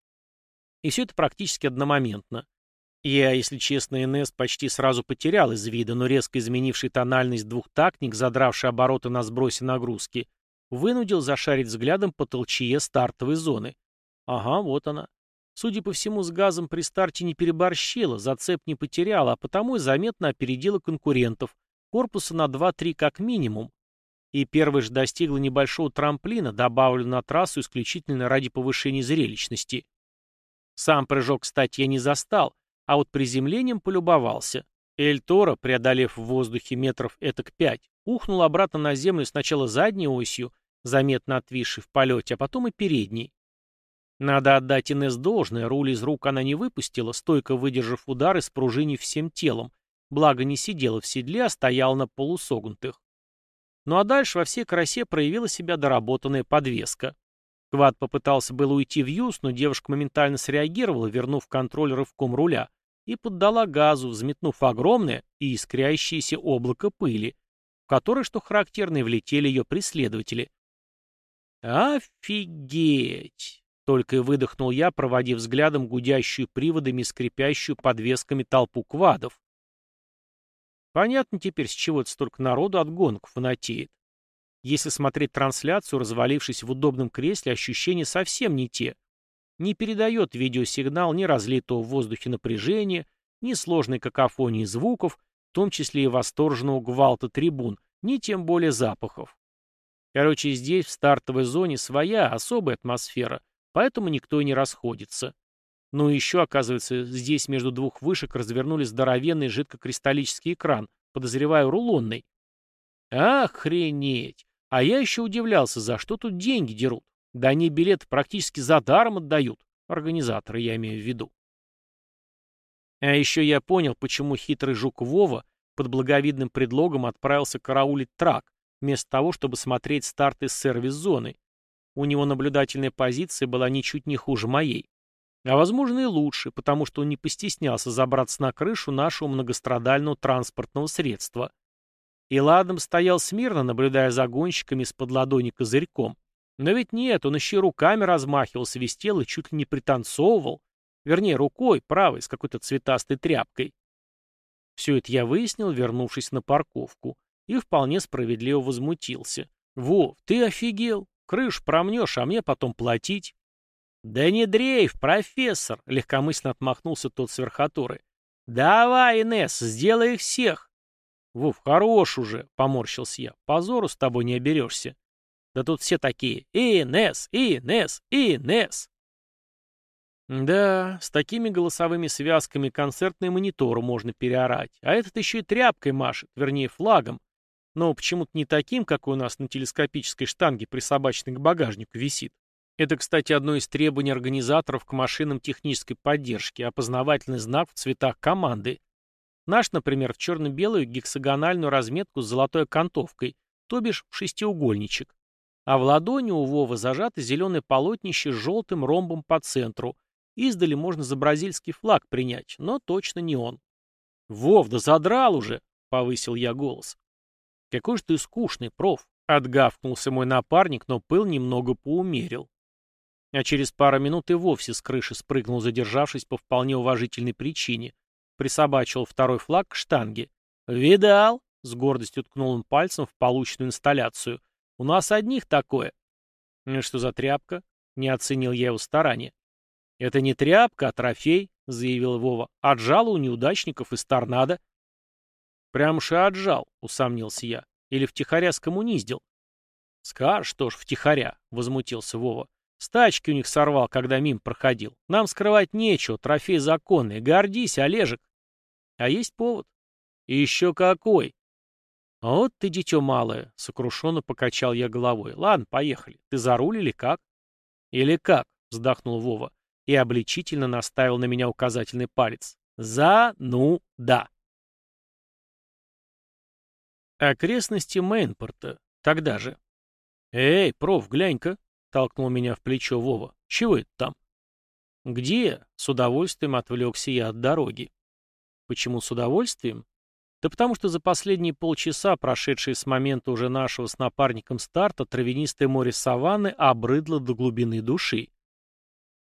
И все это практически одномоментно. Я, если честно, НС почти сразу потерял из вида, но резко изменивший тональность двухтактник, задравший обороты на сбросе нагрузки, вынудил зашарить взглядом по толчье стартовой зоны. Ага, вот она. Судя по всему, с газом при старте не переборщила, зацеп не потеряла, а потому и заметно опередила конкурентов, корпуса на 2-3 как минимум. И первый же достигла небольшого трамплина, добавленного на трассу исключительно ради повышения зрелищности. Сам прыжок, кстати, я не застал, а вот приземлением полюбовался. Эль Торо, преодолев в воздухе метров этак пять, ухнул обратно на землю сначала задней осью, заметно отвисшей в полете, а потом и передней. Надо отдать Инесс должное, руль из рук она не выпустила, стойко выдержав удары с пружинив всем телом, благо не сидела в седле, а стояла на полусогнутых. Ну а дальше во всей красе проявила себя доработанная подвеска. Квад попытался было уйти в юз, но девушка моментально среагировала, вернув контроль рывком руля, и поддала газу, взметнув огромное и искрящееся облако пыли, в которое, что характерно, и влетели ее преследователи. «Офигеть!» — только и выдохнул я, проводив взглядом гудящую приводами и скрипящую подвесками толпу квадов. Понятно теперь, с чего это столько народу от гонок фанатеет. Если смотреть трансляцию, развалившись в удобном кресле, ощущения совсем не те. Не передает видеосигнал ни разлитого в воздухе напряжения, ни сложной какофонии звуков, в том числе и восторженного гвалта трибун, ни тем более запахов. Короче, здесь, в стартовой зоне, своя, особая атмосфера, поэтому никто и не расходится. Ну и еще, оказывается, здесь между двух вышек развернули здоровенный жидкокристаллический экран, подозреваю, рулонный. Охренеть! А я еще удивлялся, за что тут деньги дерут. Да они билеты практически за даром отдают. Организаторы, я имею в виду. А еще я понял, почему хитрый жук Вова под благовидным предлогом отправился караулить трак, вместо того, чтобы смотреть старт из сервис-зоны. У него наблюдательная позиция была ничуть не хуже моей. А возможно и лучше, потому что он не постеснялся забраться на крышу нашего многострадального транспортного средства. И Ладом стоял смирно, наблюдая за гонщиками с-под ладони козырьком. Но ведь нет, он еще руками размахивал, свистел и чуть ли не пританцовывал. Вернее, рукой, правой, с какой-то цветастой тряпкой. Все это я выяснил, вернувшись на парковку, и вполне справедливо возмутился. «Вов, ты офигел? Крышу промнешь, а мне потом платить». «Да не дрейф, профессор!» — легкомысленно отмахнулся тот с верхотуры. «Давай, Инесс, сделай их всех!» «Вов, хорош уже!» — поморщился я. «Позору с тобой не оберешься. Да тут все такие. Инесс, Инесс, Инесс!» Да, с такими голосовыми связками концертный монитор можно переорать, а этот еще и тряпкой машет, вернее флагом. Но почему-то не таким, как у нас на телескопической штанге присобаченной к багажнику висит. Это, кстати, одно из требований организаторов к машинам технической поддержки, опознавательный знак в цветах команды. Наш, например, в черно-белую гексагональную разметку с золотой окантовкой, то бишь шестиугольничек. А в ладони у Вовы зажато зеленое полотнище с желтым ромбом по центру. Издали можно за бразильский флаг принять, но точно не он. «Вов, да задрал уже!» — повысил я голос. «Какой же ты скучный, проф!» — отгавкнулся мой напарник, но пыл немного поумерил. А через пару минут и вовсе с крыши спрыгнул, задержавшись по вполне уважительной причине, Присобачил второй флаг к штанге. «Видал?» — с гордостью ткнул он пальцем в полученную инсталляцию. «У нас одних такое». «Ну что за тряпка?» — не оценил я его старания. «Это не тряпка, а трофей», — заявил Вова. «Отжал у неудачников из торнадо». «Прям уж и отжал», — усомнился я. «Или втихаря скоммуниздил». «Скажешь, что ж, втихаря», — возмутился Вова. Стачки у них сорвал, когда мим проходил. Нам скрывать нечего, трофей законный. Гордись, Олежек. А есть повод? И еще какой? А вот ты, дитё малое, сокрушенно покачал я головой. Ладно, поехали. Ты за руль или как? Или как? Вздохнул Вова и обличительно наставил на меня указательный палец. За, ну, да. Окрестности Мейнпорта. Тогда же. Эй, проф, глянь-ка. Толкнул меня в плечо Вова. «Чего это там?» «Где?» — с удовольствием отвлекся я от дороги. «Почему с удовольствием?» Да потому что за последние полчаса, прошедшие с момента уже нашего с напарником старта, травянистое море саванны обрыдло до глубины души.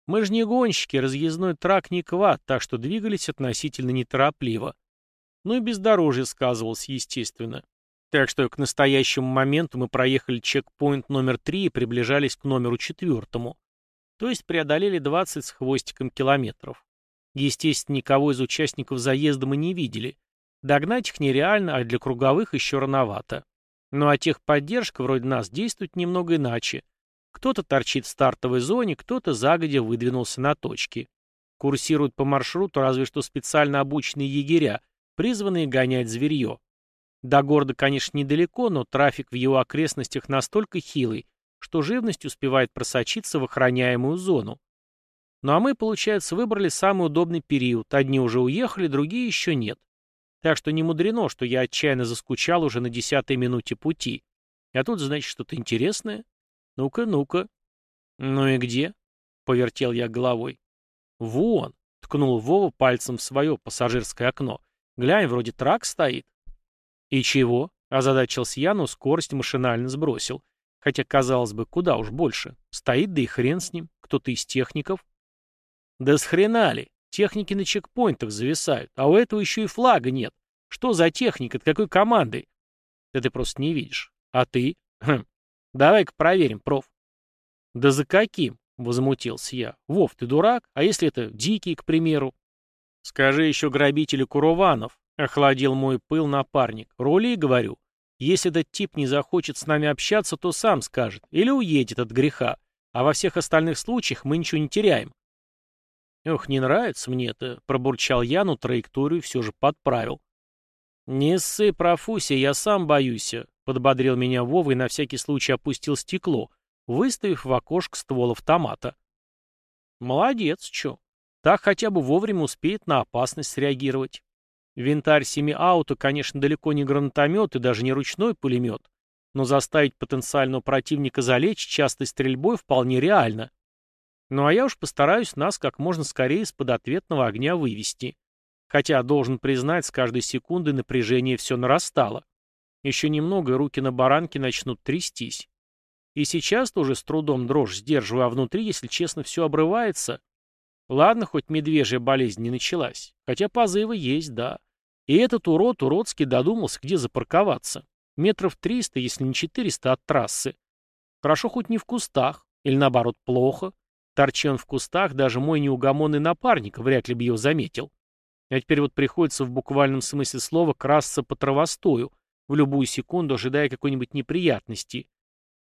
Мы же не гонщики, разъездной трак не квад, так что двигались относительно неторопливо. Ну и бездорожье сказывалось, естественно. Так что к настоящему моменту мы проехали чекпоинт номер три и приближались к номеру четвертому. То есть преодолели 20 с хвостиком километров. Естественно, никого из участников заезда мы не видели. Догнать их нереально, а для круговых еще рановато. Ну а техподдержка вроде нас действует немного иначе. Кто-то торчит в стартовой зоне, кто-то загодя выдвинулся на точки. Курсируют по маршруту разве что специально обученные егеря, призванные гонять зверье. До города, конечно, недалеко, но трафик в его окрестностях настолько хилый, что живность успевает просочиться в охраняемую зону. Ну а мы, получается, выбрали самый удобный период. Одни уже уехали, другие еще нет. Так что не мудрено, что я отчаянно заскучал уже на десятой минуте пути. А тут, значит, что-то интересное. Ну-ка, ну-ка. Ну и где? Повертел я головой. Вон, ткнул Вова пальцем в свое пассажирское окно. Глянь, вроде трак стоит. И чего? Озадачился я, но скорость машинально сбросил. Хотя, казалось бы, куда уж больше. Стоит, да и хрен с ним. Кто-то из техников. Да с хрена ли? Техники на чекпоинтах зависают, а у этого еще и флага нет. Что за техника, от какой команды? Да ты просто не видишь. А ты? Хм. Давай-ка проверим, проф. Да за каким? Возмутился я. Вов, ты дурак? А если это дикий, к примеру? Скажи еще грабителю Курованов. Охладил мой пыл напарник. Рули, говорю. Если этот тип не захочет с нами общаться, то сам скажет. Или уедет от греха. А во всех остальных случаях мы ничего не теряем. «Ох, не нравится мне это», — пробурчал я, но траекторию все же подправил. «Не ссы, профуся, я сам боюсь», — подбодрил меня Вова и на всякий случай опустил стекло, выставив в окошко ствол автомата. «Молодец, чё. Так хотя бы вовремя успеет на опасность среагировать. Винтарь семи ауто, конечно, далеко не гранатомет и даже не ручной пулемет, но заставить потенциального противника залечь частой стрельбой вполне реально. Ну а я уж постараюсь нас как можно скорее из-под ответного огня вывести. Хотя, должен признать, с каждой секундой напряжение все нарастало. Еще немного, и руки на баранке начнут трястись. И сейчас тоже с трудом дрожь сдерживаю, а внутри, если честно, все обрывается. Ладно, хоть медвежья болезнь не началась. Хотя позывы есть, да. И этот урод уродский додумался, где запарковаться. Метров триста, если не четыреста от трассы. Хорошо хоть не в кустах. Или наоборот, плохо. Торчи он в кустах, даже мой неугомонный напарник вряд ли бы его заметил. А теперь вот приходится в буквальном смысле слова красться по травостою, в любую секунду ожидая какой-нибудь неприятности.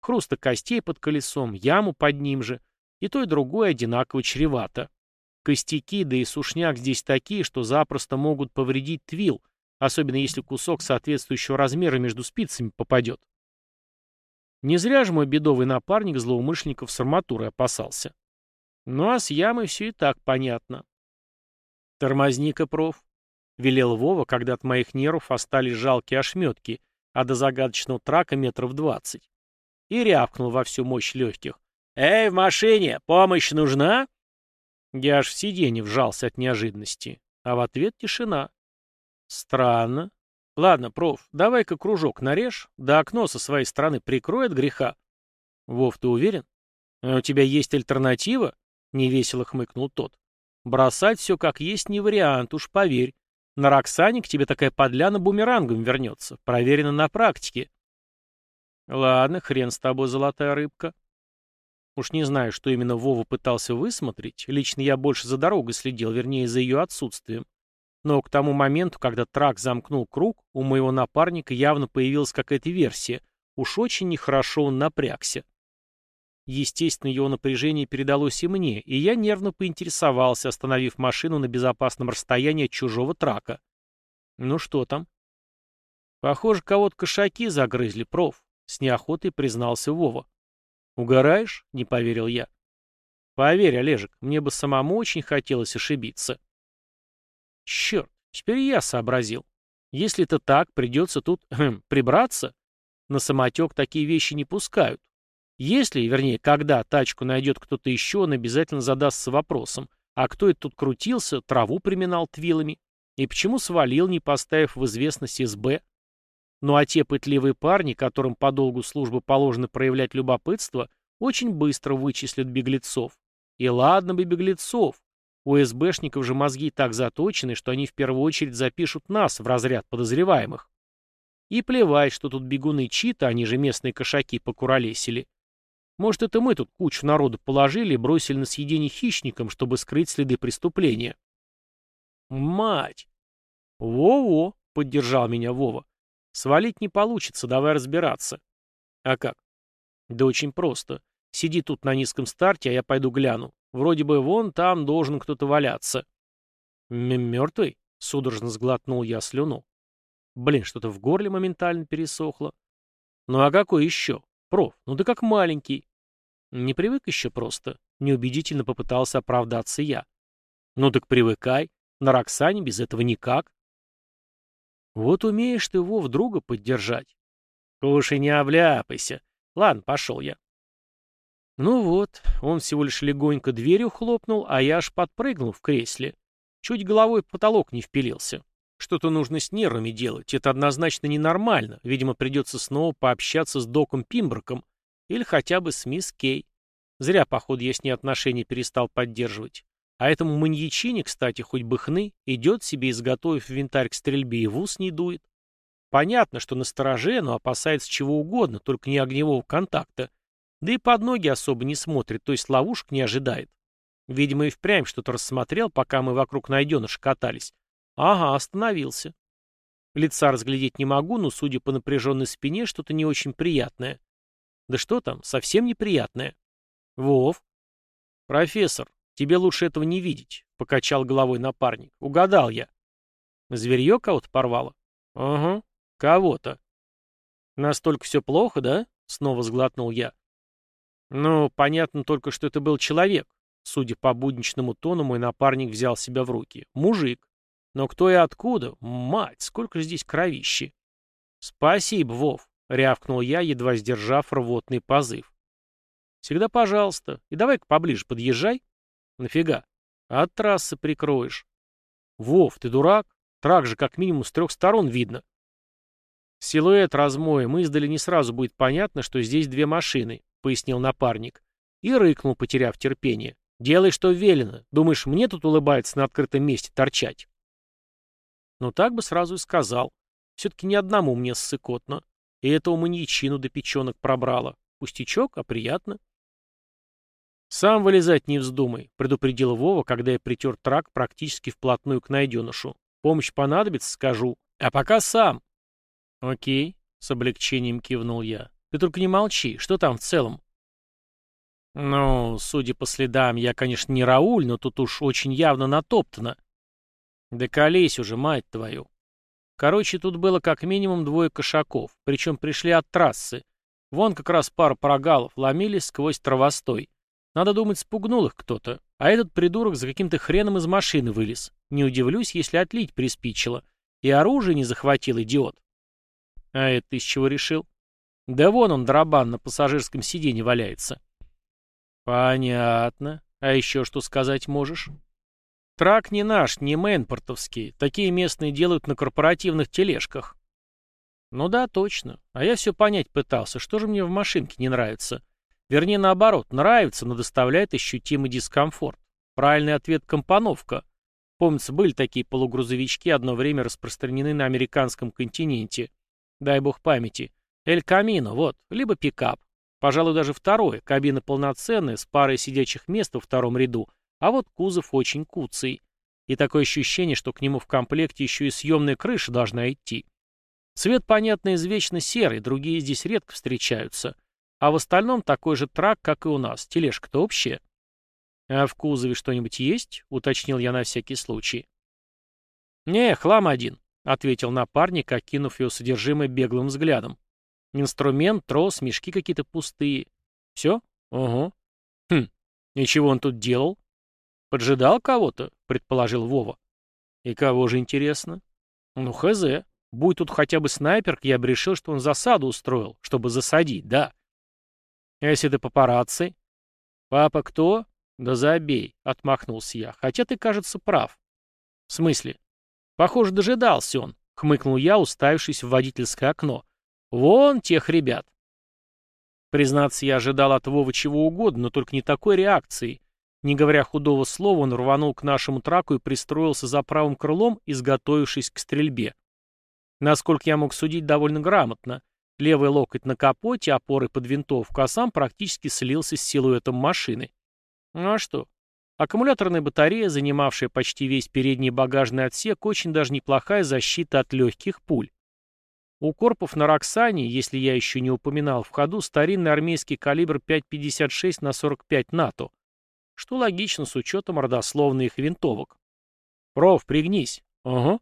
Хруста костей под колесом, яму под ним же, и то и другое одинаково чревато. Костяки, да и сушняк здесь такие, что запросто могут повредить твил, особенно если кусок соответствующего размера между спицами попадет. Не зря же мой бедовый напарник злоумышленников с арматурой опасался. Ну а с ямой все и так понятно. «Тормозни-ка, проф», — велел Вова, когда от моих нервов остались жалкие ошметки, а до загадочного трака метров двадцать. И рявкнул во всю мощь легких. «Эй, в машине! Помощь нужна?» Я аж в сиденье вжался от неожиданности, а в ответ тишина. Странно. Ладно, проф, давай-ка кружок нарежь, да окно со своей стороны прикрой от греха. Вов, ты уверен? А у тебя есть альтернатива? — невесело хмыкнул тот. «Бросать все как есть не вариант, уж поверь. На Роксане к тебе такая подляна бумерангом вернется. Проверено на практике». «Ладно, хрен с тобой, золотая рыбка». Уж не знаю, что именно Вова пытался высмотреть. Лично я больше за дорогой следил, вернее, за ее отсутствием. Но к тому моменту, когда трак замкнул круг, у моего напарника явно появилась какая-то версия. Уж очень нехорошо он напрягся. Естественно, его напряжение передалось и мне, и я нервно поинтересовался, остановив машину на безопасном расстоянии от чужого трака. «Ну что там?» «Похоже, кого-то кошаки загрызли, проф», — с неохотой признался Вова. «Угораешь?» — не поверил я. «Поверь, Олежек, мне бы самому очень хотелось ошибиться». «Черт, теперь я сообразил. Если это так, придется тут хм, прибраться. На самотек такие вещи не пускают. Если, вернее, когда тачку найдет кто-то еще, он обязательно задастся вопросом, а кто это тут крутился, траву приминал твилами? И почему свалил, не поставив в известность СБ? Ну а те пытливые парни, которым по долгу службы положено проявлять любопытство, очень быстро вычислят беглецов. И ладно бы беглецов. У СБшников же мозги так заточены, что они в первую очередь запишут нас в разряд подозреваемых. И плевать, что тут бегуны чита, они же местные кошаки покуролесили. Может, это мы тут кучу народу положили и бросили на съедение хищникам, чтобы скрыть следы преступления. Мать! Во-во, поддержал меня Вова. Свалить не получится, давай разбираться. А как? Да очень просто. Сиди тут на низком старте, а я пойду гляну. Вроде бы вон там должен кто-то валяться. Мертвый? Судорожно сглотнул я слюну. Блин, что-то в горле моментально пересохло. Ну а какой еще? Проф, ну ты как маленький. Не привык еще просто. Неубедительно попытался оправдаться я. Ну так привыкай. На Роксане без этого никак. Вот умеешь ты, Вов, друга поддержать. И не обляпайся. Ладно, пошел я. Ну вот, он всего лишь легонько дверью хлопнул, а я аж подпрыгнул в кресле. Чуть головой потолок не впилился. Что-то нужно с нервами делать. Это однозначно ненормально. Видимо, придется снова пообщаться с Доком Пимброком или хотя бы с мисс Кей. Зря, походу, я с ней отношения перестал поддерживать. А этому маньячине, кстати, хоть бы хны, идет себе, изготовив винтарь к стрельбе, и в ус не дует. Понятно, что на стороже, но опасается чего угодно, только не огневого контакта. Да и под ноги особо не смотрит, то есть ловушек не ожидает. Видимо, и впрямь что-то рассмотрел, пока мы вокруг найденыша катались. Ага, остановился. Лица разглядеть не могу, но, судя по напряженной спине, что-то не очень приятное. Да что там, совсем неприятное. Вов. Профессор, тебе лучше этого не видеть, покачал головой напарник. Угадал я. Зверье кого-то порвало? Ага, кого-то. Настолько все плохо, да? Снова сглотнул я. Ну, понятно только, что это был человек. Судя по будничному тону, мой напарник взял себя в руки. Мужик. Но кто и откуда? Мать, сколько здесь кровищи. Спасибо, Вов, рявкнул я, едва сдержав рвотный позыв. Всегда пожалуйста. И давай-ка поближе подъезжай. Нафига? От трассы прикроешь. Вов, ты дурак? Трак же как минимум с трех сторон видно. Силуэт размоем, издали не сразу будет понятно, что здесь две машины, пояснил напарник. И рыкнул, потеряв терпение. Делай, что велено. Думаешь, мне тут улыбается на открытом месте торчать? Ну так бы сразу и сказал. Все-таки ни одному мне ссыкотно. И этого маньячину до печенок пробрало. Пустячок, а приятно. «Сам вылезать не вздумай», — предупредил Вова, когда я притер трак практически вплотную к найденышу. «Помощь понадобится, скажу. А пока сам». «Окей», — с облегчением кивнул я. «Ты только не молчи. Что там в целом?» «Ну, судя по следам, я, конечно, не Рауль, но тут уж очень явно натоптано». «Да колись уже, мать твою». Короче, тут было как минимум двое кошаков, причем пришли от трассы. Вон как раз пара прогалов ломились сквозь травостой. Надо думать, спугнул их кто-то. А этот придурок за каким-то хреном из машины вылез. Не удивлюсь, если отлить приспичило. И оружие не захватил, идиот. А это с чего решил? Да вон он, дробан, на пассажирском сиденье валяется. Понятно. А еще что сказать можешь? Трак не наш, не мейнпортовский. Такие местные делают на корпоративных тележках. Ну да, точно. А я все понять пытался, что же мне в машинке не нравится. Вернее, наоборот, нравится, но доставляет ощутимый дискомфорт. Правильный ответ – компоновка. Помнится, были такие полугрузовички, одно время распространены на американском континенте. Дай бог памяти. Эль Камино, вот, либо пикап. Пожалуй, даже второе. Кабина полноценная, с парой сидячих мест во втором ряду, а вот кузов очень куцый. И такое ощущение, что к нему в комплекте еще и съемная крыша должна идти. Цвет, понятно, извечно серый, другие здесь редко встречаются. А в остальном такой же трак, как и у нас. Тележка-то общая. А в кузове что-нибудь есть? Уточнил я на всякий случай. Не, хлам один, ответил напарник, окинув его содержимое беглым взглядом. Инструмент, трос, мешки какие-то пустые. Все? Угу. Хм, и он тут делал? Поджидал кого-то, предположил Вова. И кого же интересно? Ну, хз. Будь тут хотя бы снайперк, я бы решил, что он засаду устроил, чтобы засадить, да. А если это папарацци? Папа кто? Да забей, отмахнулся я. Хотя ты, кажется, прав. В смысле? Похоже, дожидался он, хмыкнул я, уставившись в водительское окно. Вон тех ребят. Признаться, я ожидал от Вовы чего угодно, но только не такой реакции. Не говоря худого слова, он рванул к нашему траку и пристроился за правым крылом, изготовившись к стрельбе. Насколько я мог судить, довольно грамотно. Левый локоть на капоте, опоры под винтовку, а сам практически слился с силуэтом машины. Ну а что? Аккумуляторная батарея, занимавшая почти весь передний багажный отсек, очень даже неплохая защита от легких пуль. У корпов на Роксане, если я еще не упоминал, в ходу старинный армейский калибр 5,56 на 45 НАТО что логично с учетом родословных винтовок. «Проф, пригнись». «Ага».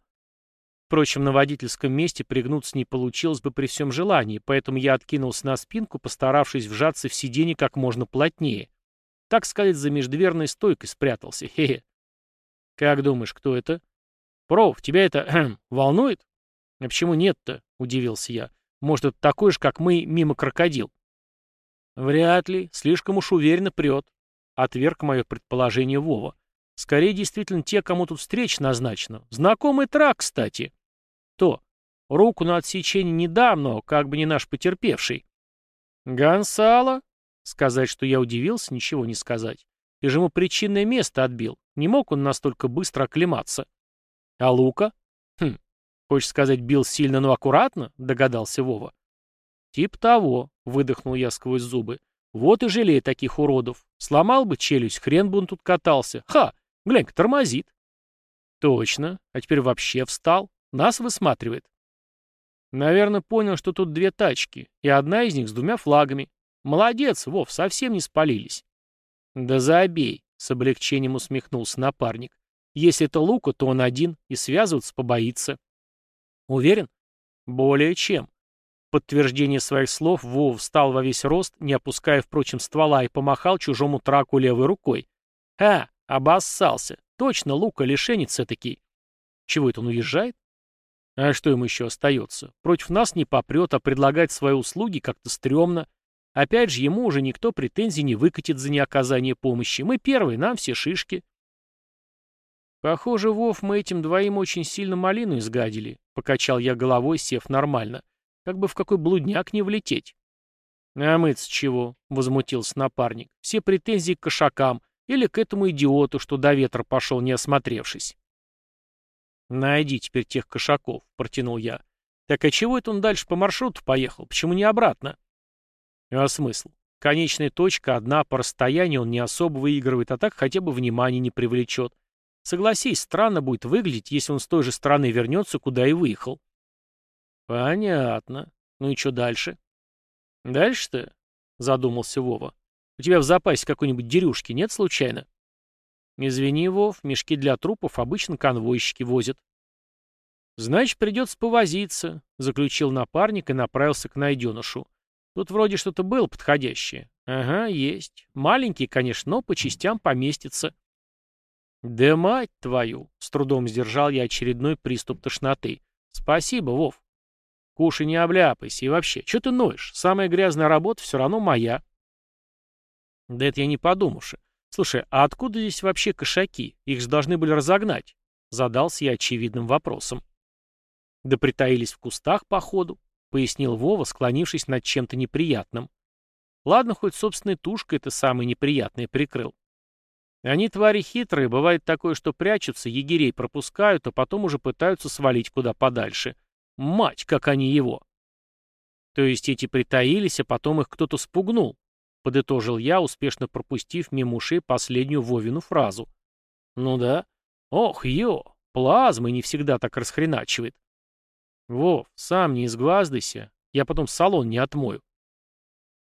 Впрочем, на водительском месте пригнуться не получилось бы при всем желании, поэтому я откинулся на спинку, постаравшись вжаться в сиденье как можно плотнее. Так сказать, за междверной стойкой спрятался. Хе-хе. «Как думаешь, кто это?» «Проф, тебя это волнует?» «А почему нет-то?» — удивился я. «Может, это такой же, как мы, мимо крокодил?» «Вряд ли. Слишком уж уверенно прет. Отверг мое предположение Вова. Скорее, действительно, те, кому тут встреча назначена. Знакомый трак, кстати. То. Руку на отсечение не дам, но как бы не наш потерпевший. Гонсало? Сказать, что я удивился, ничего не сказать. Ты же ему причинное место отбил. Не мог он настолько быстро оклематься. А Лука? Хм, хочешь сказать, бил сильно, но аккуратно? Догадался Вова. Тип того, выдохнул я сквозь зубы. Вот и жалею таких уродов. Сломал бы челюсть, хрен бы он тут катался. Ха! Глянь-ка, тормозит. Точно. А теперь вообще встал. Нас высматривает. Наверное, понял, что тут две тачки, и одна из них с двумя флагами. Молодец, Вов, совсем не спалились. Да забей, с облегчением усмехнулся напарник. Если это Лука, то он один, и связываться побоится. Уверен? Более чем подтверждение своих слов Вов встал во весь рост, не опуская, впрочем, ствола, и помахал чужому траку левой рукой. «А, обоссался! Точно, Лука, лишенец таки. Чего это он уезжает? А что ему еще остается? Против нас не попрет, а предлагать свои услуги как-то стрёмно. Опять же, ему уже никто претензий не выкатит за неоказание помощи. Мы первые, нам все шишки. Похоже, Вов, мы этим двоим очень сильно малину изгадили, покачал я головой, сев нормально. Как бы в какой блудняк не влететь. «А мы-то чего?» — возмутился напарник. «Все претензии к кошакам или к этому идиоту, что до ветра пошел, не осмотревшись». «Найди теперь тех кошаков», — протянул я. «Так а чего это он дальше по маршруту поехал? Почему не обратно?» «А смысл? Конечная точка одна, по расстоянию он не особо выигрывает, а так хотя бы внимание не привлечет. Согласись, странно будет выглядеть, если он с той же стороны вернется, куда и выехал. «Понятно. Ну и что дальше?» «Дальше-то?» — задумался Вова. «У тебя в запасе какой-нибудь дерюшки нет случайно?» «Извини, Вов, мешки для трупов обычно конвойщики возят». «Значит, придется повозиться», — заключил напарник и направился к найденышу. «Тут вроде что-то было подходящее». «Ага, есть. Маленький, конечно, но по частям поместится». «Да мать твою!» — с трудом сдержал я очередной приступ тошноты. «Спасибо, Вов». Кушай, не обляпайся. И вообще, что ты ноешь? Самая грязная работа все равно моя. Да это я не подумавши. Слушай, а откуда здесь вообще кошаки? Их же должны были разогнать. Задался я очевидным вопросом. Да притаились в кустах, походу, пояснил Вова, склонившись над чем-то неприятным. Ладно, хоть собственной тушкой это самое неприятное прикрыл. Они твари хитрые, бывает такое, что прячутся, егерей пропускают, а потом уже пытаются свалить куда подальше. — Мать, как они его! То есть эти притаились, а потом их кто-то спугнул, подытожил я, успешно пропустив мимо ушей последнюю Вовину фразу. Ну да. Ох, ё, плазмы не всегда так расхреначивает. Вов, сам не изгваздайся, я потом салон не отмою.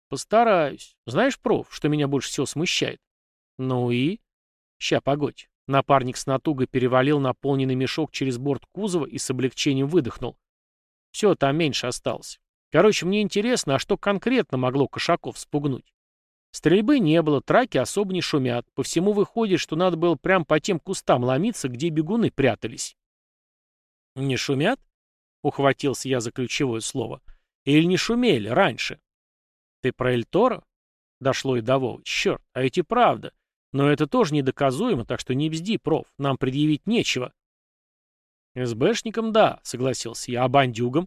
Постараюсь. Знаешь, проф, что меня больше всего смущает? Ну и? Ща, погодь. Напарник с натугой перевалил наполненный мешок через борт кузова и с облегчением выдохнул. Все, там меньше осталось. Короче, мне интересно, а что конкретно могло кошаков спугнуть? Стрельбы не было, траки особо не шумят. По всему выходит, что надо было прям по тем кустам ломиться, где бегуны прятались. «Не шумят?» — ухватился я за ключевое слово. «Или не шумели раньше?» «Ты про Эльтора?» — дошло и до Вовы. «Черт, а ведь и правда. Но это тоже недоказуемо, так что не бзди, проф, нам предъявить нечего». СБшникам да, согласился я, а бандюгам?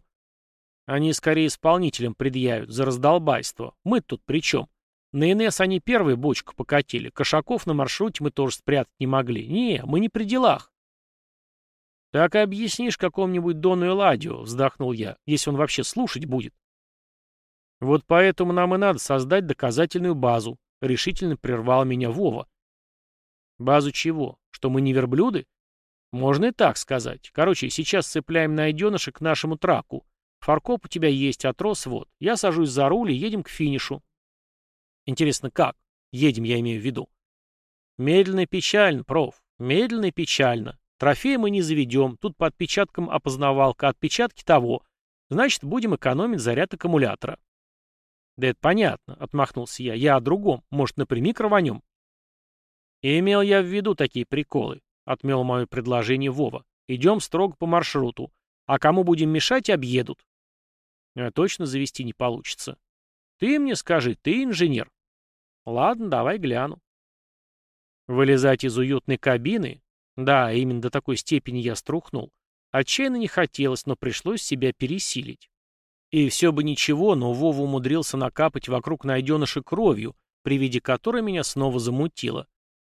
Они скорее исполнителям предъявят за раздолбайство. мы тут при чем? На НС они первые бочку покатили. Кошаков на маршруте мы тоже спрятать не могли. Не, мы не при делах. Так и объяснишь какому-нибудь Дону Эладио, вздохнул я, если он вообще слушать будет. Вот поэтому нам и надо создать доказательную базу, решительно прервал меня Вова. Базу чего? Что мы не верблюды? Можно и так сказать. Короче, сейчас цепляем найденыша к нашему траку. Фаркоп у тебя есть, а трос вот. Я сажусь за руль и едем к финишу. Интересно, как? Едем, я имею в виду. Медленно и печально, проф. Медленно и печально. Трофей мы не заведем. Тут по отпечаткам опознавалка, отпечатки того. Значит, будем экономить заряд аккумулятора. Да это понятно, отмахнулся я. Я о другом. Может, напрямик рванем? И имел я в виду такие приколы. Отмел мое предложение Вова. Идем строго по маршруту. А кому будем мешать, объедут. А точно завести не получится. Ты мне скажи, ты инженер. Ладно, давай гляну. Вылезать из уютной кабины? Да, именно до такой степени я струхнул. Отчаянно не хотелось, но пришлось себя пересилить. И все бы ничего, но Вова умудрился накапать вокруг найденыша кровью, при виде которой меня снова замутило.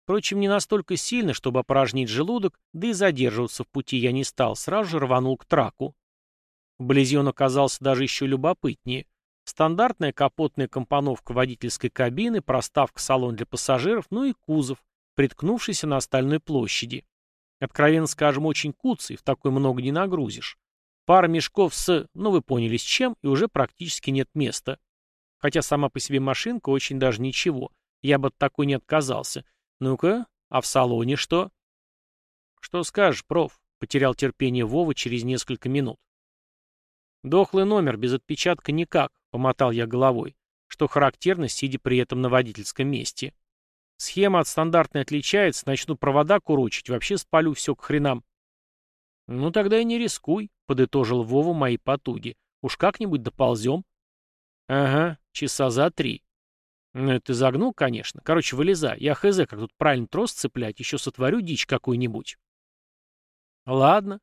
Впрочем, не настолько сильно, чтобы опорожнить желудок, да и задерживаться в пути я не стал, сразу же рванул к траку. Вблизи он оказался даже еще любопытнее. Стандартная капотная компоновка водительской кабины, проставка салон для пассажиров, ну и кузов, приткнувшийся на остальной площади. Откровенно скажем, очень куцый, в такой много не нагрузишь. Пара мешков с, ну вы поняли с чем, и уже практически нет места. Хотя сама по себе машинка очень даже ничего. Я бы от такой не отказался. Ну-ка, а в салоне что? Что скажешь, проф? Потерял терпение Вова через несколько минут. Дохлый номер, без отпечатка никак, помотал я головой, что характерно, сидя при этом на водительском месте. Схема от стандартной отличается, начну провода курочить, вообще спалю все к хренам. Ну тогда и не рискуй, подытожил Вова мои потуги. Уж как-нибудь доползем. Ага, часа за три. Ну, это загнул, конечно. Короче, вылезай. Я хз, как тут правильно трос цеплять, еще сотворю дичь какую-нибудь. Ладно.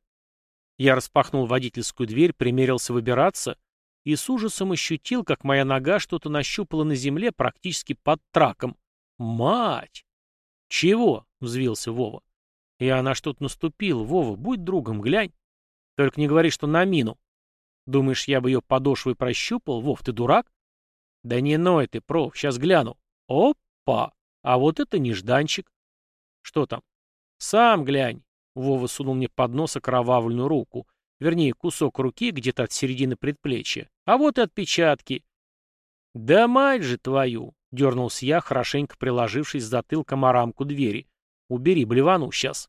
Я распахнул водительскую дверь, примерился выбираться и с ужасом ощутил, как моя нога что-то нащупала на земле практически под траком. Мать! Чего? — взвился Вова. Я на что-то наступил. Вова, будь другом, глянь. Только не говори, что на мину. Думаешь, я бы ее подошвой прощупал? Вов, ты дурак? Да не ной ты, проф, сейчас гляну. Опа! А вот это нежданчик. Что там? Сам глянь. Вова сунул мне под нос окровавленную руку. Вернее, кусок руки где-то от середины предплечья. А вот и отпечатки. Да мать же твою! Дернулся я, хорошенько приложившись затылком о рамку двери. Убери, блевану сейчас.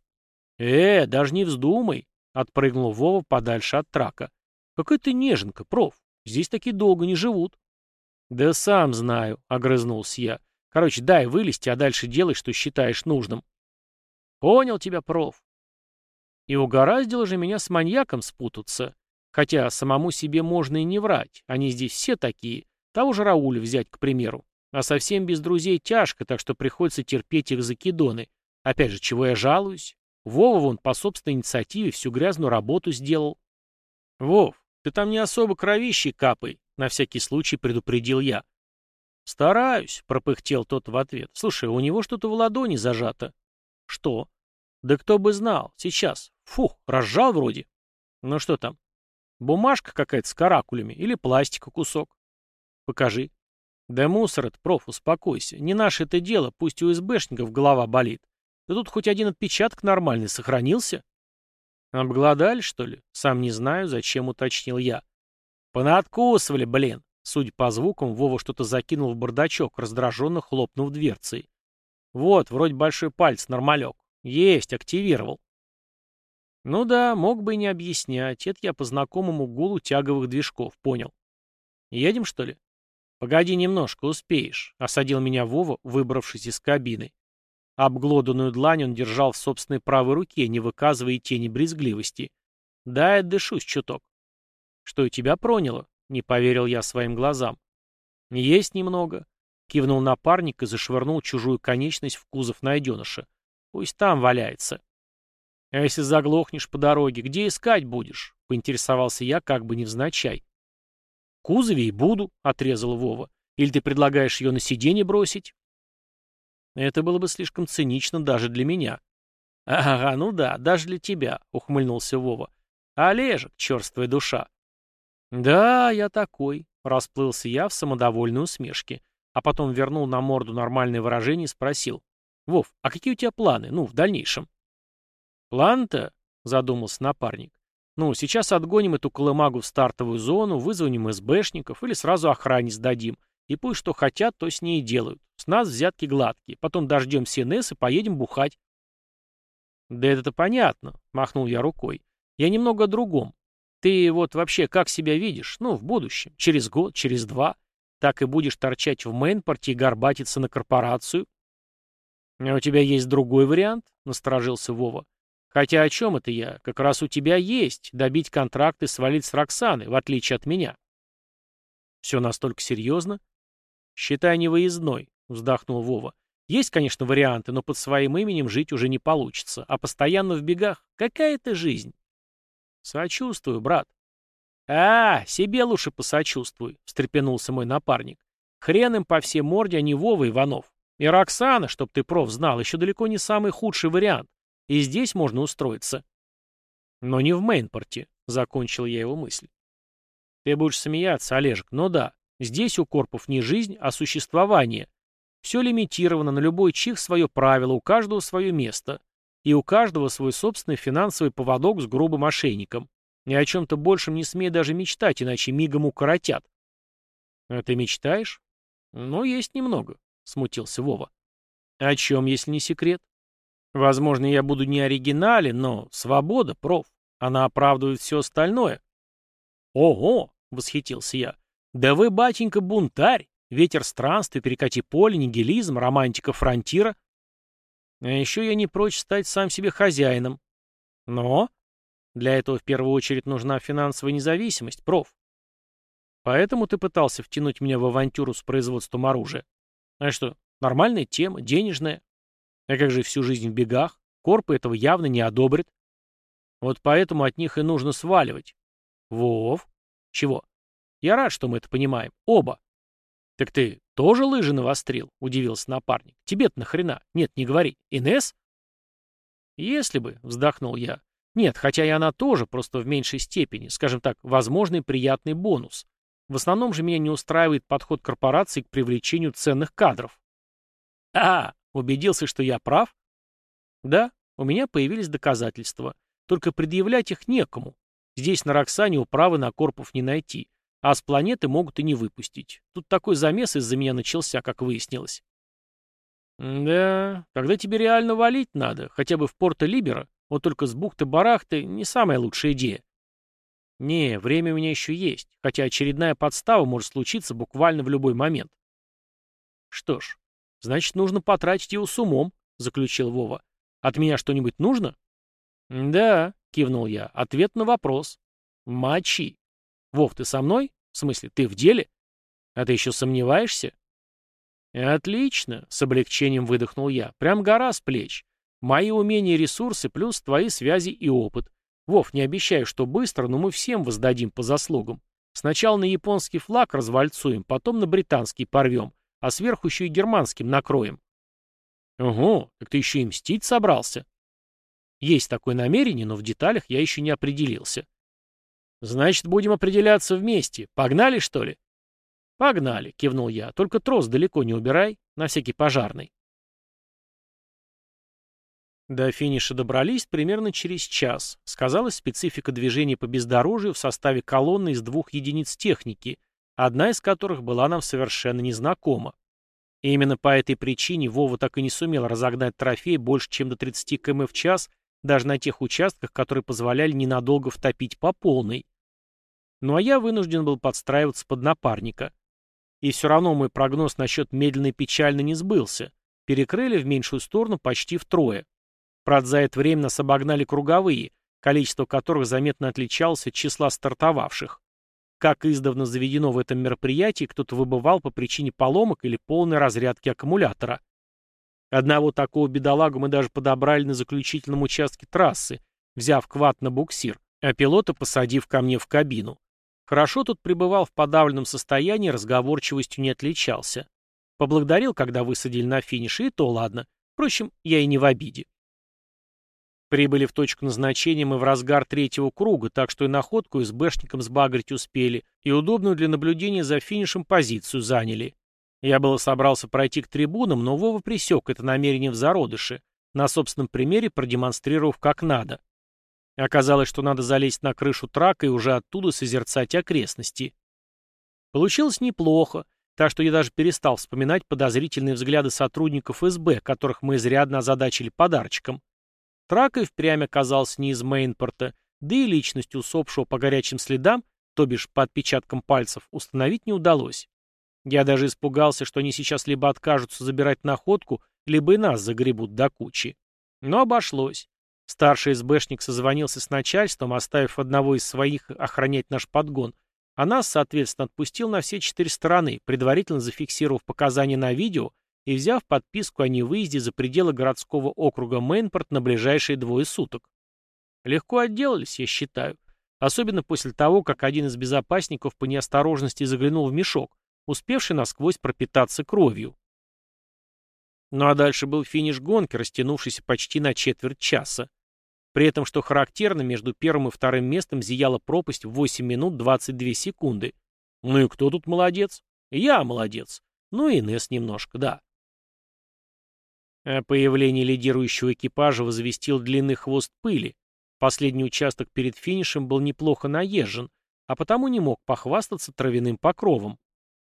Э, даже не вздумай. Отпрыгнул Вова подальше от трака. Какая ты неженка, проф. Здесь такие долго не живут. «Да сам знаю», — огрызнулся я. «Короче, дай вылезти, а дальше делай, что считаешь нужным». «Понял тебя, проф». И угораздило же меня с маньяком спутаться. Хотя самому себе можно и не врать. Они здесь все такие. Того же Рауля взять, к примеру. А совсем без друзей тяжко, так что приходится терпеть их закидоны. Опять же, чего я жалуюсь? Вова вон по собственной инициативе всю грязную работу сделал. Вов, ты там не особо кровищей капай, на всякий случай предупредил я. «Стараюсь», — пропыхтел тот в ответ. «Слушай, у него что-то в ладони зажато». «Что?» «Да кто бы знал. Сейчас. Фух, разжал вроде». «Ну что там?» «Бумажка какая-то с каракулями или пластика кусок». «Покажи». «Да мусор это, проф, успокойся. Не наше это дело, пусть у СБшников голова болит. Да тут хоть один отпечаток нормальный сохранился». «Обглодали, что ли?» Сам не знаю, зачем уточнил я. «Понадкусывали, блин!» Судя по звукам, Вова что-то закинул в бардачок, раздраженно хлопнув дверцей. «Вот, вроде большой палец, нормалек. Есть, активировал». Ну да, мог бы и не объяснять. Это я по знакомому гулу тяговых движков понял. Едем, что ли? Погоди немножко, успеешь. Осадил меня Вова, выбравшись из кабины. Обглоданную длань он держал в собственной правой руке, не выказывая тени брезгливости. Да, я чуток. Что и тебя проняло? Не поверил я своим глазам. Есть немного. Кивнул напарник и зашвырнул чужую конечность в кузов найденыша. Пусть там валяется. «А если заглохнешь по дороге, где искать будешь?» — поинтересовался я, как бы невзначай. «В кузове и буду», — отрезал Вова. «Или ты предлагаешь ее на сиденье бросить?» Это было бы слишком цинично даже для меня. «Ага, ну да, даже для тебя», — ухмыльнулся Вова. «Олежек, черствая душа». «Да, я такой», — расплылся я в самодовольной усмешке, а потом вернул на морду нормальное выражение и спросил. «Вов, а какие у тебя планы, ну, в дальнейшем?» «План-то?» — задумался напарник. «Ну, сейчас отгоним эту колымагу в стартовую зону, вызвоним СБшников или сразу охране сдадим. И пусть что хотят, то с ней и делают. С нас взятки гладкие. Потом дождем СНС и поедем бухать». «Да это-то понятно», — махнул я рукой. «Я немного о другом. Ты вот вообще как себя видишь? Ну, в будущем. Через год, через два. Так и будешь торчать в мейнпорте и горбатиться на корпорацию?» «А у тебя есть другой вариант?» — насторожился Вова. Хотя о чем это я? Как раз у тебя есть. Добить контракт и свалить с Роксаны, в отличие от меня. Все настолько серьезно? Считай невыездной, вздохнул Вова. Есть, конечно, варианты, но под своим именем жить уже не получится. А постоянно в бегах — какая это жизнь? Сочувствую, брат. А, себе лучше посочувствуй, встрепенулся мой напарник. Хрен им по всей морде, а не Вова Иванов. И Роксана, чтоб ты проф знал, еще далеко не самый худший вариант. И здесь можно устроиться. Но не в Мейнпорте, закончил я его мысль. Ты будешь смеяться, Олежек, но да, здесь у корпов не жизнь, а существование. Все лимитировано, на любой чих свое правило, у каждого свое место. И у каждого свой собственный финансовый поводок с грубым мошенником. И о чем-то большем не смей даже мечтать, иначе мигом укоротят. А ты мечтаешь? Ну, есть немного, смутился Вова. О чем, если не секрет? Возможно, я буду не оригинален, но свобода, проф. Она оправдывает все остальное. Ого, восхитился я. Да вы, батенька, бунтарь. Ветер странствий, перекати поле, нигилизм, романтика фронтира. А еще я не прочь стать сам себе хозяином. Но для этого в первую очередь нужна финансовая независимость, проф. Поэтому ты пытался втянуть меня в авантюру с производством оружия. А что, нормальная тема, денежная. А как же всю жизнь в бегах? Корпы этого явно не одобрят. Вот поэтому от них и нужно сваливать. Вов. Чего? Я рад, что мы это понимаем. Оба. Так ты тоже лыжи навострил? Удивился напарник. Тебе-то нахрена? Нет, не говори. Инес? Если бы, вздохнул я. Нет, хотя и она тоже, просто в меньшей степени. Скажем так, возможный приятный бонус. В основном же меня не устраивает подход корпорации к привлечению ценных кадров. А, Убедился, что я прав? Да, у меня появились доказательства. Только предъявлять их некому. Здесь на Роксане управы на корпов не найти. А с планеты могут и не выпустить. Тут такой замес из-за меня начался, как выяснилось. Да, тогда тебе реально валить надо, хотя бы в Порто-Либера. Вот только с бухты-барахты не самая лучшая идея. Не, время у меня еще есть, хотя очередная подстава может случиться буквально в любой момент. Что ж, Значит, нужно потратить его с умом, заключил Вова. От меня что-нибудь нужно? Да, кивнул я. Ответ на вопрос. Мочи. Вов, ты со мной? В смысле, ты в деле? А ты еще сомневаешься? Отлично, с облегчением выдохнул я. Прям гора с плеч. Мои умения и ресурсы плюс твои связи и опыт. Вов, не обещаю, что быстро, но мы всем воздадим по заслугам. Сначала на японский флаг развальцуем, потом на британский порвем а сверху еще и германским накроем. Ого, так ты еще и мстить собрался? Есть такое намерение, но в деталях я еще не определился. Значит, будем определяться вместе. Погнали, что ли? Погнали, кивнул я. Только трос далеко не убирай, на всякий пожарный. До финиша добрались примерно через час. Сказалась специфика движения по бездорожью в составе колонны из двух единиц техники — одна из которых была нам совершенно незнакома. И именно по этой причине Вова так и не сумел разогнать трофей больше, чем до 30 км в час, даже на тех участках, которые позволяли ненадолго втопить по полной. Ну а я вынужден был подстраиваться под напарника. И все равно мой прогноз насчет медленной печально не сбылся. Перекрыли в меньшую сторону почти втрое. Правда, за это время нас обогнали круговые, количество которых заметно отличалось от числа стартовавших. Как издавна заведено в этом мероприятии, кто-то выбывал по причине поломок или полной разрядки аккумулятора. Одного такого бедолагу мы даже подобрали на заключительном участке трассы, взяв квад на буксир, а пилота посадив ко мне в кабину. Хорошо тут пребывал в подавленном состоянии, разговорчивостью не отличался. Поблагодарил, когда высадили на финиш, и то ладно. Впрочем, я и не в обиде. Прибыли в точку назначения мы в разгар третьего круга, так что и находку и с бэшником сбагрить успели, и удобную для наблюдения за финишем позицию заняли. Я было собрался пройти к трибунам, но Вова пресек это намерение в зародыше, на собственном примере продемонстрировав как надо. Оказалось, что надо залезть на крышу трака и уже оттуда созерцать окрестности. Получилось неплохо, так что я даже перестал вспоминать подозрительные взгляды сотрудников СБ, которых мы изрядно озадачили подарочком. Трак и впрямь оказался не из Мейнпорта, да и личность усопшего по горячим следам, то бишь по отпечаткам пальцев, установить не удалось. Я даже испугался, что они сейчас либо откажутся забирать находку, либо и нас загребут до кучи. Но обошлось. Старший СБшник созвонился с начальством, оставив одного из своих охранять наш подгон, а нас, соответственно, отпустил на все четыре стороны, предварительно зафиксировав показания на видео и взяв подписку о невыезде за пределы городского округа Мейнпорт на ближайшие двое суток. Легко отделались, я считаю. Особенно после того, как один из безопасников по неосторожности заглянул в мешок, успевший насквозь пропитаться кровью. Ну а дальше был финиш гонки, растянувшийся почти на четверть часа. При этом, что характерно, между первым и вторым местом зияла пропасть в 8 минут 22 секунды. Ну и кто тут молодец? Я молодец. Ну и Несс немножко, да. О появлении лидирующего экипажа возвестил длинный хвост пыли. Последний участок перед финишем был неплохо наезжен, а потому не мог похвастаться травяным покровом.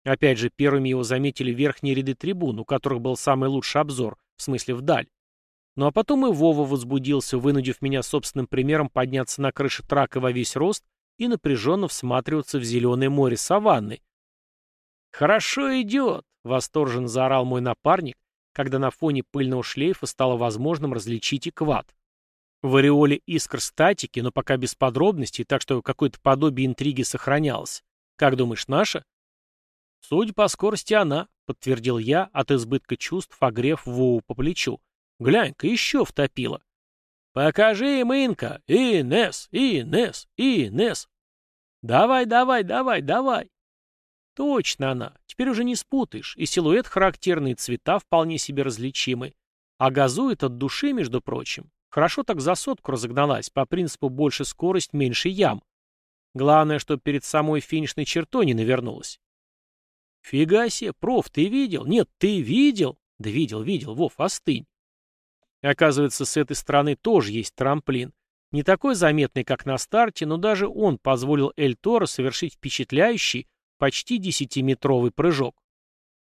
Опять же, первыми его заметили верхние ряды трибун, у которых был самый лучший обзор, в смысле вдаль. Ну а потом и Вова возбудился, вынудив меня собственным примером подняться на крыше трака во весь рост и напряженно всматриваться в зеленое море саванны. «Хорошо идет!» — восторженно заорал мой напарник, когда на фоне пыльного шлейфа стало возможным различить экват. В ореоле искр статики, но пока без подробностей, так что какое-то подобие интриги сохранялось. Как думаешь, наша? Судя по скорости, она, подтвердил я, от избытка чувств, огрев Вову по плечу. Глянь-ка, еще втопила. Покажи им, Инка! Инес, Инес, Инес! Давай, давай, давай, давай! Точно она. Теперь уже не спутаешь. И силуэт характерный, и цвета вполне себе различимы. А газует от души, между прочим. Хорошо так за сотку разогналась, по принципу больше скорость, меньше ям. Главное, чтобы перед самой финишной чертой не навернулась. Фига себе, проф, ты видел? Нет, ты видел? Да видел, видел, Вов, остынь. Оказывается, с этой стороны тоже есть трамплин. Не такой заметный, как на старте, но даже он позволил Эль Торо совершить впечатляющий, почти десятиметровый прыжок.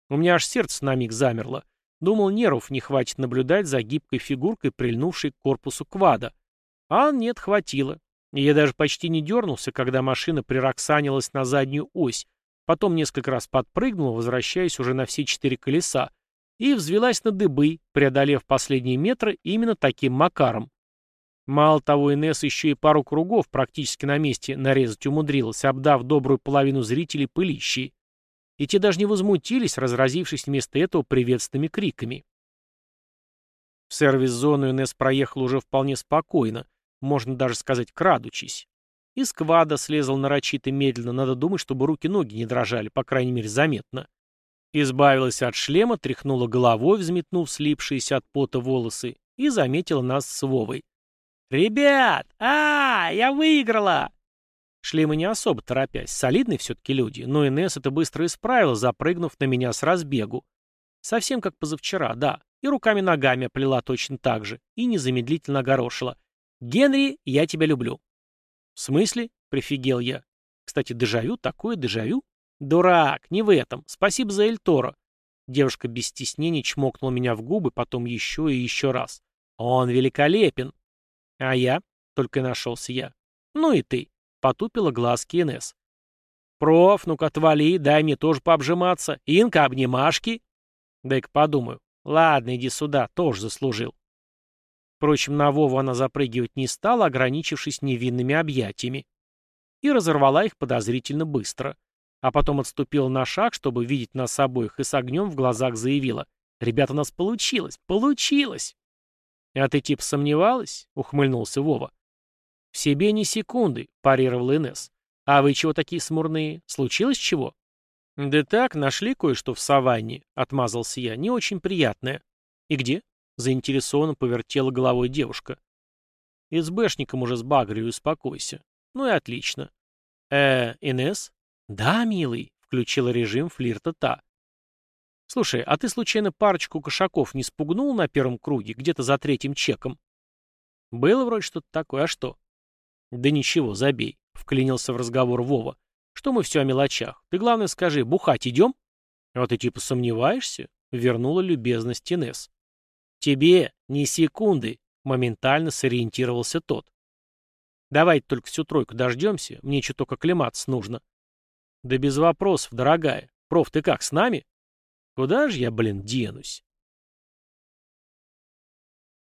У меня аж сердце на миг замерло. Думал, нервов не хватит наблюдать за гибкой фигуркой, прильнувшей к корпусу квада. А нет, хватило. Я даже почти не дернулся, когда машина прироксанилась на заднюю ось, потом несколько раз подпрыгнула, возвращаясь уже на все четыре колеса, и взвелась на дыбы, преодолев последние метры именно таким макаром. Мало того, Инесс еще и пару кругов практически на месте нарезать умудрилась, обдав добрую половину зрителей пылищей. И те даже не возмутились, разразившись вместо этого приветственными криками. В сервис-зону Инесс проехал уже вполне спокойно, можно даже сказать, крадучись. Из квада слезал нарочито медленно, надо думать, чтобы руки-ноги не дрожали, по крайней мере, заметно. Избавилась от шлема, тряхнула головой, взметнув слипшиеся от пота волосы, и заметила нас с Вовой. «Ребят! а, я выиграла!» Шли мы не особо торопясь, солидные все-таки люди, но Инесс это быстро исправила, запрыгнув на меня с разбегу. Совсем как позавчера, да, и руками-ногами оплела точно так же, и незамедлительно огорошила. «Генри, я тебя люблю». «В смысле?» — прифигел я. «Кстати, дежавю, такое дежавю?» «Дурак, не в этом. Спасибо за Эльтора». Девушка без стеснения чмокнула меня в губы, потом еще и еще раз. «Он великолепен!» «А я?» — только и нашелся я. «Ну и ты», — потупила глазки Инесс. «Проф, ну-ка отвали, дай мне тоже пообжиматься. Инка, обнимашки». «Дай-ка подумаю. Ладно, иди сюда, тоже заслужил». Впрочем, на Вову она запрыгивать не стала, ограничившись невинными объятиями. И разорвала их подозрительно быстро. А потом отступила на шаг, чтобы видеть нас обоих, и с огнем в глазах заявила. Ребята, у нас получилось! Получилось!» «А ты типа сомневалась?» — ухмыльнулся Вова. «В себе ни секунды», — парировал Инесс. «А вы чего такие смурные? Случилось чего?» «Да так, нашли кое-что в саванне», — отмазался я. «Не очень приятное». «И где?» — заинтересованно повертела головой девушка. «СБшником уже сбагрили, успокойся». «Ну и отлично». «Э, Инесс?» «Да, милый», — включила режим флирта та. «Слушай, а ты случайно парочку кошаков не спугнул на первом круге, где-то за третьим чеком?» «Было вроде что-то такое, а что?» «Да ничего, забей», — вклинился в разговор Вова. «Что мы все о мелочах? Ты, главное, скажи, бухать идем?» «А ты типа сомневаешься?» — вернула любезность Инесс. «Тебе ни секунды», — моментально сориентировался тот. «Давайте только всю тройку дождемся, мне что только оклематься нужно». «Да без вопросов, дорогая. Проф, ты как, с нами?» «Куда же я, блин, денусь?»